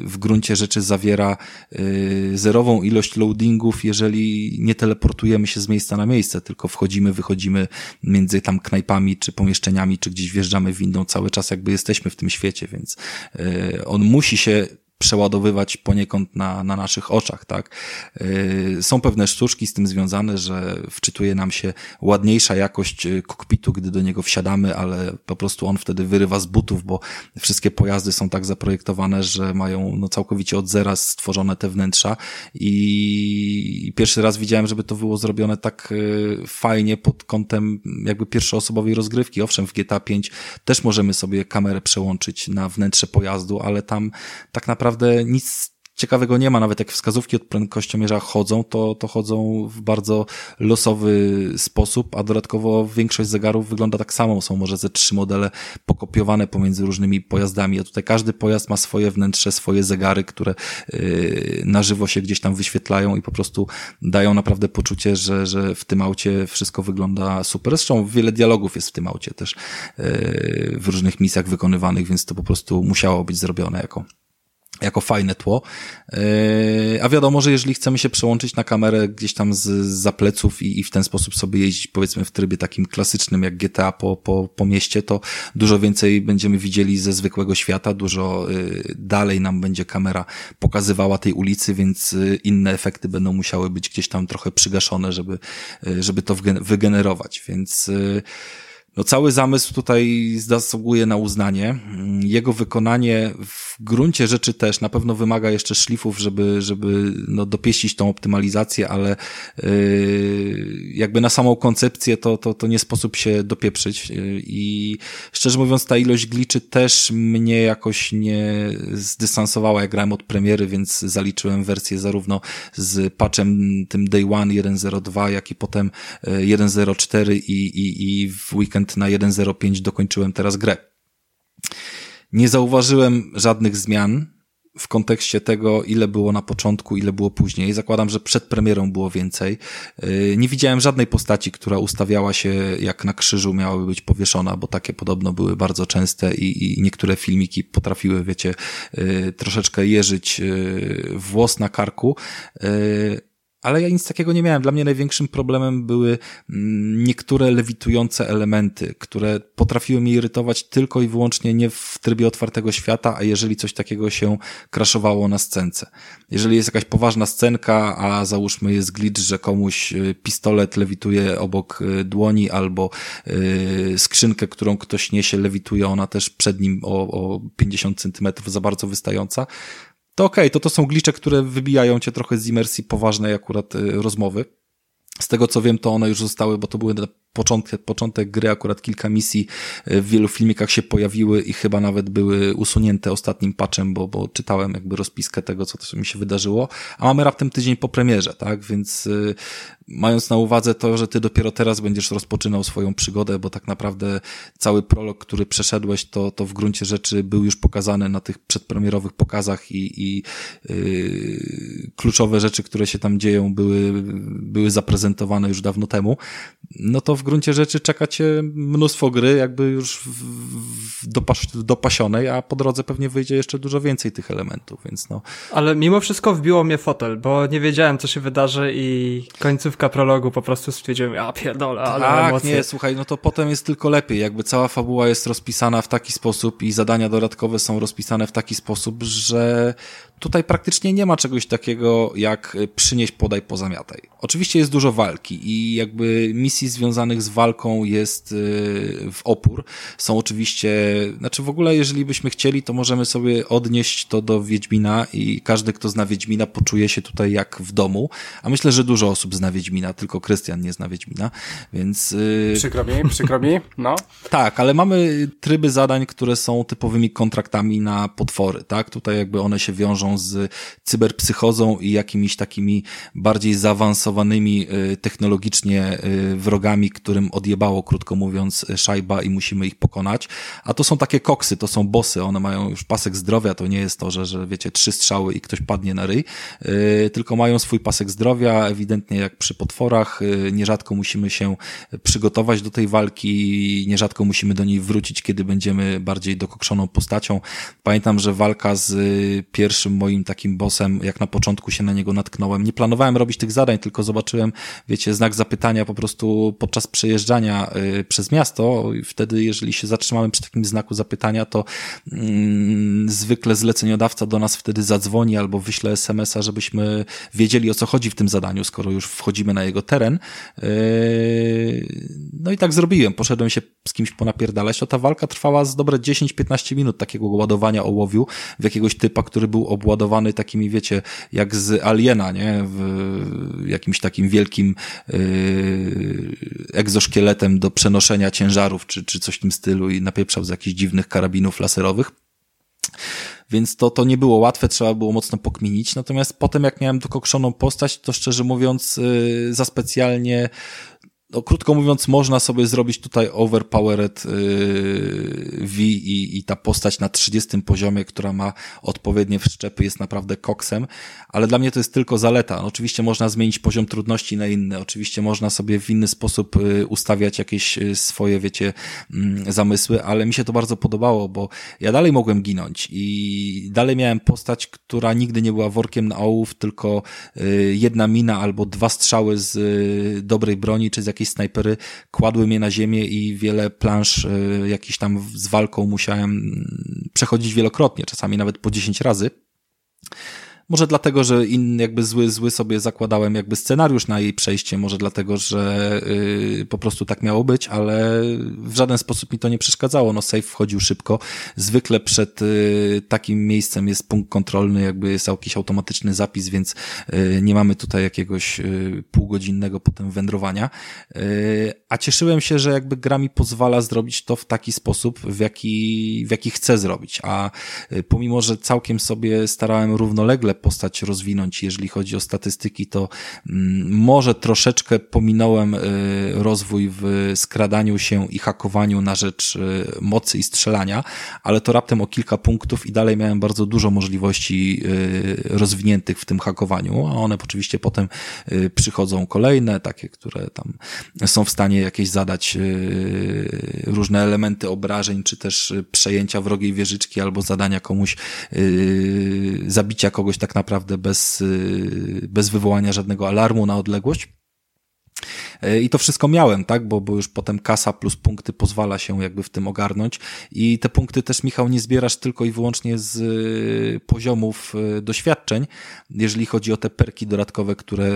w gruncie rzeczy zawiera yy, zerową ilość loadingów, jeżeli nie teleportujemy się z miejsca na miejsce, tylko wchodzimy, wychodzimy między tam knajpami, czy pomieszczeniami, czy gdzieś wjeżdżamy windą cały czas, jakby jesteśmy w tym świecie, więc yy, on musi się przeładowywać poniekąd na, na naszych oczach, tak? Yy, są pewne sztuczki z tym związane, że wczytuje nam się ładniejsza jakość yy, kokpitu, gdy do niego wsiadamy, ale po prostu on wtedy wyrywa z butów, bo wszystkie pojazdy są tak zaprojektowane, że mają no, całkowicie od zera stworzone te wnętrza i pierwszy raz widziałem, żeby to było zrobione tak yy, fajnie pod kątem jakby pierwszoosobowej rozgrywki. Owszem, w GTA 5 też możemy sobie kamerę przełączyć na wnętrze pojazdu, ale tam tak naprawdę naprawdę nic ciekawego nie ma, nawet jak wskazówki od prędkościomierza chodzą, to, to chodzą w bardzo losowy sposób, a dodatkowo większość zegarów wygląda tak samo. Są może ze trzy modele pokopiowane pomiędzy różnymi pojazdami, a tutaj każdy pojazd ma swoje wnętrze, swoje zegary, które yy, na żywo się gdzieś tam wyświetlają i po prostu dają naprawdę poczucie, że, że w tym aucie wszystko wygląda super. Zresztą wiele dialogów jest w tym aucie też yy, w różnych misjach wykonywanych, więc to po prostu musiało być zrobione jako jako fajne tło. Yy, a wiadomo, że jeżeli chcemy się przełączyć na kamerę gdzieś tam z, za pleców i, i w ten sposób sobie jeździć, powiedzmy w trybie takim klasycznym jak GTA po, po, po mieście, to dużo więcej będziemy widzieli ze zwykłego świata, dużo yy, dalej nam będzie kamera pokazywała tej ulicy, więc yy, inne efekty będą musiały być gdzieś tam trochę przygaszone, żeby, żeby to wygenerować, więc no cały zamysł tutaj zasługuje na uznanie. Jego wykonanie w gruncie rzeczy też na pewno wymaga jeszcze szlifów, żeby, żeby no, dopieścić tą optymalizację, ale yy, jakby na samą koncepcję to, to, to nie sposób się dopieprzyć yy, i szczerze mówiąc ta ilość gliczy też mnie jakoś nie zdystansowała, jak grałem od premiery, więc zaliczyłem wersję zarówno z patchem tym Day One 1.02, jak i potem 1.04 yy, i, i, i w weekend weekend na 1.05 dokończyłem teraz grę. Nie zauważyłem żadnych zmian w kontekście tego, ile było na początku, ile było później. Zakładam, że przed premierą było więcej. Yy, nie widziałem żadnej postaci, która ustawiała się jak na krzyżu miałaby być powieszona, bo takie podobno były bardzo częste i, i niektóre filmiki potrafiły, wiecie, yy, troszeczkę jeżyć yy, włos na karku ale ja nic takiego nie miałem. Dla mnie największym problemem były mm, niektóre lewitujące elementy, które potrafiły mnie irytować tylko i wyłącznie nie w trybie otwartego świata, a jeżeli coś takiego się kraszowało na scence. Jeżeli jest jakaś poważna scenka, a załóżmy jest glitch, że komuś y, pistolet lewituje obok y, dłoni albo yy, skrzynkę, którą ktoś niesie, lewituje ona też przed nim o, o 50 centymetrów za bardzo wystająca, to okej, okay, to to są glicze, które wybijają cię trochę z imersji poważnej akurat y, rozmowy. Z tego co wiem, to one już zostały, bo to były początek, początek gry, akurat kilka misji w wielu filmikach się pojawiły i chyba nawet były usunięte ostatnim patchem, bo, bo czytałem jakby rozpiskę tego, co mi się wydarzyło, a mamy raptem tydzień po premierze, tak, więc mając na uwadze to, że ty dopiero teraz będziesz rozpoczynał swoją przygodę, bo tak naprawdę cały prolog, który przeszedłeś, to, to w gruncie rzeczy był już pokazany na tych przedpremierowych pokazach i, i yy, kluczowe rzeczy, które się tam dzieją, były, były zaprezentowane już dawno temu, no to w gruncie rzeczy czeka cię mnóstwo gry, jakby już dopas dopasionej, a po drodze pewnie wyjdzie jeszcze dużo więcej tych elementów, więc no. Ale mimo wszystko wbiło mnie fotel, bo nie wiedziałem, co się wydarzy i końcówka prologu po prostu stwierdziłem, ja pierdolę, ale tak, emocje. nie, słuchaj, no to potem jest tylko lepiej, jakby cała fabuła jest rozpisana w taki sposób i zadania dodatkowe są rozpisane w taki sposób, że tutaj praktycznie nie ma czegoś takiego jak przynieść, podaj, pozamiataj. Oczywiście jest dużo walki i jakby misji związanych z walką jest y, w opór. Są oczywiście, znaczy w ogóle jeżeli byśmy chcieli, to możemy sobie odnieść to do Wiedźmina i każdy, kto zna Wiedźmina, poczuje się tutaj jak w domu, a myślę, że dużo osób zna Wiedźmina, tylko Krystian nie zna Wiedźmina, więc... Yy... Przykro mi, przykro mi, no. tak, ale mamy tryby zadań, które są typowymi kontraktami na potwory, tak? Tutaj jakby one się wiążą z cyberpsychozą i jakimiś takimi bardziej zaawansowanymi y, technologicznie y, wrogami, którym odjebało, krótko mówiąc, szajba i musimy ich pokonać. A to są takie koksy, to są bossy, one mają już pasek zdrowia, to nie jest to, że, że wiecie, trzy strzały i ktoś padnie na ryj, yy, tylko mają swój pasek zdrowia, ewidentnie jak przy potworach, nierzadko musimy się przygotować do tej walki, nierzadko musimy do niej wrócić, kiedy będziemy bardziej dokokszoną postacią. Pamiętam, że walka z y, pierwszym moim takim bossem, jak na początku się na niego natknąłem. Nie planowałem robić tych zadań, tylko zobaczyłem, wiecie, znak zapytania po prostu podczas przejeżdżania y, przez miasto. Wtedy, jeżeli się zatrzymałem przy takim znaku zapytania, to mm, zwykle zleceniodawca do nas wtedy zadzwoni albo wyśle SMS-a, żebyśmy wiedzieli o co chodzi w tym zadaniu, skoro już wchodzimy na jego teren. Y, no i tak zrobiłem. Poszedłem się z kimś ponapierdalać. To ta walka trwała z dobre 10-15 minut takiego ładowania ołowiu w jakiegoś typa, który był obładowany takimi, wiecie, jak z Aliena, nie? W jakimś takim wielkim yy, egzoszkieletem do przenoszenia ciężarów, czy, czy coś w tym stylu i napieprzał z jakichś dziwnych karabinów laserowych. Więc to, to nie było łatwe, trzeba było mocno pokminić. Natomiast potem, jak miałem dokokszoną postać, to szczerze mówiąc, yy, za specjalnie no, krótko mówiąc, można sobie zrobić tutaj overpowered yy, V i, i ta postać na 30 poziomie, która ma odpowiednie wszczepy, jest naprawdę koksem, ale dla mnie to jest tylko zaleta. No, oczywiście można zmienić poziom trudności na inny, oczywiście można sobie w inny sposób yy, ustawiać jakieś yy, swoje, wiecie, yy, zamysły, ale mi się to bardzo podobało, bo ja dalej mogłem ginąć i dalej miałem postać, która nigdy nie była workiem na ołów, tylko jedna mina albo dwa strzały z dobrej broni, czy z jakiejś snajpery kładły mnie na ziemię i wiele plansz y, jakiś tam z walką musiałem mm, przechodzić wielokrotnie, czasami nawet po 10 razy. Może dlatego, że inny jakby zły, zły sobie zakładałem jakby scenariusz na jej przejście, może dlatego, że yy, po prostu tak miało być, ale w żaden sposób mi to nie przeszkadzało. No safe wchodził szybko. Zwykle przed yy, takim miejscem jest punkt kontrolny, jakby jest jakiś automatyczny zapis, więc yy, nie mamy tutaj jakiegoś półgodzinnego potem wędrowania. A cieszyłem się, że jakby gra mi pozwala zrobić to w taki sposób, w jaki, w jaki chcę zrobić. A pomimo, że całkiem sobie starałem równolegle postać rozwinąć. Jeżeli chodzi o statystyki, to mm, może troszeczkę pominąłem y, rozwój w skradaniu się i hakowaniu na rzecz y, mocy i strzelania, ale to raptem o kilka punktów i dalej miałem bardzo dużo możliwości y, rozwiniętych w tym hakowaniu, a one oczywiście potem przychodzą kolejne, takie, które tam są w stanie jakieś zadać różne elementy obrażeń, czy też przejęcia wrogiej wieżyczki albo zadania komuś zabicia kogoś tak naprawdę bez, y, bez wywołania żadnego alarmu na odległość. E, I to wszystko miałem, tak, bo, bo już potem kasa plus punkty pozwala się jakby w tym ogarnąć. I te punkty też, Michał, nie zbierasz tylko i wyłącznie z y, poziomów y, doświadczeń, jeżeli chodzi o te perki dodatkowe, które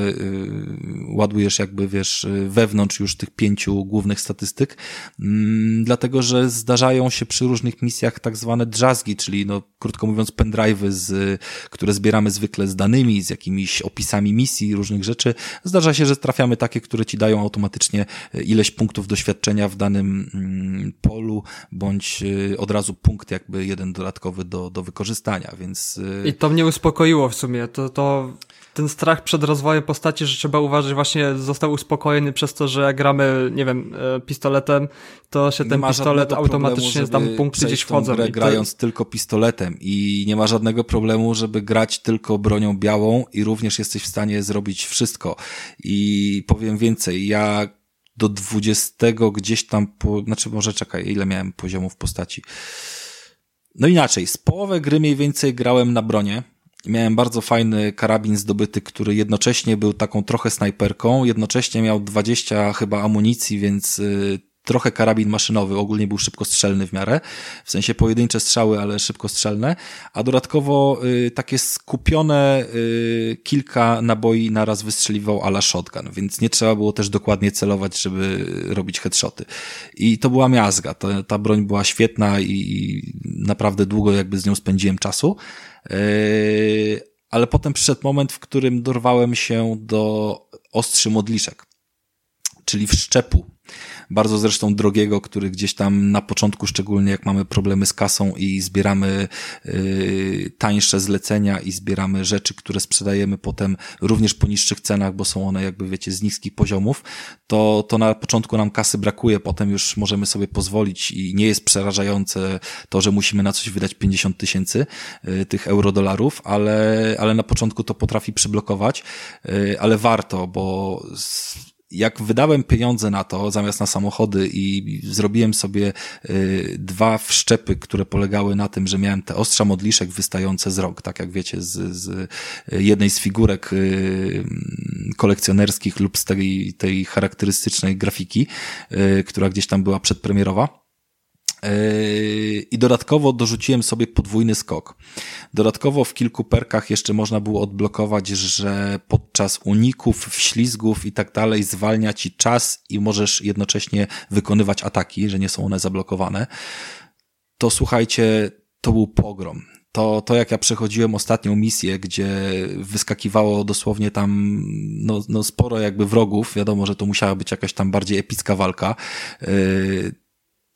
ładujesz jakby, wiesz, wewnątrz już tych pięciu głównych statystyk, mm, dlatego, że zdarzają się przy różnych misjach tak zwane drzazgi, czyli no, krótko mówiąc pendrive'y, z, które zbieramy zwykle z danymi, z jakimiś opisami misji, różnych rzeczy. Zdarza się, że trafiamy takie, które ci dają automatycznie ileś punktów doświadczenia w danym mm, polu, bądź od razu punkt jakby jeden dodatkowy do, do wykorzystania, więc... I to mnie uspokoiło w sumie, to, to ten strach przed rozwojem postaci, że trzeba uważać, właśnie został uspokojony przez to, że jak gramy, nie wiem, e, pistoletem, to się ten pistolet automatycznie tam punkty gdzieś wchodzą. Grę, grając to... tylko pistoletem i nie ma żadnego problemu, żeby grać tylko bronią białą i również jesteś w stanie zrobić wszystko. I powiem więcej, ja do 20 gdzieś tam, po, znaczy może czekaj, ile miałem poziomów postaci. No inaczej, z połowy gry mniej więcej grałem na bronie, Miałem bardzo fajny karabin zdobyty, który jednocześnie był taką trochę snajperką, jednocześnie miał 20 chyba amunicji, więc y, trochę karabin maszynowy, ogólnie był szybkostrzelny w miarę, w sensie pojedyncze strzały, ale szybkostrzelne, a dodatkowo y, takie skupione y, kilka naboi naraz wystrzeliwał ala shotgun, więc nie trzeba było też dokładnie celować, żeby robić headshoty. I to była miazga, ta, ta broń była świetna i, i naprawdę długo jakby z nią spędziłem czasu. Yy, ale potem przyszedł moment, w którym dorwałem się do ostrzy modliszek, czyli wszczepu bardzo zresztą drogiego, który gdzieś tam na początku, szczególnie jak mamy problemy z kasą i zbieramy yy, tańsze zlecenia i zbieramy rzeczy, które sprzedajemy potem również po niższych cenach, bo są one jakby wiecie z niskich poziomów, to, to na początku nam kasy brakuje, potem już możemy sobie pozwolić i nie jest przerażające to, że musimy na coś wydać 50 tysięcy yy, tych euro-dolarów, ale, ale na początku to potrafi przyblokować, yy, ale warto, bo jak wydałem pieniądze na to, zamiast na samochody i zrobiłem sobie y, dwa wszczepy, które polegały na tym, że miałem te ostrza modliszek wystające z rąk, tak jak wiecie, z, z jednej z figurek y, kolekcjonerskich lub z tej, tej charakterystycznej grafiki, y, która gdzieś tam była przedpremierowa. Yy, I dodatkowo dorzuciłem sobie podwójny skok. Dodatkowo w kilku perkach jeszcze można było odblokować, że podczas uników, wślizgów i tak dalej zwalnia ci czas i możesz jednocześnie wykonywać ataki, że nie są one zablokowane. To słuchajcie, to był pogrom. To, to jak ja przechodziłem ostatnią misję, gdzie wyskakiwało dosłownie tam no, no sporo jakby wrogów, wiadomo, że to musiała być jakaś tam bardziej epicka walka, yy,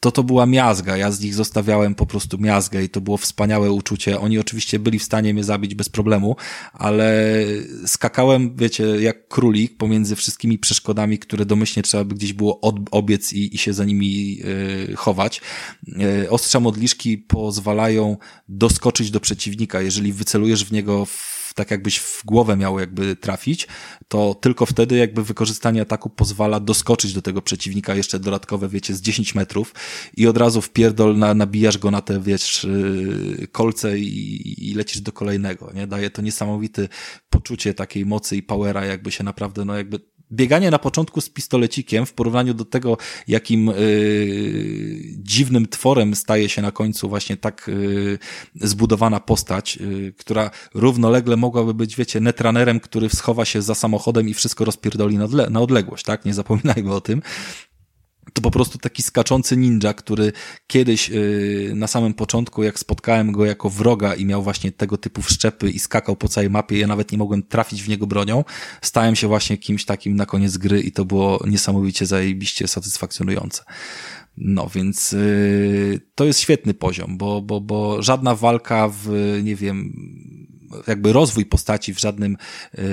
to to była miazga. Ja z nich zostawiałem po prostu miazgę i to było wspaniałe uczucie. Oni oczywiście byli w stanie mnie zabić bez problemu, ale skakałem, wiecie, jak królik pomiędzy wszystkimi przeszkodami, które domyślnie trzeba by gdzieś było obiec i, i się za nimi yy, chować. Yy, ostrza modliszki pozwalają doskoczyć do przeciwnika. Jeżeli wycelujesz w niego w tak jakbyś w głowę miał jakby trafić, to tylko wtedy jakby wykorzystanie ataku pozwala doskoczyć do tego przeciwnika jeszcze dodatkowe, wiecie, z 10 metrów i od razu w pierdol na, nabijasz go na te, wiesz, y, kolce i, i lecisz do kolejnego, nie? Daje to niesamowite poczucie takiej mocy i powera, jakby się naprawdę, no jakby bieganie na początku z pistolecikiem w porównaniu do tego, jakim yy, dziwnym tworem staje się na końcu właśnie tak yy, zbudowana postać, yy, która równolegle mogłaby być, wiecie, netranerem, który schowa się za samochodem i wszystko rozpierdoli na, na odległość, tak? Nie zapominajmy o tym to po prostu taki skaczący ninja, który kiedyś yy, na samym początku, jak spotkałem go jako wroga i miał właśnie tego typu wszczepy i skakał po całej mapie, ja nawet nie mogłem trafić w niego bronią, stałem się właśnie kimś takim na koniec gry i to było niesamowicie zajebiście satysfakcjonujące. No więc yy, to jest świetny poziom, bo, bo, bo żadna walka w, nie wiem, jakby rozwój postaci w żadnym, yy,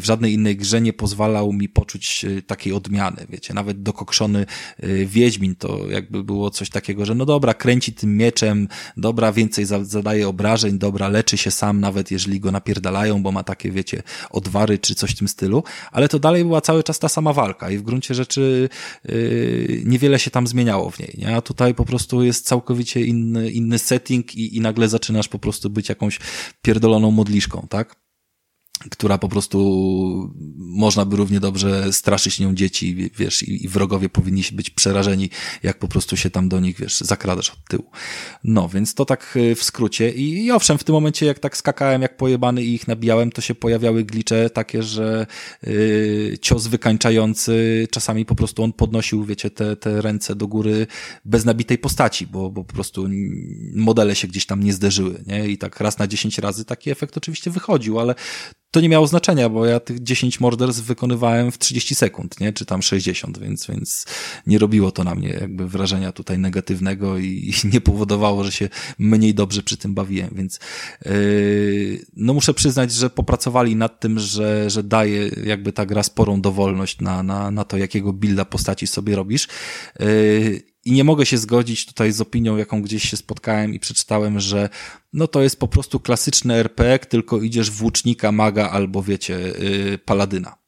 w żadnej innej grze nie pozwalał mi poczuć yy, takiej odmiany, wiecie, nawet dokokszony yy, Wiedźmin to jakby było coś takiego, że no dobra, kręci tym mieczem, dobra, więcej zadaje obrażeń, dobra, leczy się sam, nawet jeżeli go napierdalają, bo ma takie, wiecie, odwary czy coś w tym stylu, ale to dalej była cały czas ta sama walka i w gruncie rzeczy niewiele się tam zmieniało w niej, nie? a tutaj po prostu jest całkowicie inny, inny setting i, i nagle zaczynasz po prostu być jakąś pierdoloną zieloną modliszką, tak? Która po prostu można by równie dobrze straszyć nią dzieci, wiesz, i, i wrogowie powinni być przerażeni, jak po prostu się tam do nich, wiesz, zakradasz od tyłu. No, więc to tak e, w skrócie. I, i owszem, w tym momencie, jak tak skakałem, jak pojebany i ich nabijałem, to się pojawiały glicze takie, że yy, cios wykańczający, czasami po prostu on podnosił, wiecie, te, te ręce do góry bez nabitej postaci, bo, bo po prostu modele się gdzieś tam nie zderzyły, nie? I tak raz na dziesięć razy taki efekt oczywiście wychodził, ale to nie miało znaczenia, bo ja tych 10 morderstw wykonywałem w 30 sekund, nie? Czy tam 60, więc, więc nie robiło to na mnie jakby wrażenia tutaj negatywnego i, i nie powodowało, że się mniej dobrze przy tym bawiłem, więc yy, no muszę przyznać, że popracowali nad tym, że, że daje jakby ta gra sporą dowolność na, na, na to, jakiego builda postaci sobie robisz. Yy, i nie mogę się zgodzić tutaj z opinią, jaką gdzieś się spotkałem i przeczytałem, że no to jest po prostu klasyczny RPG, tylko idziesz w łucznika, maga albo wiecie, yy, paladyna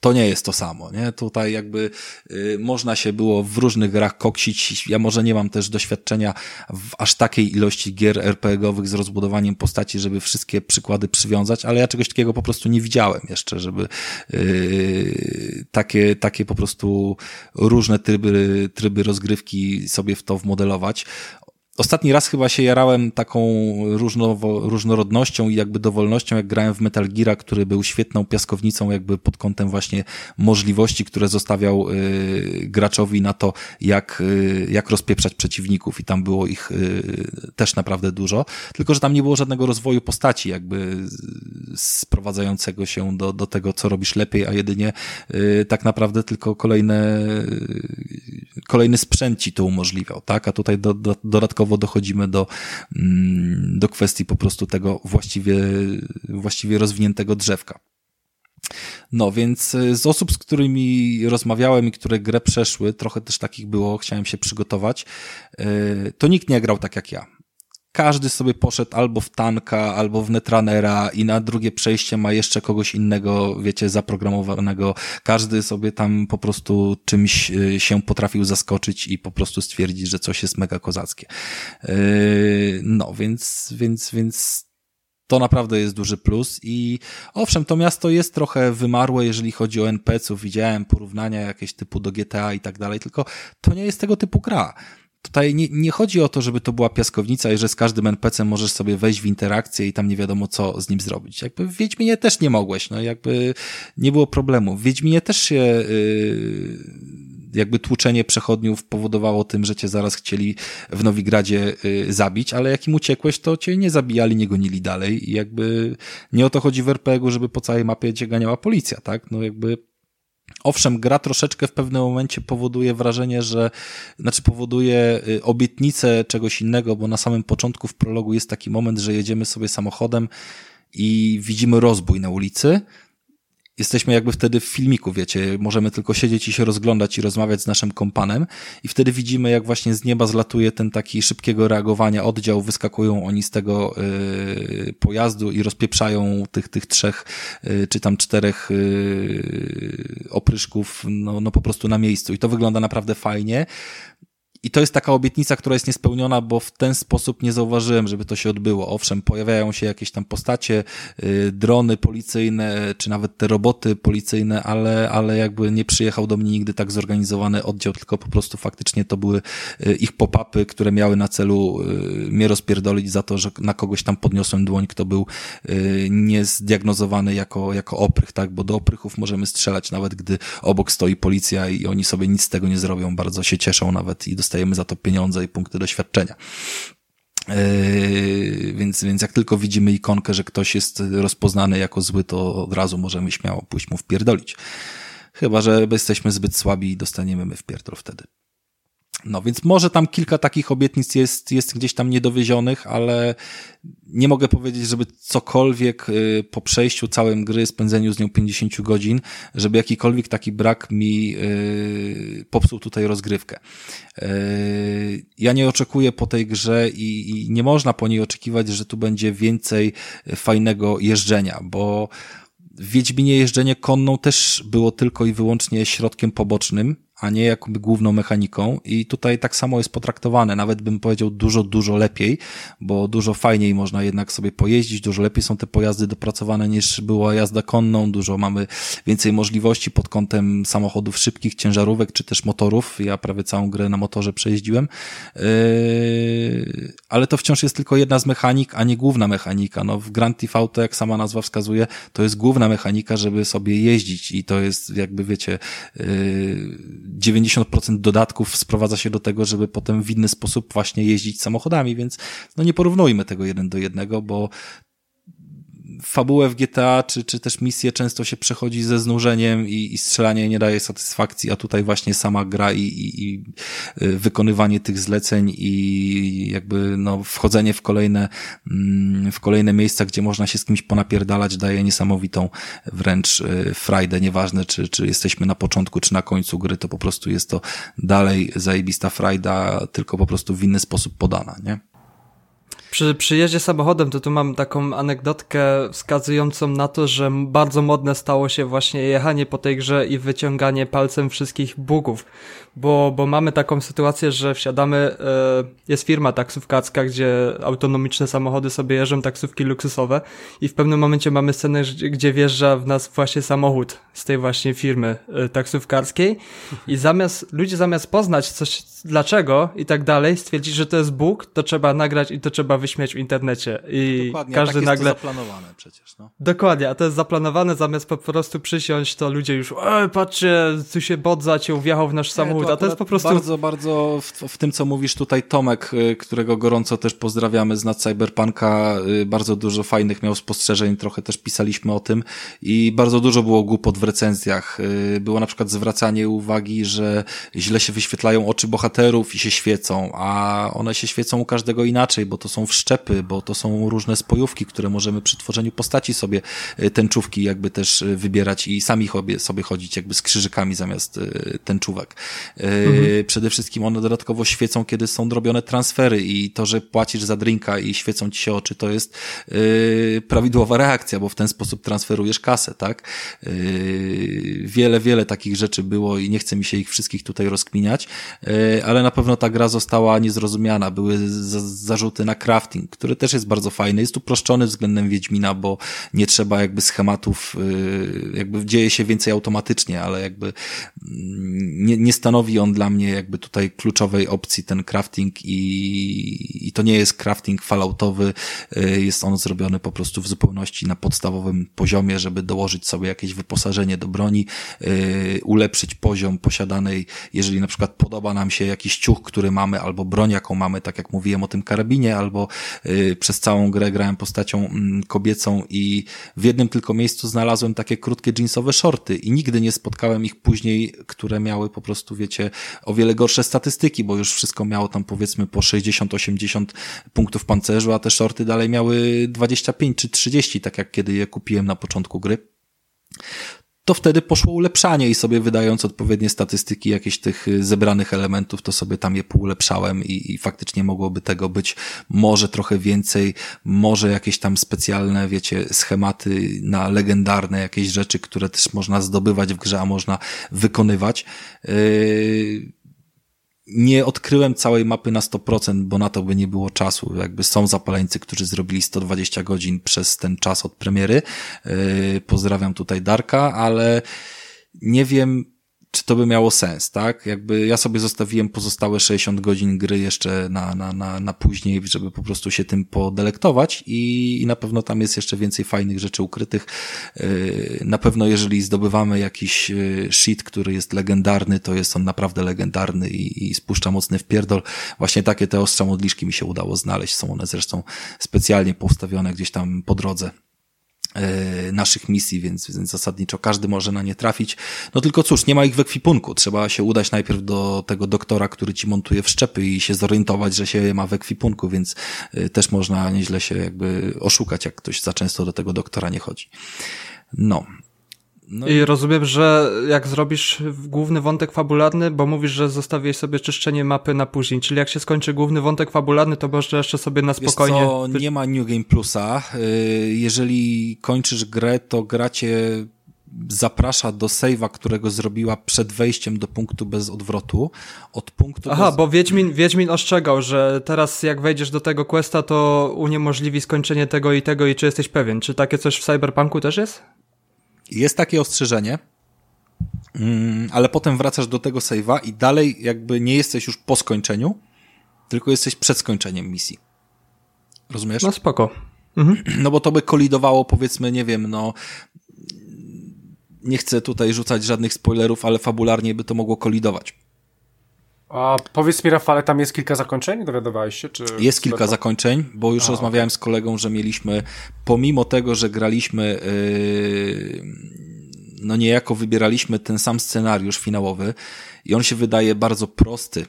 to nie jest to samo, nie? Tutaj jakby y, można się było w różnych grach koksić. Ja może nie mam też doświadczenia w aż takiej ilości gier RPG-owych z rozbudowaniem postaci, żeby wszystkie przykłady przywiązać, ale ja czegoś takiego po prostu nie widziałem jeszcze, żeby y, takie, takie po prostu różne tryby, tryby rozgrywki sobie w to wmodelować. Ostatni raz chyba się jarałem taką różnowo, różnorodnością i jakby dowolnością, jak grałem w Metal Gear, który był świetną piaskownicą jakby pod kątem właśnie możliwości, które zostawiał y, graczowi na to, jak, y, jak rozpieprzać przeciwników i tam było ich y, też naprawdę dużo, tylko że tam nie było żadnego rozwoju postaci jakby sprowadzającego się do, do tego, co robisz lepiej, a jedynie y, tak naprawdę tylko kolejne, kolejny sprzęt ci to umożliwiał, tak? A tutaj do, do, dodatkowo dodatkowo dochodzimy do, mm, do kwestii po prostu tego właściwie, właściwie rozwiniętego drzewka. No, więc y, z osób, z którymi rozmawiałem i które grę przeszły, trochę też takich było, chciałem się przygotować, y, to nikt nie grał tak jak ja każdy sobie poszedł albo w tanka, albo w netranera i na drugie przejście ma jeszcze kogoś innego, wiecie, zaprogramowanego. Każdy sobie tam po prostu czymś y, się potrafił zaskoczyć i po prostu stwierdzić, że coś jest mega kozackie. Yy, no, więc, więc, więc to naprawdę jest duży plus i owszem, to miasto jest trochę wymarłe, jeżeli chodzi o NPC-ów. Widziałem porównania jakieś typu do GTA i tak dalej, tylko to nie jest tego typu gra. Tutaj nie, nie chodzi o to, żeby to była piaskownica i że z każdym NPC możesz sobie wejść w interakcję i tam nie wiadomo co z nim zrobić. Jakby w Wiedźminie też nie mogłeś, no jakby nie było problemu. W Wiedźminie też się yy, jakby tłuczenie przechodniów powodowało tym, że cię zaraz chcieli w Nowigradzie yy, zabić, ale jak im uciekłeś, to cię nie zabijali, nie gonili dalej i jakby nie o to chodzi w RPG-u, żeby po całej mapie cię ganiała policja, tak? No jakby Owszem, gra troszeczkę w pewnym momencie powoduje wrażenie, że, znaczy powoduje y, obietnicę czegoś innego, bo na samym początku w prologu jest taki moment, że jedziemy sobie samochodem i widzimy rozbój na ulicy, jesteśmy jakby wtedy w filmiku, wiecie, możemy tylko siedzieć i się rozglądać i rozmawiać z naszym kompanem i wtedy widzimy, jak właśnie z nieba zlatuje ten taki szybkiego reagowania oddział, wyskakują oni z tego y, pojazdu i rozpieprzają tych, tych trzech y, czy tam czterech y, opryszków, no, no po prostu na miejscu i to wygląda naprawdę fajnie. I to jest taka obietnica, która jest niespełniona, bo w ten sposób nie zauważyłem, żeby to się odbyło. Owszem, pojawiają się jakieś tam postacie, yy, drony policyjne, czy nawet te roboty policyjne, ale, ale jakby nie przyjechał do mnie nigdy tak zorganizowany oddział, tylko po prostu faktycznie to były yy, ich pop-upy, które miały na celu yy, mnie rozpierdolić za to, że na kogoś tam podniosłem dłoń, kto był niezdiagnozowany jako, jako oprych, tak? Bo do oprychów możemy strzelać nawet, gdy obok stoi policja i oni sobie nic z tego nie zrobią, bardzo się cieszą nawet i dostajemy za to pieniądze i punkty doświadczenia. Yy, więc, więc jak tylko widzimy ikonkę, że ktoś jest rozpoznany jako zły, to od razu możemy śmiało pójść mu wpierdolić. Chyba, że jesteśmy zbyt słabi i dostaniemy my wpierdol wtedy. No więc może tam kilka takich obietnic jest, jest gdzieś tam niedowiezionych, ale nie mogę powiedzieć, żeby cokolwiek y, po przejściu całym gry, spędzeniu z nią 50 godzin, żeby jakikolwiek taki brak mi y, popsuł tutaj rozgrywkę. Y, ja nie oczekuję po tej grze i, i nie można po niej oczekiwać, że tu będzie więcej fajnego jeżdżenia, bo w Wiedźminie jeżdżenie konną też było tylko i wyłącznie środkiem pobocznym, a nie jakby główną mechaniką. I tutaj tak samo jest potraktowane, nawet bym powiedział dużo, dużo lepiej, bo dużo fajniej można jednak sobie pojeździć, dużo lepiej są te pojazdy dopracowane niż była jazda konną, dużo mamy więcej możliwości pod kątem samochodów szybkich, ciężarówek czy też motorów, ja prawie całą grę na motorze przejeździłem, yy, ale to wciąż jest tylko jedna z mechanik, a nie główna mechanika, no w Grand Theft Auto, jak sama nazwa wskazuje, to jest główna mechanika, żeby sobie jeździć i to jest jakby wiecie, yy, 90% dodatków sprowadza się do tego, żeby potem w inny sposób właśnie jeździć samochodami, więc no nie porównujmy tego jeden do jednego, bo fabułę w GTA, czy, czy też misje często się przechodzi ze znużeniem i, i strzelanie nie daje satysfakcji, a tutaj właśnie sama gra i, i, i y, wykonywanie tych zleceń i jakby no, wchodzenie w kolejne, mm, w kolejne miejsca, gdzie można się z kimś ponapierdalać, daje niesamowitą wręcz y, frajdę, nieważne czy, czy jesteśmy na początku, czy na końcu gry, to po prostu jest to dalej zajebista frajda, tylko po prostu w inny sposób podana, nie? Przy przyjeździe samochodem to tu mam taką anegdotkę wskazującą na to, że bardzo modne stało się właśnie jechanie po tej grze i wyciąganie palcem wszystkich bugów bo, bo mamy taką sytuację, że wsiadamy, e, jest firma taksówkarska, gdzie autonomiczne samochody sobie jeżdżą, taksówki luksusowe i w pewnym momencie mamy scenę, gdzie wjeżdża w nas właśnie samochód z tej właśnie firmy e, taksówkarskiej i zamiast, ludzie zamiast poznać coś, dlaczego i tak dalej, stwierdzić, że to jest bóg, to trzeba nagrać i to trzeba wyśmiać w internecie i Dokładnie, każdy tak nagle... jest to zaplanowane przecież, no. Dokładnie, a to jest zaplanowane, zamiast po prostu przysiąść, to ludzie już, e, patrzcie, tu się bot zaciął, wjechał w nasz samochód, to to jest po prostu... Bardzo, bardzo w, w, tym, co mówisz tutaj Tomek, y, którego gorąco też pozdrawiamy z nad Cyberpunka, y, bardzo dużo fajnych miał spostrzeżeń, trochę też pisaliśmy o tym i bardzo dużo było głupot w recenzjach. Y, było na przykład zwracanie uwagi, że źle się wyświetlają oczy bohaterów i się świecą, a one się świecą u każdego inaczej, bo to są wszczepy, bo to są różne spojówki, które możemy przy tworzeniu postaci sobie tęczówki jakby też wybierać i sami sobie chodzić jakby z krzyżykami zamiast tęczówek. Mhm. Przede wszystkim one dodatkowo świecą, kiedy są drobione transfery i to, że płacisz za drinka i świecą ci się oczy, to jest yy, prawidłowa reakcja, bo w ten sposób transferujesz kasę, tak? Yy, wiele, wiele takich rzeczy było i nie chcę mi się ich wszystkich tutaj rozkminiać, ale na pewno ta gra została niezrozumiana. Były zarzuty na crafting, który też jest bardzo fajny. Jest uproszczony względem Wiedźmina, bo nie trzeba jakby schematów, jakby dzieje się więcej automatycznie, ale jakby mm, nie, nie stanowi on dla mnie jakby tutaj kluczowej opcji ten crafting i, i to nie jest crafting falloutowy, y, jest on zrobiony po prostu w zupełności na podstawowym poziomie, żeby dołożyć sobie jakieś wyposażenie do broni, y, ulepszyć poziom posiadanej, jeżeli na przykład podoba nam się jakiś ciuch, który mamy, albo broń, jaką mamy, tak jak mówiłem o tym karabinie, albo y, przez całą grę grałem postacią mm, kobiecą i w jednym tylko miejscu znalazłem takie krótkie jeansowe shorty i nigdy nie spotkałem ich później, które miały po prostu, wiecie, o wiele gorsze statystyki, bo już wszystko miało tam powiedzmy po 60-80 punktów pancerzu, a te shorty dalej miały 25 czy 30, tak jak kiedy je kupiłem na początku gry to wtedy poszło ulepszanie i sobie wydając odpowiednie statystyki jakieś tych y, zebranych elementów, to sobie tam je poulepszałem i, i faktycznie mogłoby tego być może trochę więcej, może jakieś tam specjalne, wiecie, schematy na legendarne jakieś rzeczy, które też można zdobywać w grze, a można wykonywać. Yy nie odkryłem całej mapy na 100%, bo na to by nie było czasu. Jakby są zapaleńcy, którzy zrobili 120 godzin przez ten czas od premiery. Yy, pozdrawiam tutaj Darka, ale nie wiem, czy to by miało sens, tak? Jakby ja sobie zostawiłem pozostałe 60 godzin gry jeszcze na, na, na, na później, żeby po prostu się tym podelektować i, i na pewno tam jest jeszcze więcej fajnych rzeczy ukrytych. Yy, na pewno jeżeli zdobywamy jakiś yy, shit, który jest legendarny, to jest on naprawdę legendarny i, i spuszcza mocny wpierdol. Właśnie takie te ostrza modliszki mi się udało znaleźć. Są one zresztą specjalnie postawione gdzieś tam po drodze naszych misji, więc, więc zasadniczo każdy może na nie trafić. No tylko cóż, nie ma ich w ekwipunku. Trzeba się udać najpierw do tego doktora, który ci montuje wszczepy i się zorientować, że się je ma w ekwipunku, więc e, też można nieźle się jakby oszukać, jak ktoś za często do tego doktora nie chodzi. No, no I rozumiem, że jak zrobisz główny wątek fabularny, bo mówisz, że zostawiłeś sobie czyszczenie mapy na później, czyli jak się skończy główny wątek fabularny, to możesz jeszcze sobie na spokojnie... Wiesz co, nie ma New Game Plusa. Y, jeżeli kończysz grę, to gracie zaprasza do save'a, którego zrobiła przed wejściem do punktu bez odwrotu. Od punktu Aha, bez... bo Wiedźmin, Wiedźmin ostrzegał, że teraz jak wejdziesz do tego questa, to uniemożliwi skończenie tego i tego i czy jesteś pewien? Czy takie coś w Cyberpunku też jest? Jest takie ostrzeżenie, mm, ale potem wracasz do tego save'a i dalej jakby nie jesteś już po skończeniu, tylko jesteś przed skończeniem misji. Rozumiesz? No spoko. Mhm. No bo to by kolidowało powiedzmy, nie wiem, no nie chcę tutaj rzucać żadnych spoilerów, ale fabularnie by to mogło kolidować. A powiedz mi, Rafale, tam jest kilka zakończeń? Dowiadowałeś się? Czy jest kilka zakończeń, bo już A, rozmawiałem okay. z kolegą, że mieliśmy, pomimo tego, że graliśmy, yy, no niejako wybieraliśmy ten sam scenariusz finałowy i on się wydaje bardzo prosty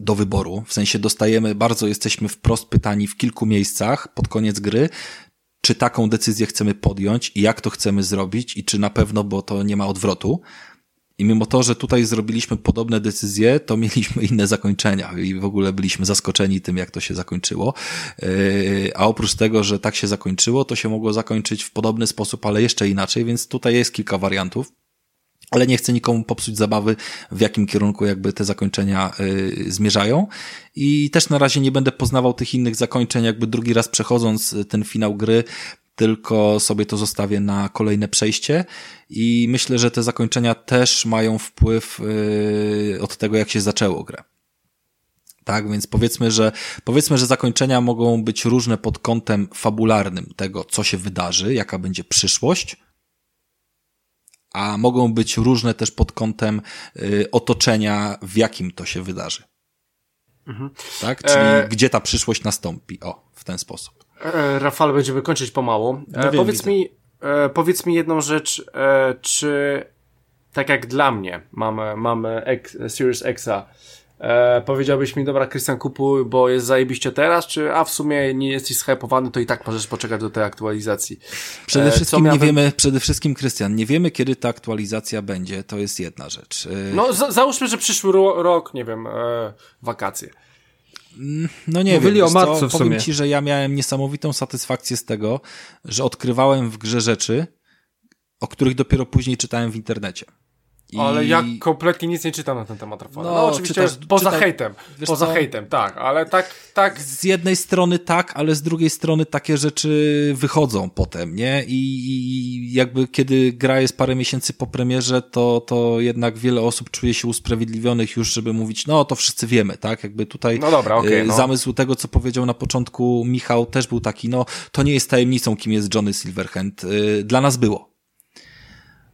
do wyboru, w sensie dostajemy, bardzo jesteśmy wprost pytani w kilku miejscach pod koniec gry, czy taką decyzję chcemy podjąć i jak to chcemy zrobić i czy na pewno, bo to nie ma odwrotu. I mimo to, że tutaj zrobiliśmy podobne decyzje, to mieliśmy inne zakończenia i w ogóle byliśmy zaskoczeni tym, jak to się zakończyło. Yy, a oprócz tego, że tak się zakończyło, to się mogło zakończyć w podobny sposób, ale jeszcze inaczej, więc tutaj jest kilka wariantów ale nie chcę nikomu popsuć zabawy, w jakim kierunku jakby te zakończenia y, zmierzają. I też na razie nie będę poznawał tych innych zakończeń, jakby drugi raz przechodząc ten finał gry, tylko sobie to zostawię na kolejne przejście i myślę, że te zakończenia też mają wpływ yy, od tego, jak się zaczęło grę. Tak, więc powiedzmy, że powiedzmy, że zakończenia mogą być różne pod kątem fabularnym tego, co się wydarzy, jaka będzie przyszłość, a mogą być różne też pod kątem yy, otoczenia, w jakim to się wydarzy. Mhm. Tak? Czyli e... gdzie ta przyszłość nastąpi. O, w ten sposób. E, Rafał, będziemy kończyć pomału. E, no wiem, powiedz mi, e, powiedz mi jedną rzecz, czy tak jak dla mnie mamy, mamy X, Series Xa, e, powiedziałbyś mi, dobra, Krystian, kupuj, bo jest zajebiście teraz, czy a w sumie nie jesteś schajpowany, to i tak możesz poczekać do tej aktualizacji. Przede wszystkim nie wiemy, przede wszystkim, Krystian, nie wiemy, kiedy ta aktualizacja będzie, to jest jedna rzecz. No, załóżmy, że przyszły rok, nie wiem, wakacje. No nie Mówili wiem, o marcu w sumie. Powiem ci, że ja miałem niesamowitą satysfakcję z tego, że odkrywałem w grze rzeczy, o których dopiero później czytałem w internecie. I... Ale ja kompletnie nic nie czytam na ten temat Rafała. No, no oczywiście czytasz, poza czytaj, hejtem, poza co? hejtem, tak, ale tak, tak. Z jednej strony tak, ale z drugiej strony takie rzeczy wychodzą potem, nie? I, i jakby kiedy gra jest parę miesięcy po premierze, to, to jednak wiele osób czuje się usprawiedliwionych już, żeby mówić, no to wszyscy wiemy, tak? Jakby tutaj no dobra, okay, no. zamysł tego, co powiedział na początku Michał, też był taki, no to nie jest tajemnicą, kim jest Johnny Silverhand. Y, dla nas było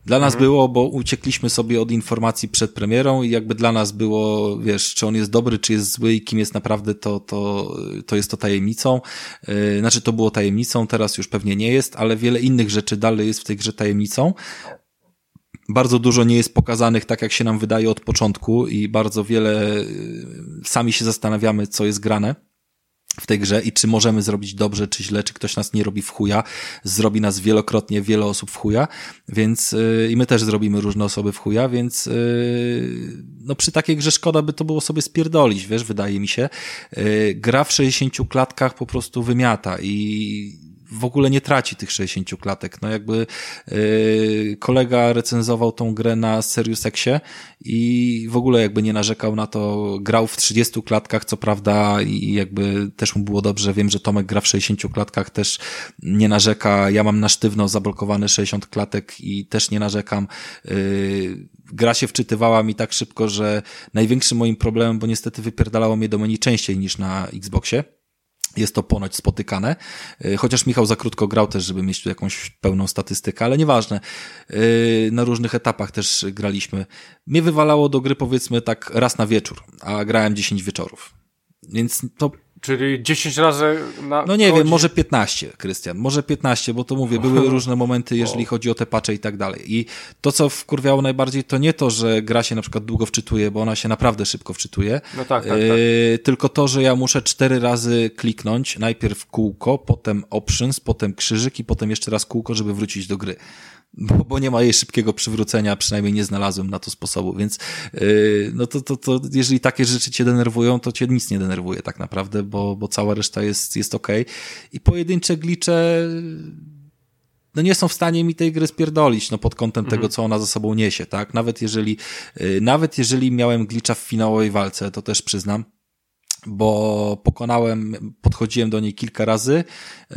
dla nas mhm. było, bo uciekliśmy sobie od informacji przed premierą i jakby dla nas było, wiesz, czy on jest dobry, czy jest zły i kim jest naprawdę, to, to, to jest to tajemnicą. Yy, znaczy to było tajemnicą, teraz już pewnie nie jest, ale wiele innych rzeczy dalej jest w tej grze tajemnicą. Bardzo dużo nie jest pokazanych tak, jak się nam wydaje od początku i bardzo wiele yy, sami się zastanawiamy, co jest grane w tej grze i czy możemy zrobić dobrze, czy źle, czy ktoś nas nie robi w chuja. Zrobi nas wielokrotnie wiele osób w chuja, więc yy, i my też zrobimy różne osoby w chuja, więc yy, no przy takiej grze szkoda by to było sobie spierdolić, wiesz, wydaje mi się. Yy, gra w 60 klatkach po prostu wymiata i w ogóle nie traci tych 60 klatek. No jakby yy, kolega recenzował tą grę na Serious Exie i w ogóle jakby nie narzekał na to, grał w 30 klatkach, co prawda i jakby też mu było dobrze. Wiem, że Tomek gra w 60 klatkach, też nie narzeka. Ja mam na sztywno zablokowane 60 klatek i też nie narzekam. Yy, gra się wczytywała mi tak szybko, że największym moim problemem, bo niestety wypierdalało mnie do menu częściej niż na Xboxie, jest to ponoć spotykane, e, chociaż Michał za krótko grał też, żeby mieć tu jakąś pełną statystykę, ale nieważne. E, na różnych etapach też graliśmy. Mnie wywalało do gry powiedzmy tak raz na wieczór, a grałem 10 wieczorów. Więc to Czyli 10 razy na. No nie wiem, może 15, Krystian. Może 15, bo to mówię, były różne momenty, jeżeli chodzi o te pacze i tak dalej. I to, co wkurwiało najbardziej, to nie to, że gra się na przykład długo wczytuje, bo ona się naprawdę szybko wczytuje. No tak, tak, tak. Yy, tylko to, że ja muszę cztery razy kliknąć, najpierw kółko, potem options, potem krzyżyk i potem jeszcze raz kółko, żeby wrócić do gry bo, bo nie ma jej szybkiego przywrócenia, przynajmniej nie znalazłem na to sposobu, więc yy, no to, to, to jeżeli takie rzeczy cię denerwują, to cię nic nie denerwuje tak naprawdę, bo, bo cała reszta jest, jest okej. Okay. I pojedyncze glicze no nie są w stanie mi tej gry spierdolić, no pod kątem mhm. tego, co ona za sobą niesie, tak? Nawet jeżeli, yy, nawet jeżeli miałem glicza w finałowej walce, to też przyznam, bo pokonałem, podchodziłem do niej kilka razy, yy,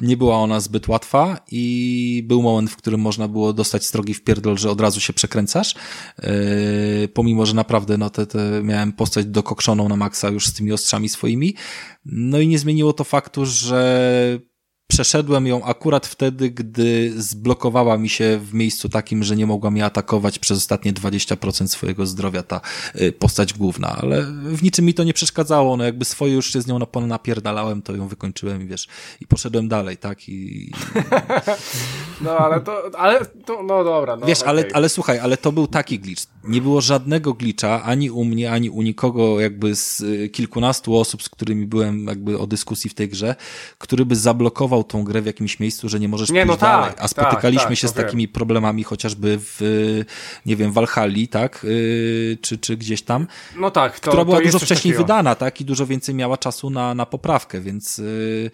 nie była ona zbyt łatwa i był moment, w którym można było dostać strogi w pierdol, że od razu się przekręcasz, yy, pomimo, że naprawdę no te, te miałem postać dokokszoną na maksa już z tymi ostrzami swoimi, no i nie zmieniło to faktu, że przeszedłem ją akurat wtedy, gdy zblokowała mi się w miejscu takim, że nie mogła mnie atakować przez ostatnie 20% swojego zdrowia ta y, postać główna, ale w niczym mi to nie przeszkadzało, no jakby swoje już się z nią napierdalałem, to ją wykończyłem i wiesz, i poszedłem dalej, tak, i... No, ale to, ale to, no dobra, no Wiesz, okay. ale, ale słuchaj, ale to był taki glitch. Nie było żadnego glitcha, ani u mnie, ani u nikogo jakby z y, kilkunastu osób, z którymi byłem jakby o dyskusji w tej grze, który by zablokował tą grę w jakimś miejscu, że nie możesz nie, no dalej. Tak, A spotykaliśmy tak, się z takimi wiem. problemami chociażby w, nie wiem, Walhalli, tak? Yy, czy, czy gdzieś tam. No tak. To, która była dużo wcześniej takiego. wydana, tak? I dużo więcej miała czasu na, na poprawkę, więc yy,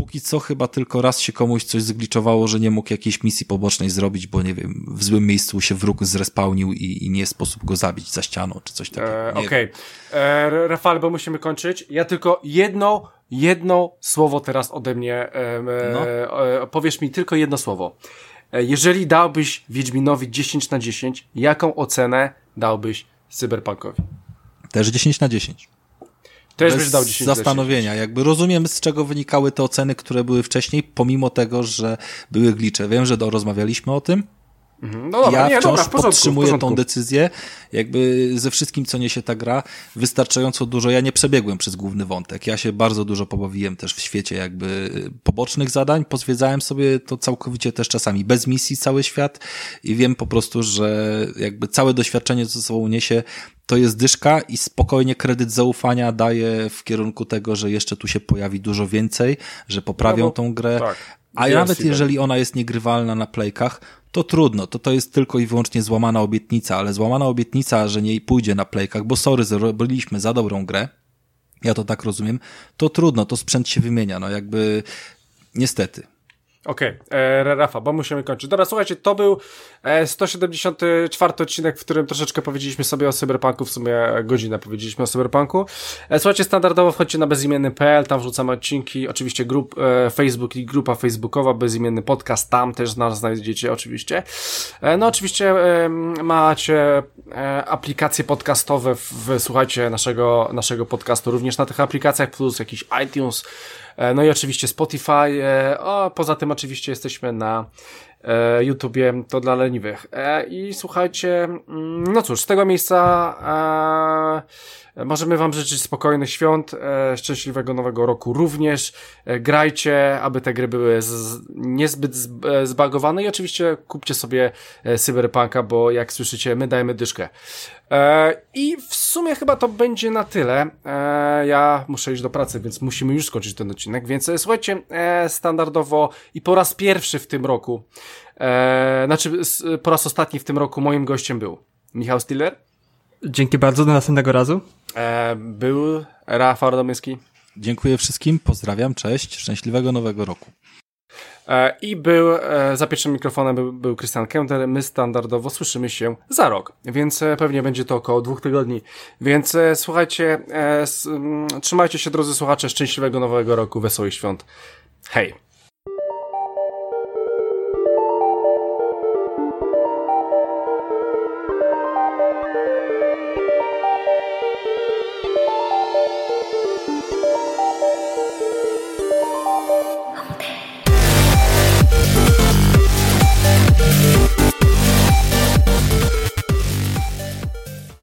póki co chyba tylko raz się komuś coś zgliczowało, że nie mógł jakiejś misji pobocznej zrobić, bo nie wiem, w złym miejscu się wróg zrespałnił i, i nie sposób go zabić za ścianą, czy coś takiego. E, Okej. Okay. E, Rafał, bo musimy kończyć. Ja tylko jedno jedno słowo teraz ode mnie, e, no. e, powiesz mi tylko jedno słowo. Jeżeli dałbyś Wiedźminowi 10 na 10, jaką ocenę dałbyś Cyberpunkowi? Też 10 na 10. Też byś dał 10 zastanowienia. Jakby rozumiem, z czego wynikały te oceny, które były wcześniej, pomimo tego, że były glicze. Wiem, że do, rozmawialiśmy o tym. No dobra, ja nie, wciąż dobra, porządku, podtrzymuję tą decyzję, jakby ze wszystkim, co niesie ta gra, wystarczająco dużo. Ja nie przebiegłem przez główny wątek. Ja się bardzo dużo pobawiłem też w świecie jakby pobocznych zadań. Pozwiedzałem sobie to całkowicie też czasami bez misji cały świat i wiem po prostu, że jakby całe doświadczenie, co ze sobą niesie, to jest dyszka i spokojnie kredyt zaufania daje w kierunku tego, że jeszcze tu się pojawi dużo więcej, że poprawią no, tą grę. Tak. A nawet jeżeli ona jest niegrywalna na playkach, to trudno, to to jest tylko i wyłącznie złamana obietnica, ale złamana obietnica, że nie pójdzie na playkach, bo sorry, zrobiliśmy za dobrą grę, ja to tak rozumiem, to trudno, to sprzęt się wymienia, no jakby niestety. Okej, okay. E, Rafa, bo musimy kończyć. Dobra, słuchajcie, to był e, 174 odcinek, w którym troszeczkę powiedzieliśmy sobie o Cyberpunku, w sumie godzinę powiedzieliśmy o Cyberpunku. E, słuchajcie, standardowo wchodźcie na bezimienny.pl, tam wrzucamy odcinki, oczywiście grup e, Facebook i grupa facebookowa, bezimienny podcast, tam też nas znajdziecie oczywiście. E, no oczywiście e, macie e, aplikacje podcastowe, w, słuchajcie naszego, naszego podcastu również na tych aplikacjach, plus jakiś iTunes, E, no i oczywiście Spotify, e, a poza tym oczywiście jesteśmy na e, YouTubie, to dla leniwych. I słuchajcie, mm, no cóż, z tego miejsca Możemy Wam życzyć spokojnych świąt, e, szczęśliwego nowego roku również. E, grajcie, aby te gry były z, niezbyt z, e, zbagowane i oczywiście kupcie sobie e, Cyberpunka, bo jak słyszycie, my dajemy dyszkę. E, I w sumie chyba to będzie na tyle. E, ja muszę iść do pracy, więc musimy już skończyć ten odcinek, więc e, słuchajcie, standardowo i po raz pierwszy w tym roku, znaczy po raz ostatni w tym roku moim gościem był Michał Stiller. Dzięki bardzo, do następnego razu. E, był Rafał Radomyski. Dziękuję wszystkim, pozdrawiam, cześć, szczęśliwego nowego roku. E, I był, e, za pierwszym mikrofonem był, był Christian Kender. My standardowo słyszymy się za rok, więc e, pewnie będzie to około dwóch tygodni. Więc e, słuchajcie, e, s, m, trzymajcie się drodzy słuchacze, szczęśliwego nowego roku, wesołych świąt. Hej!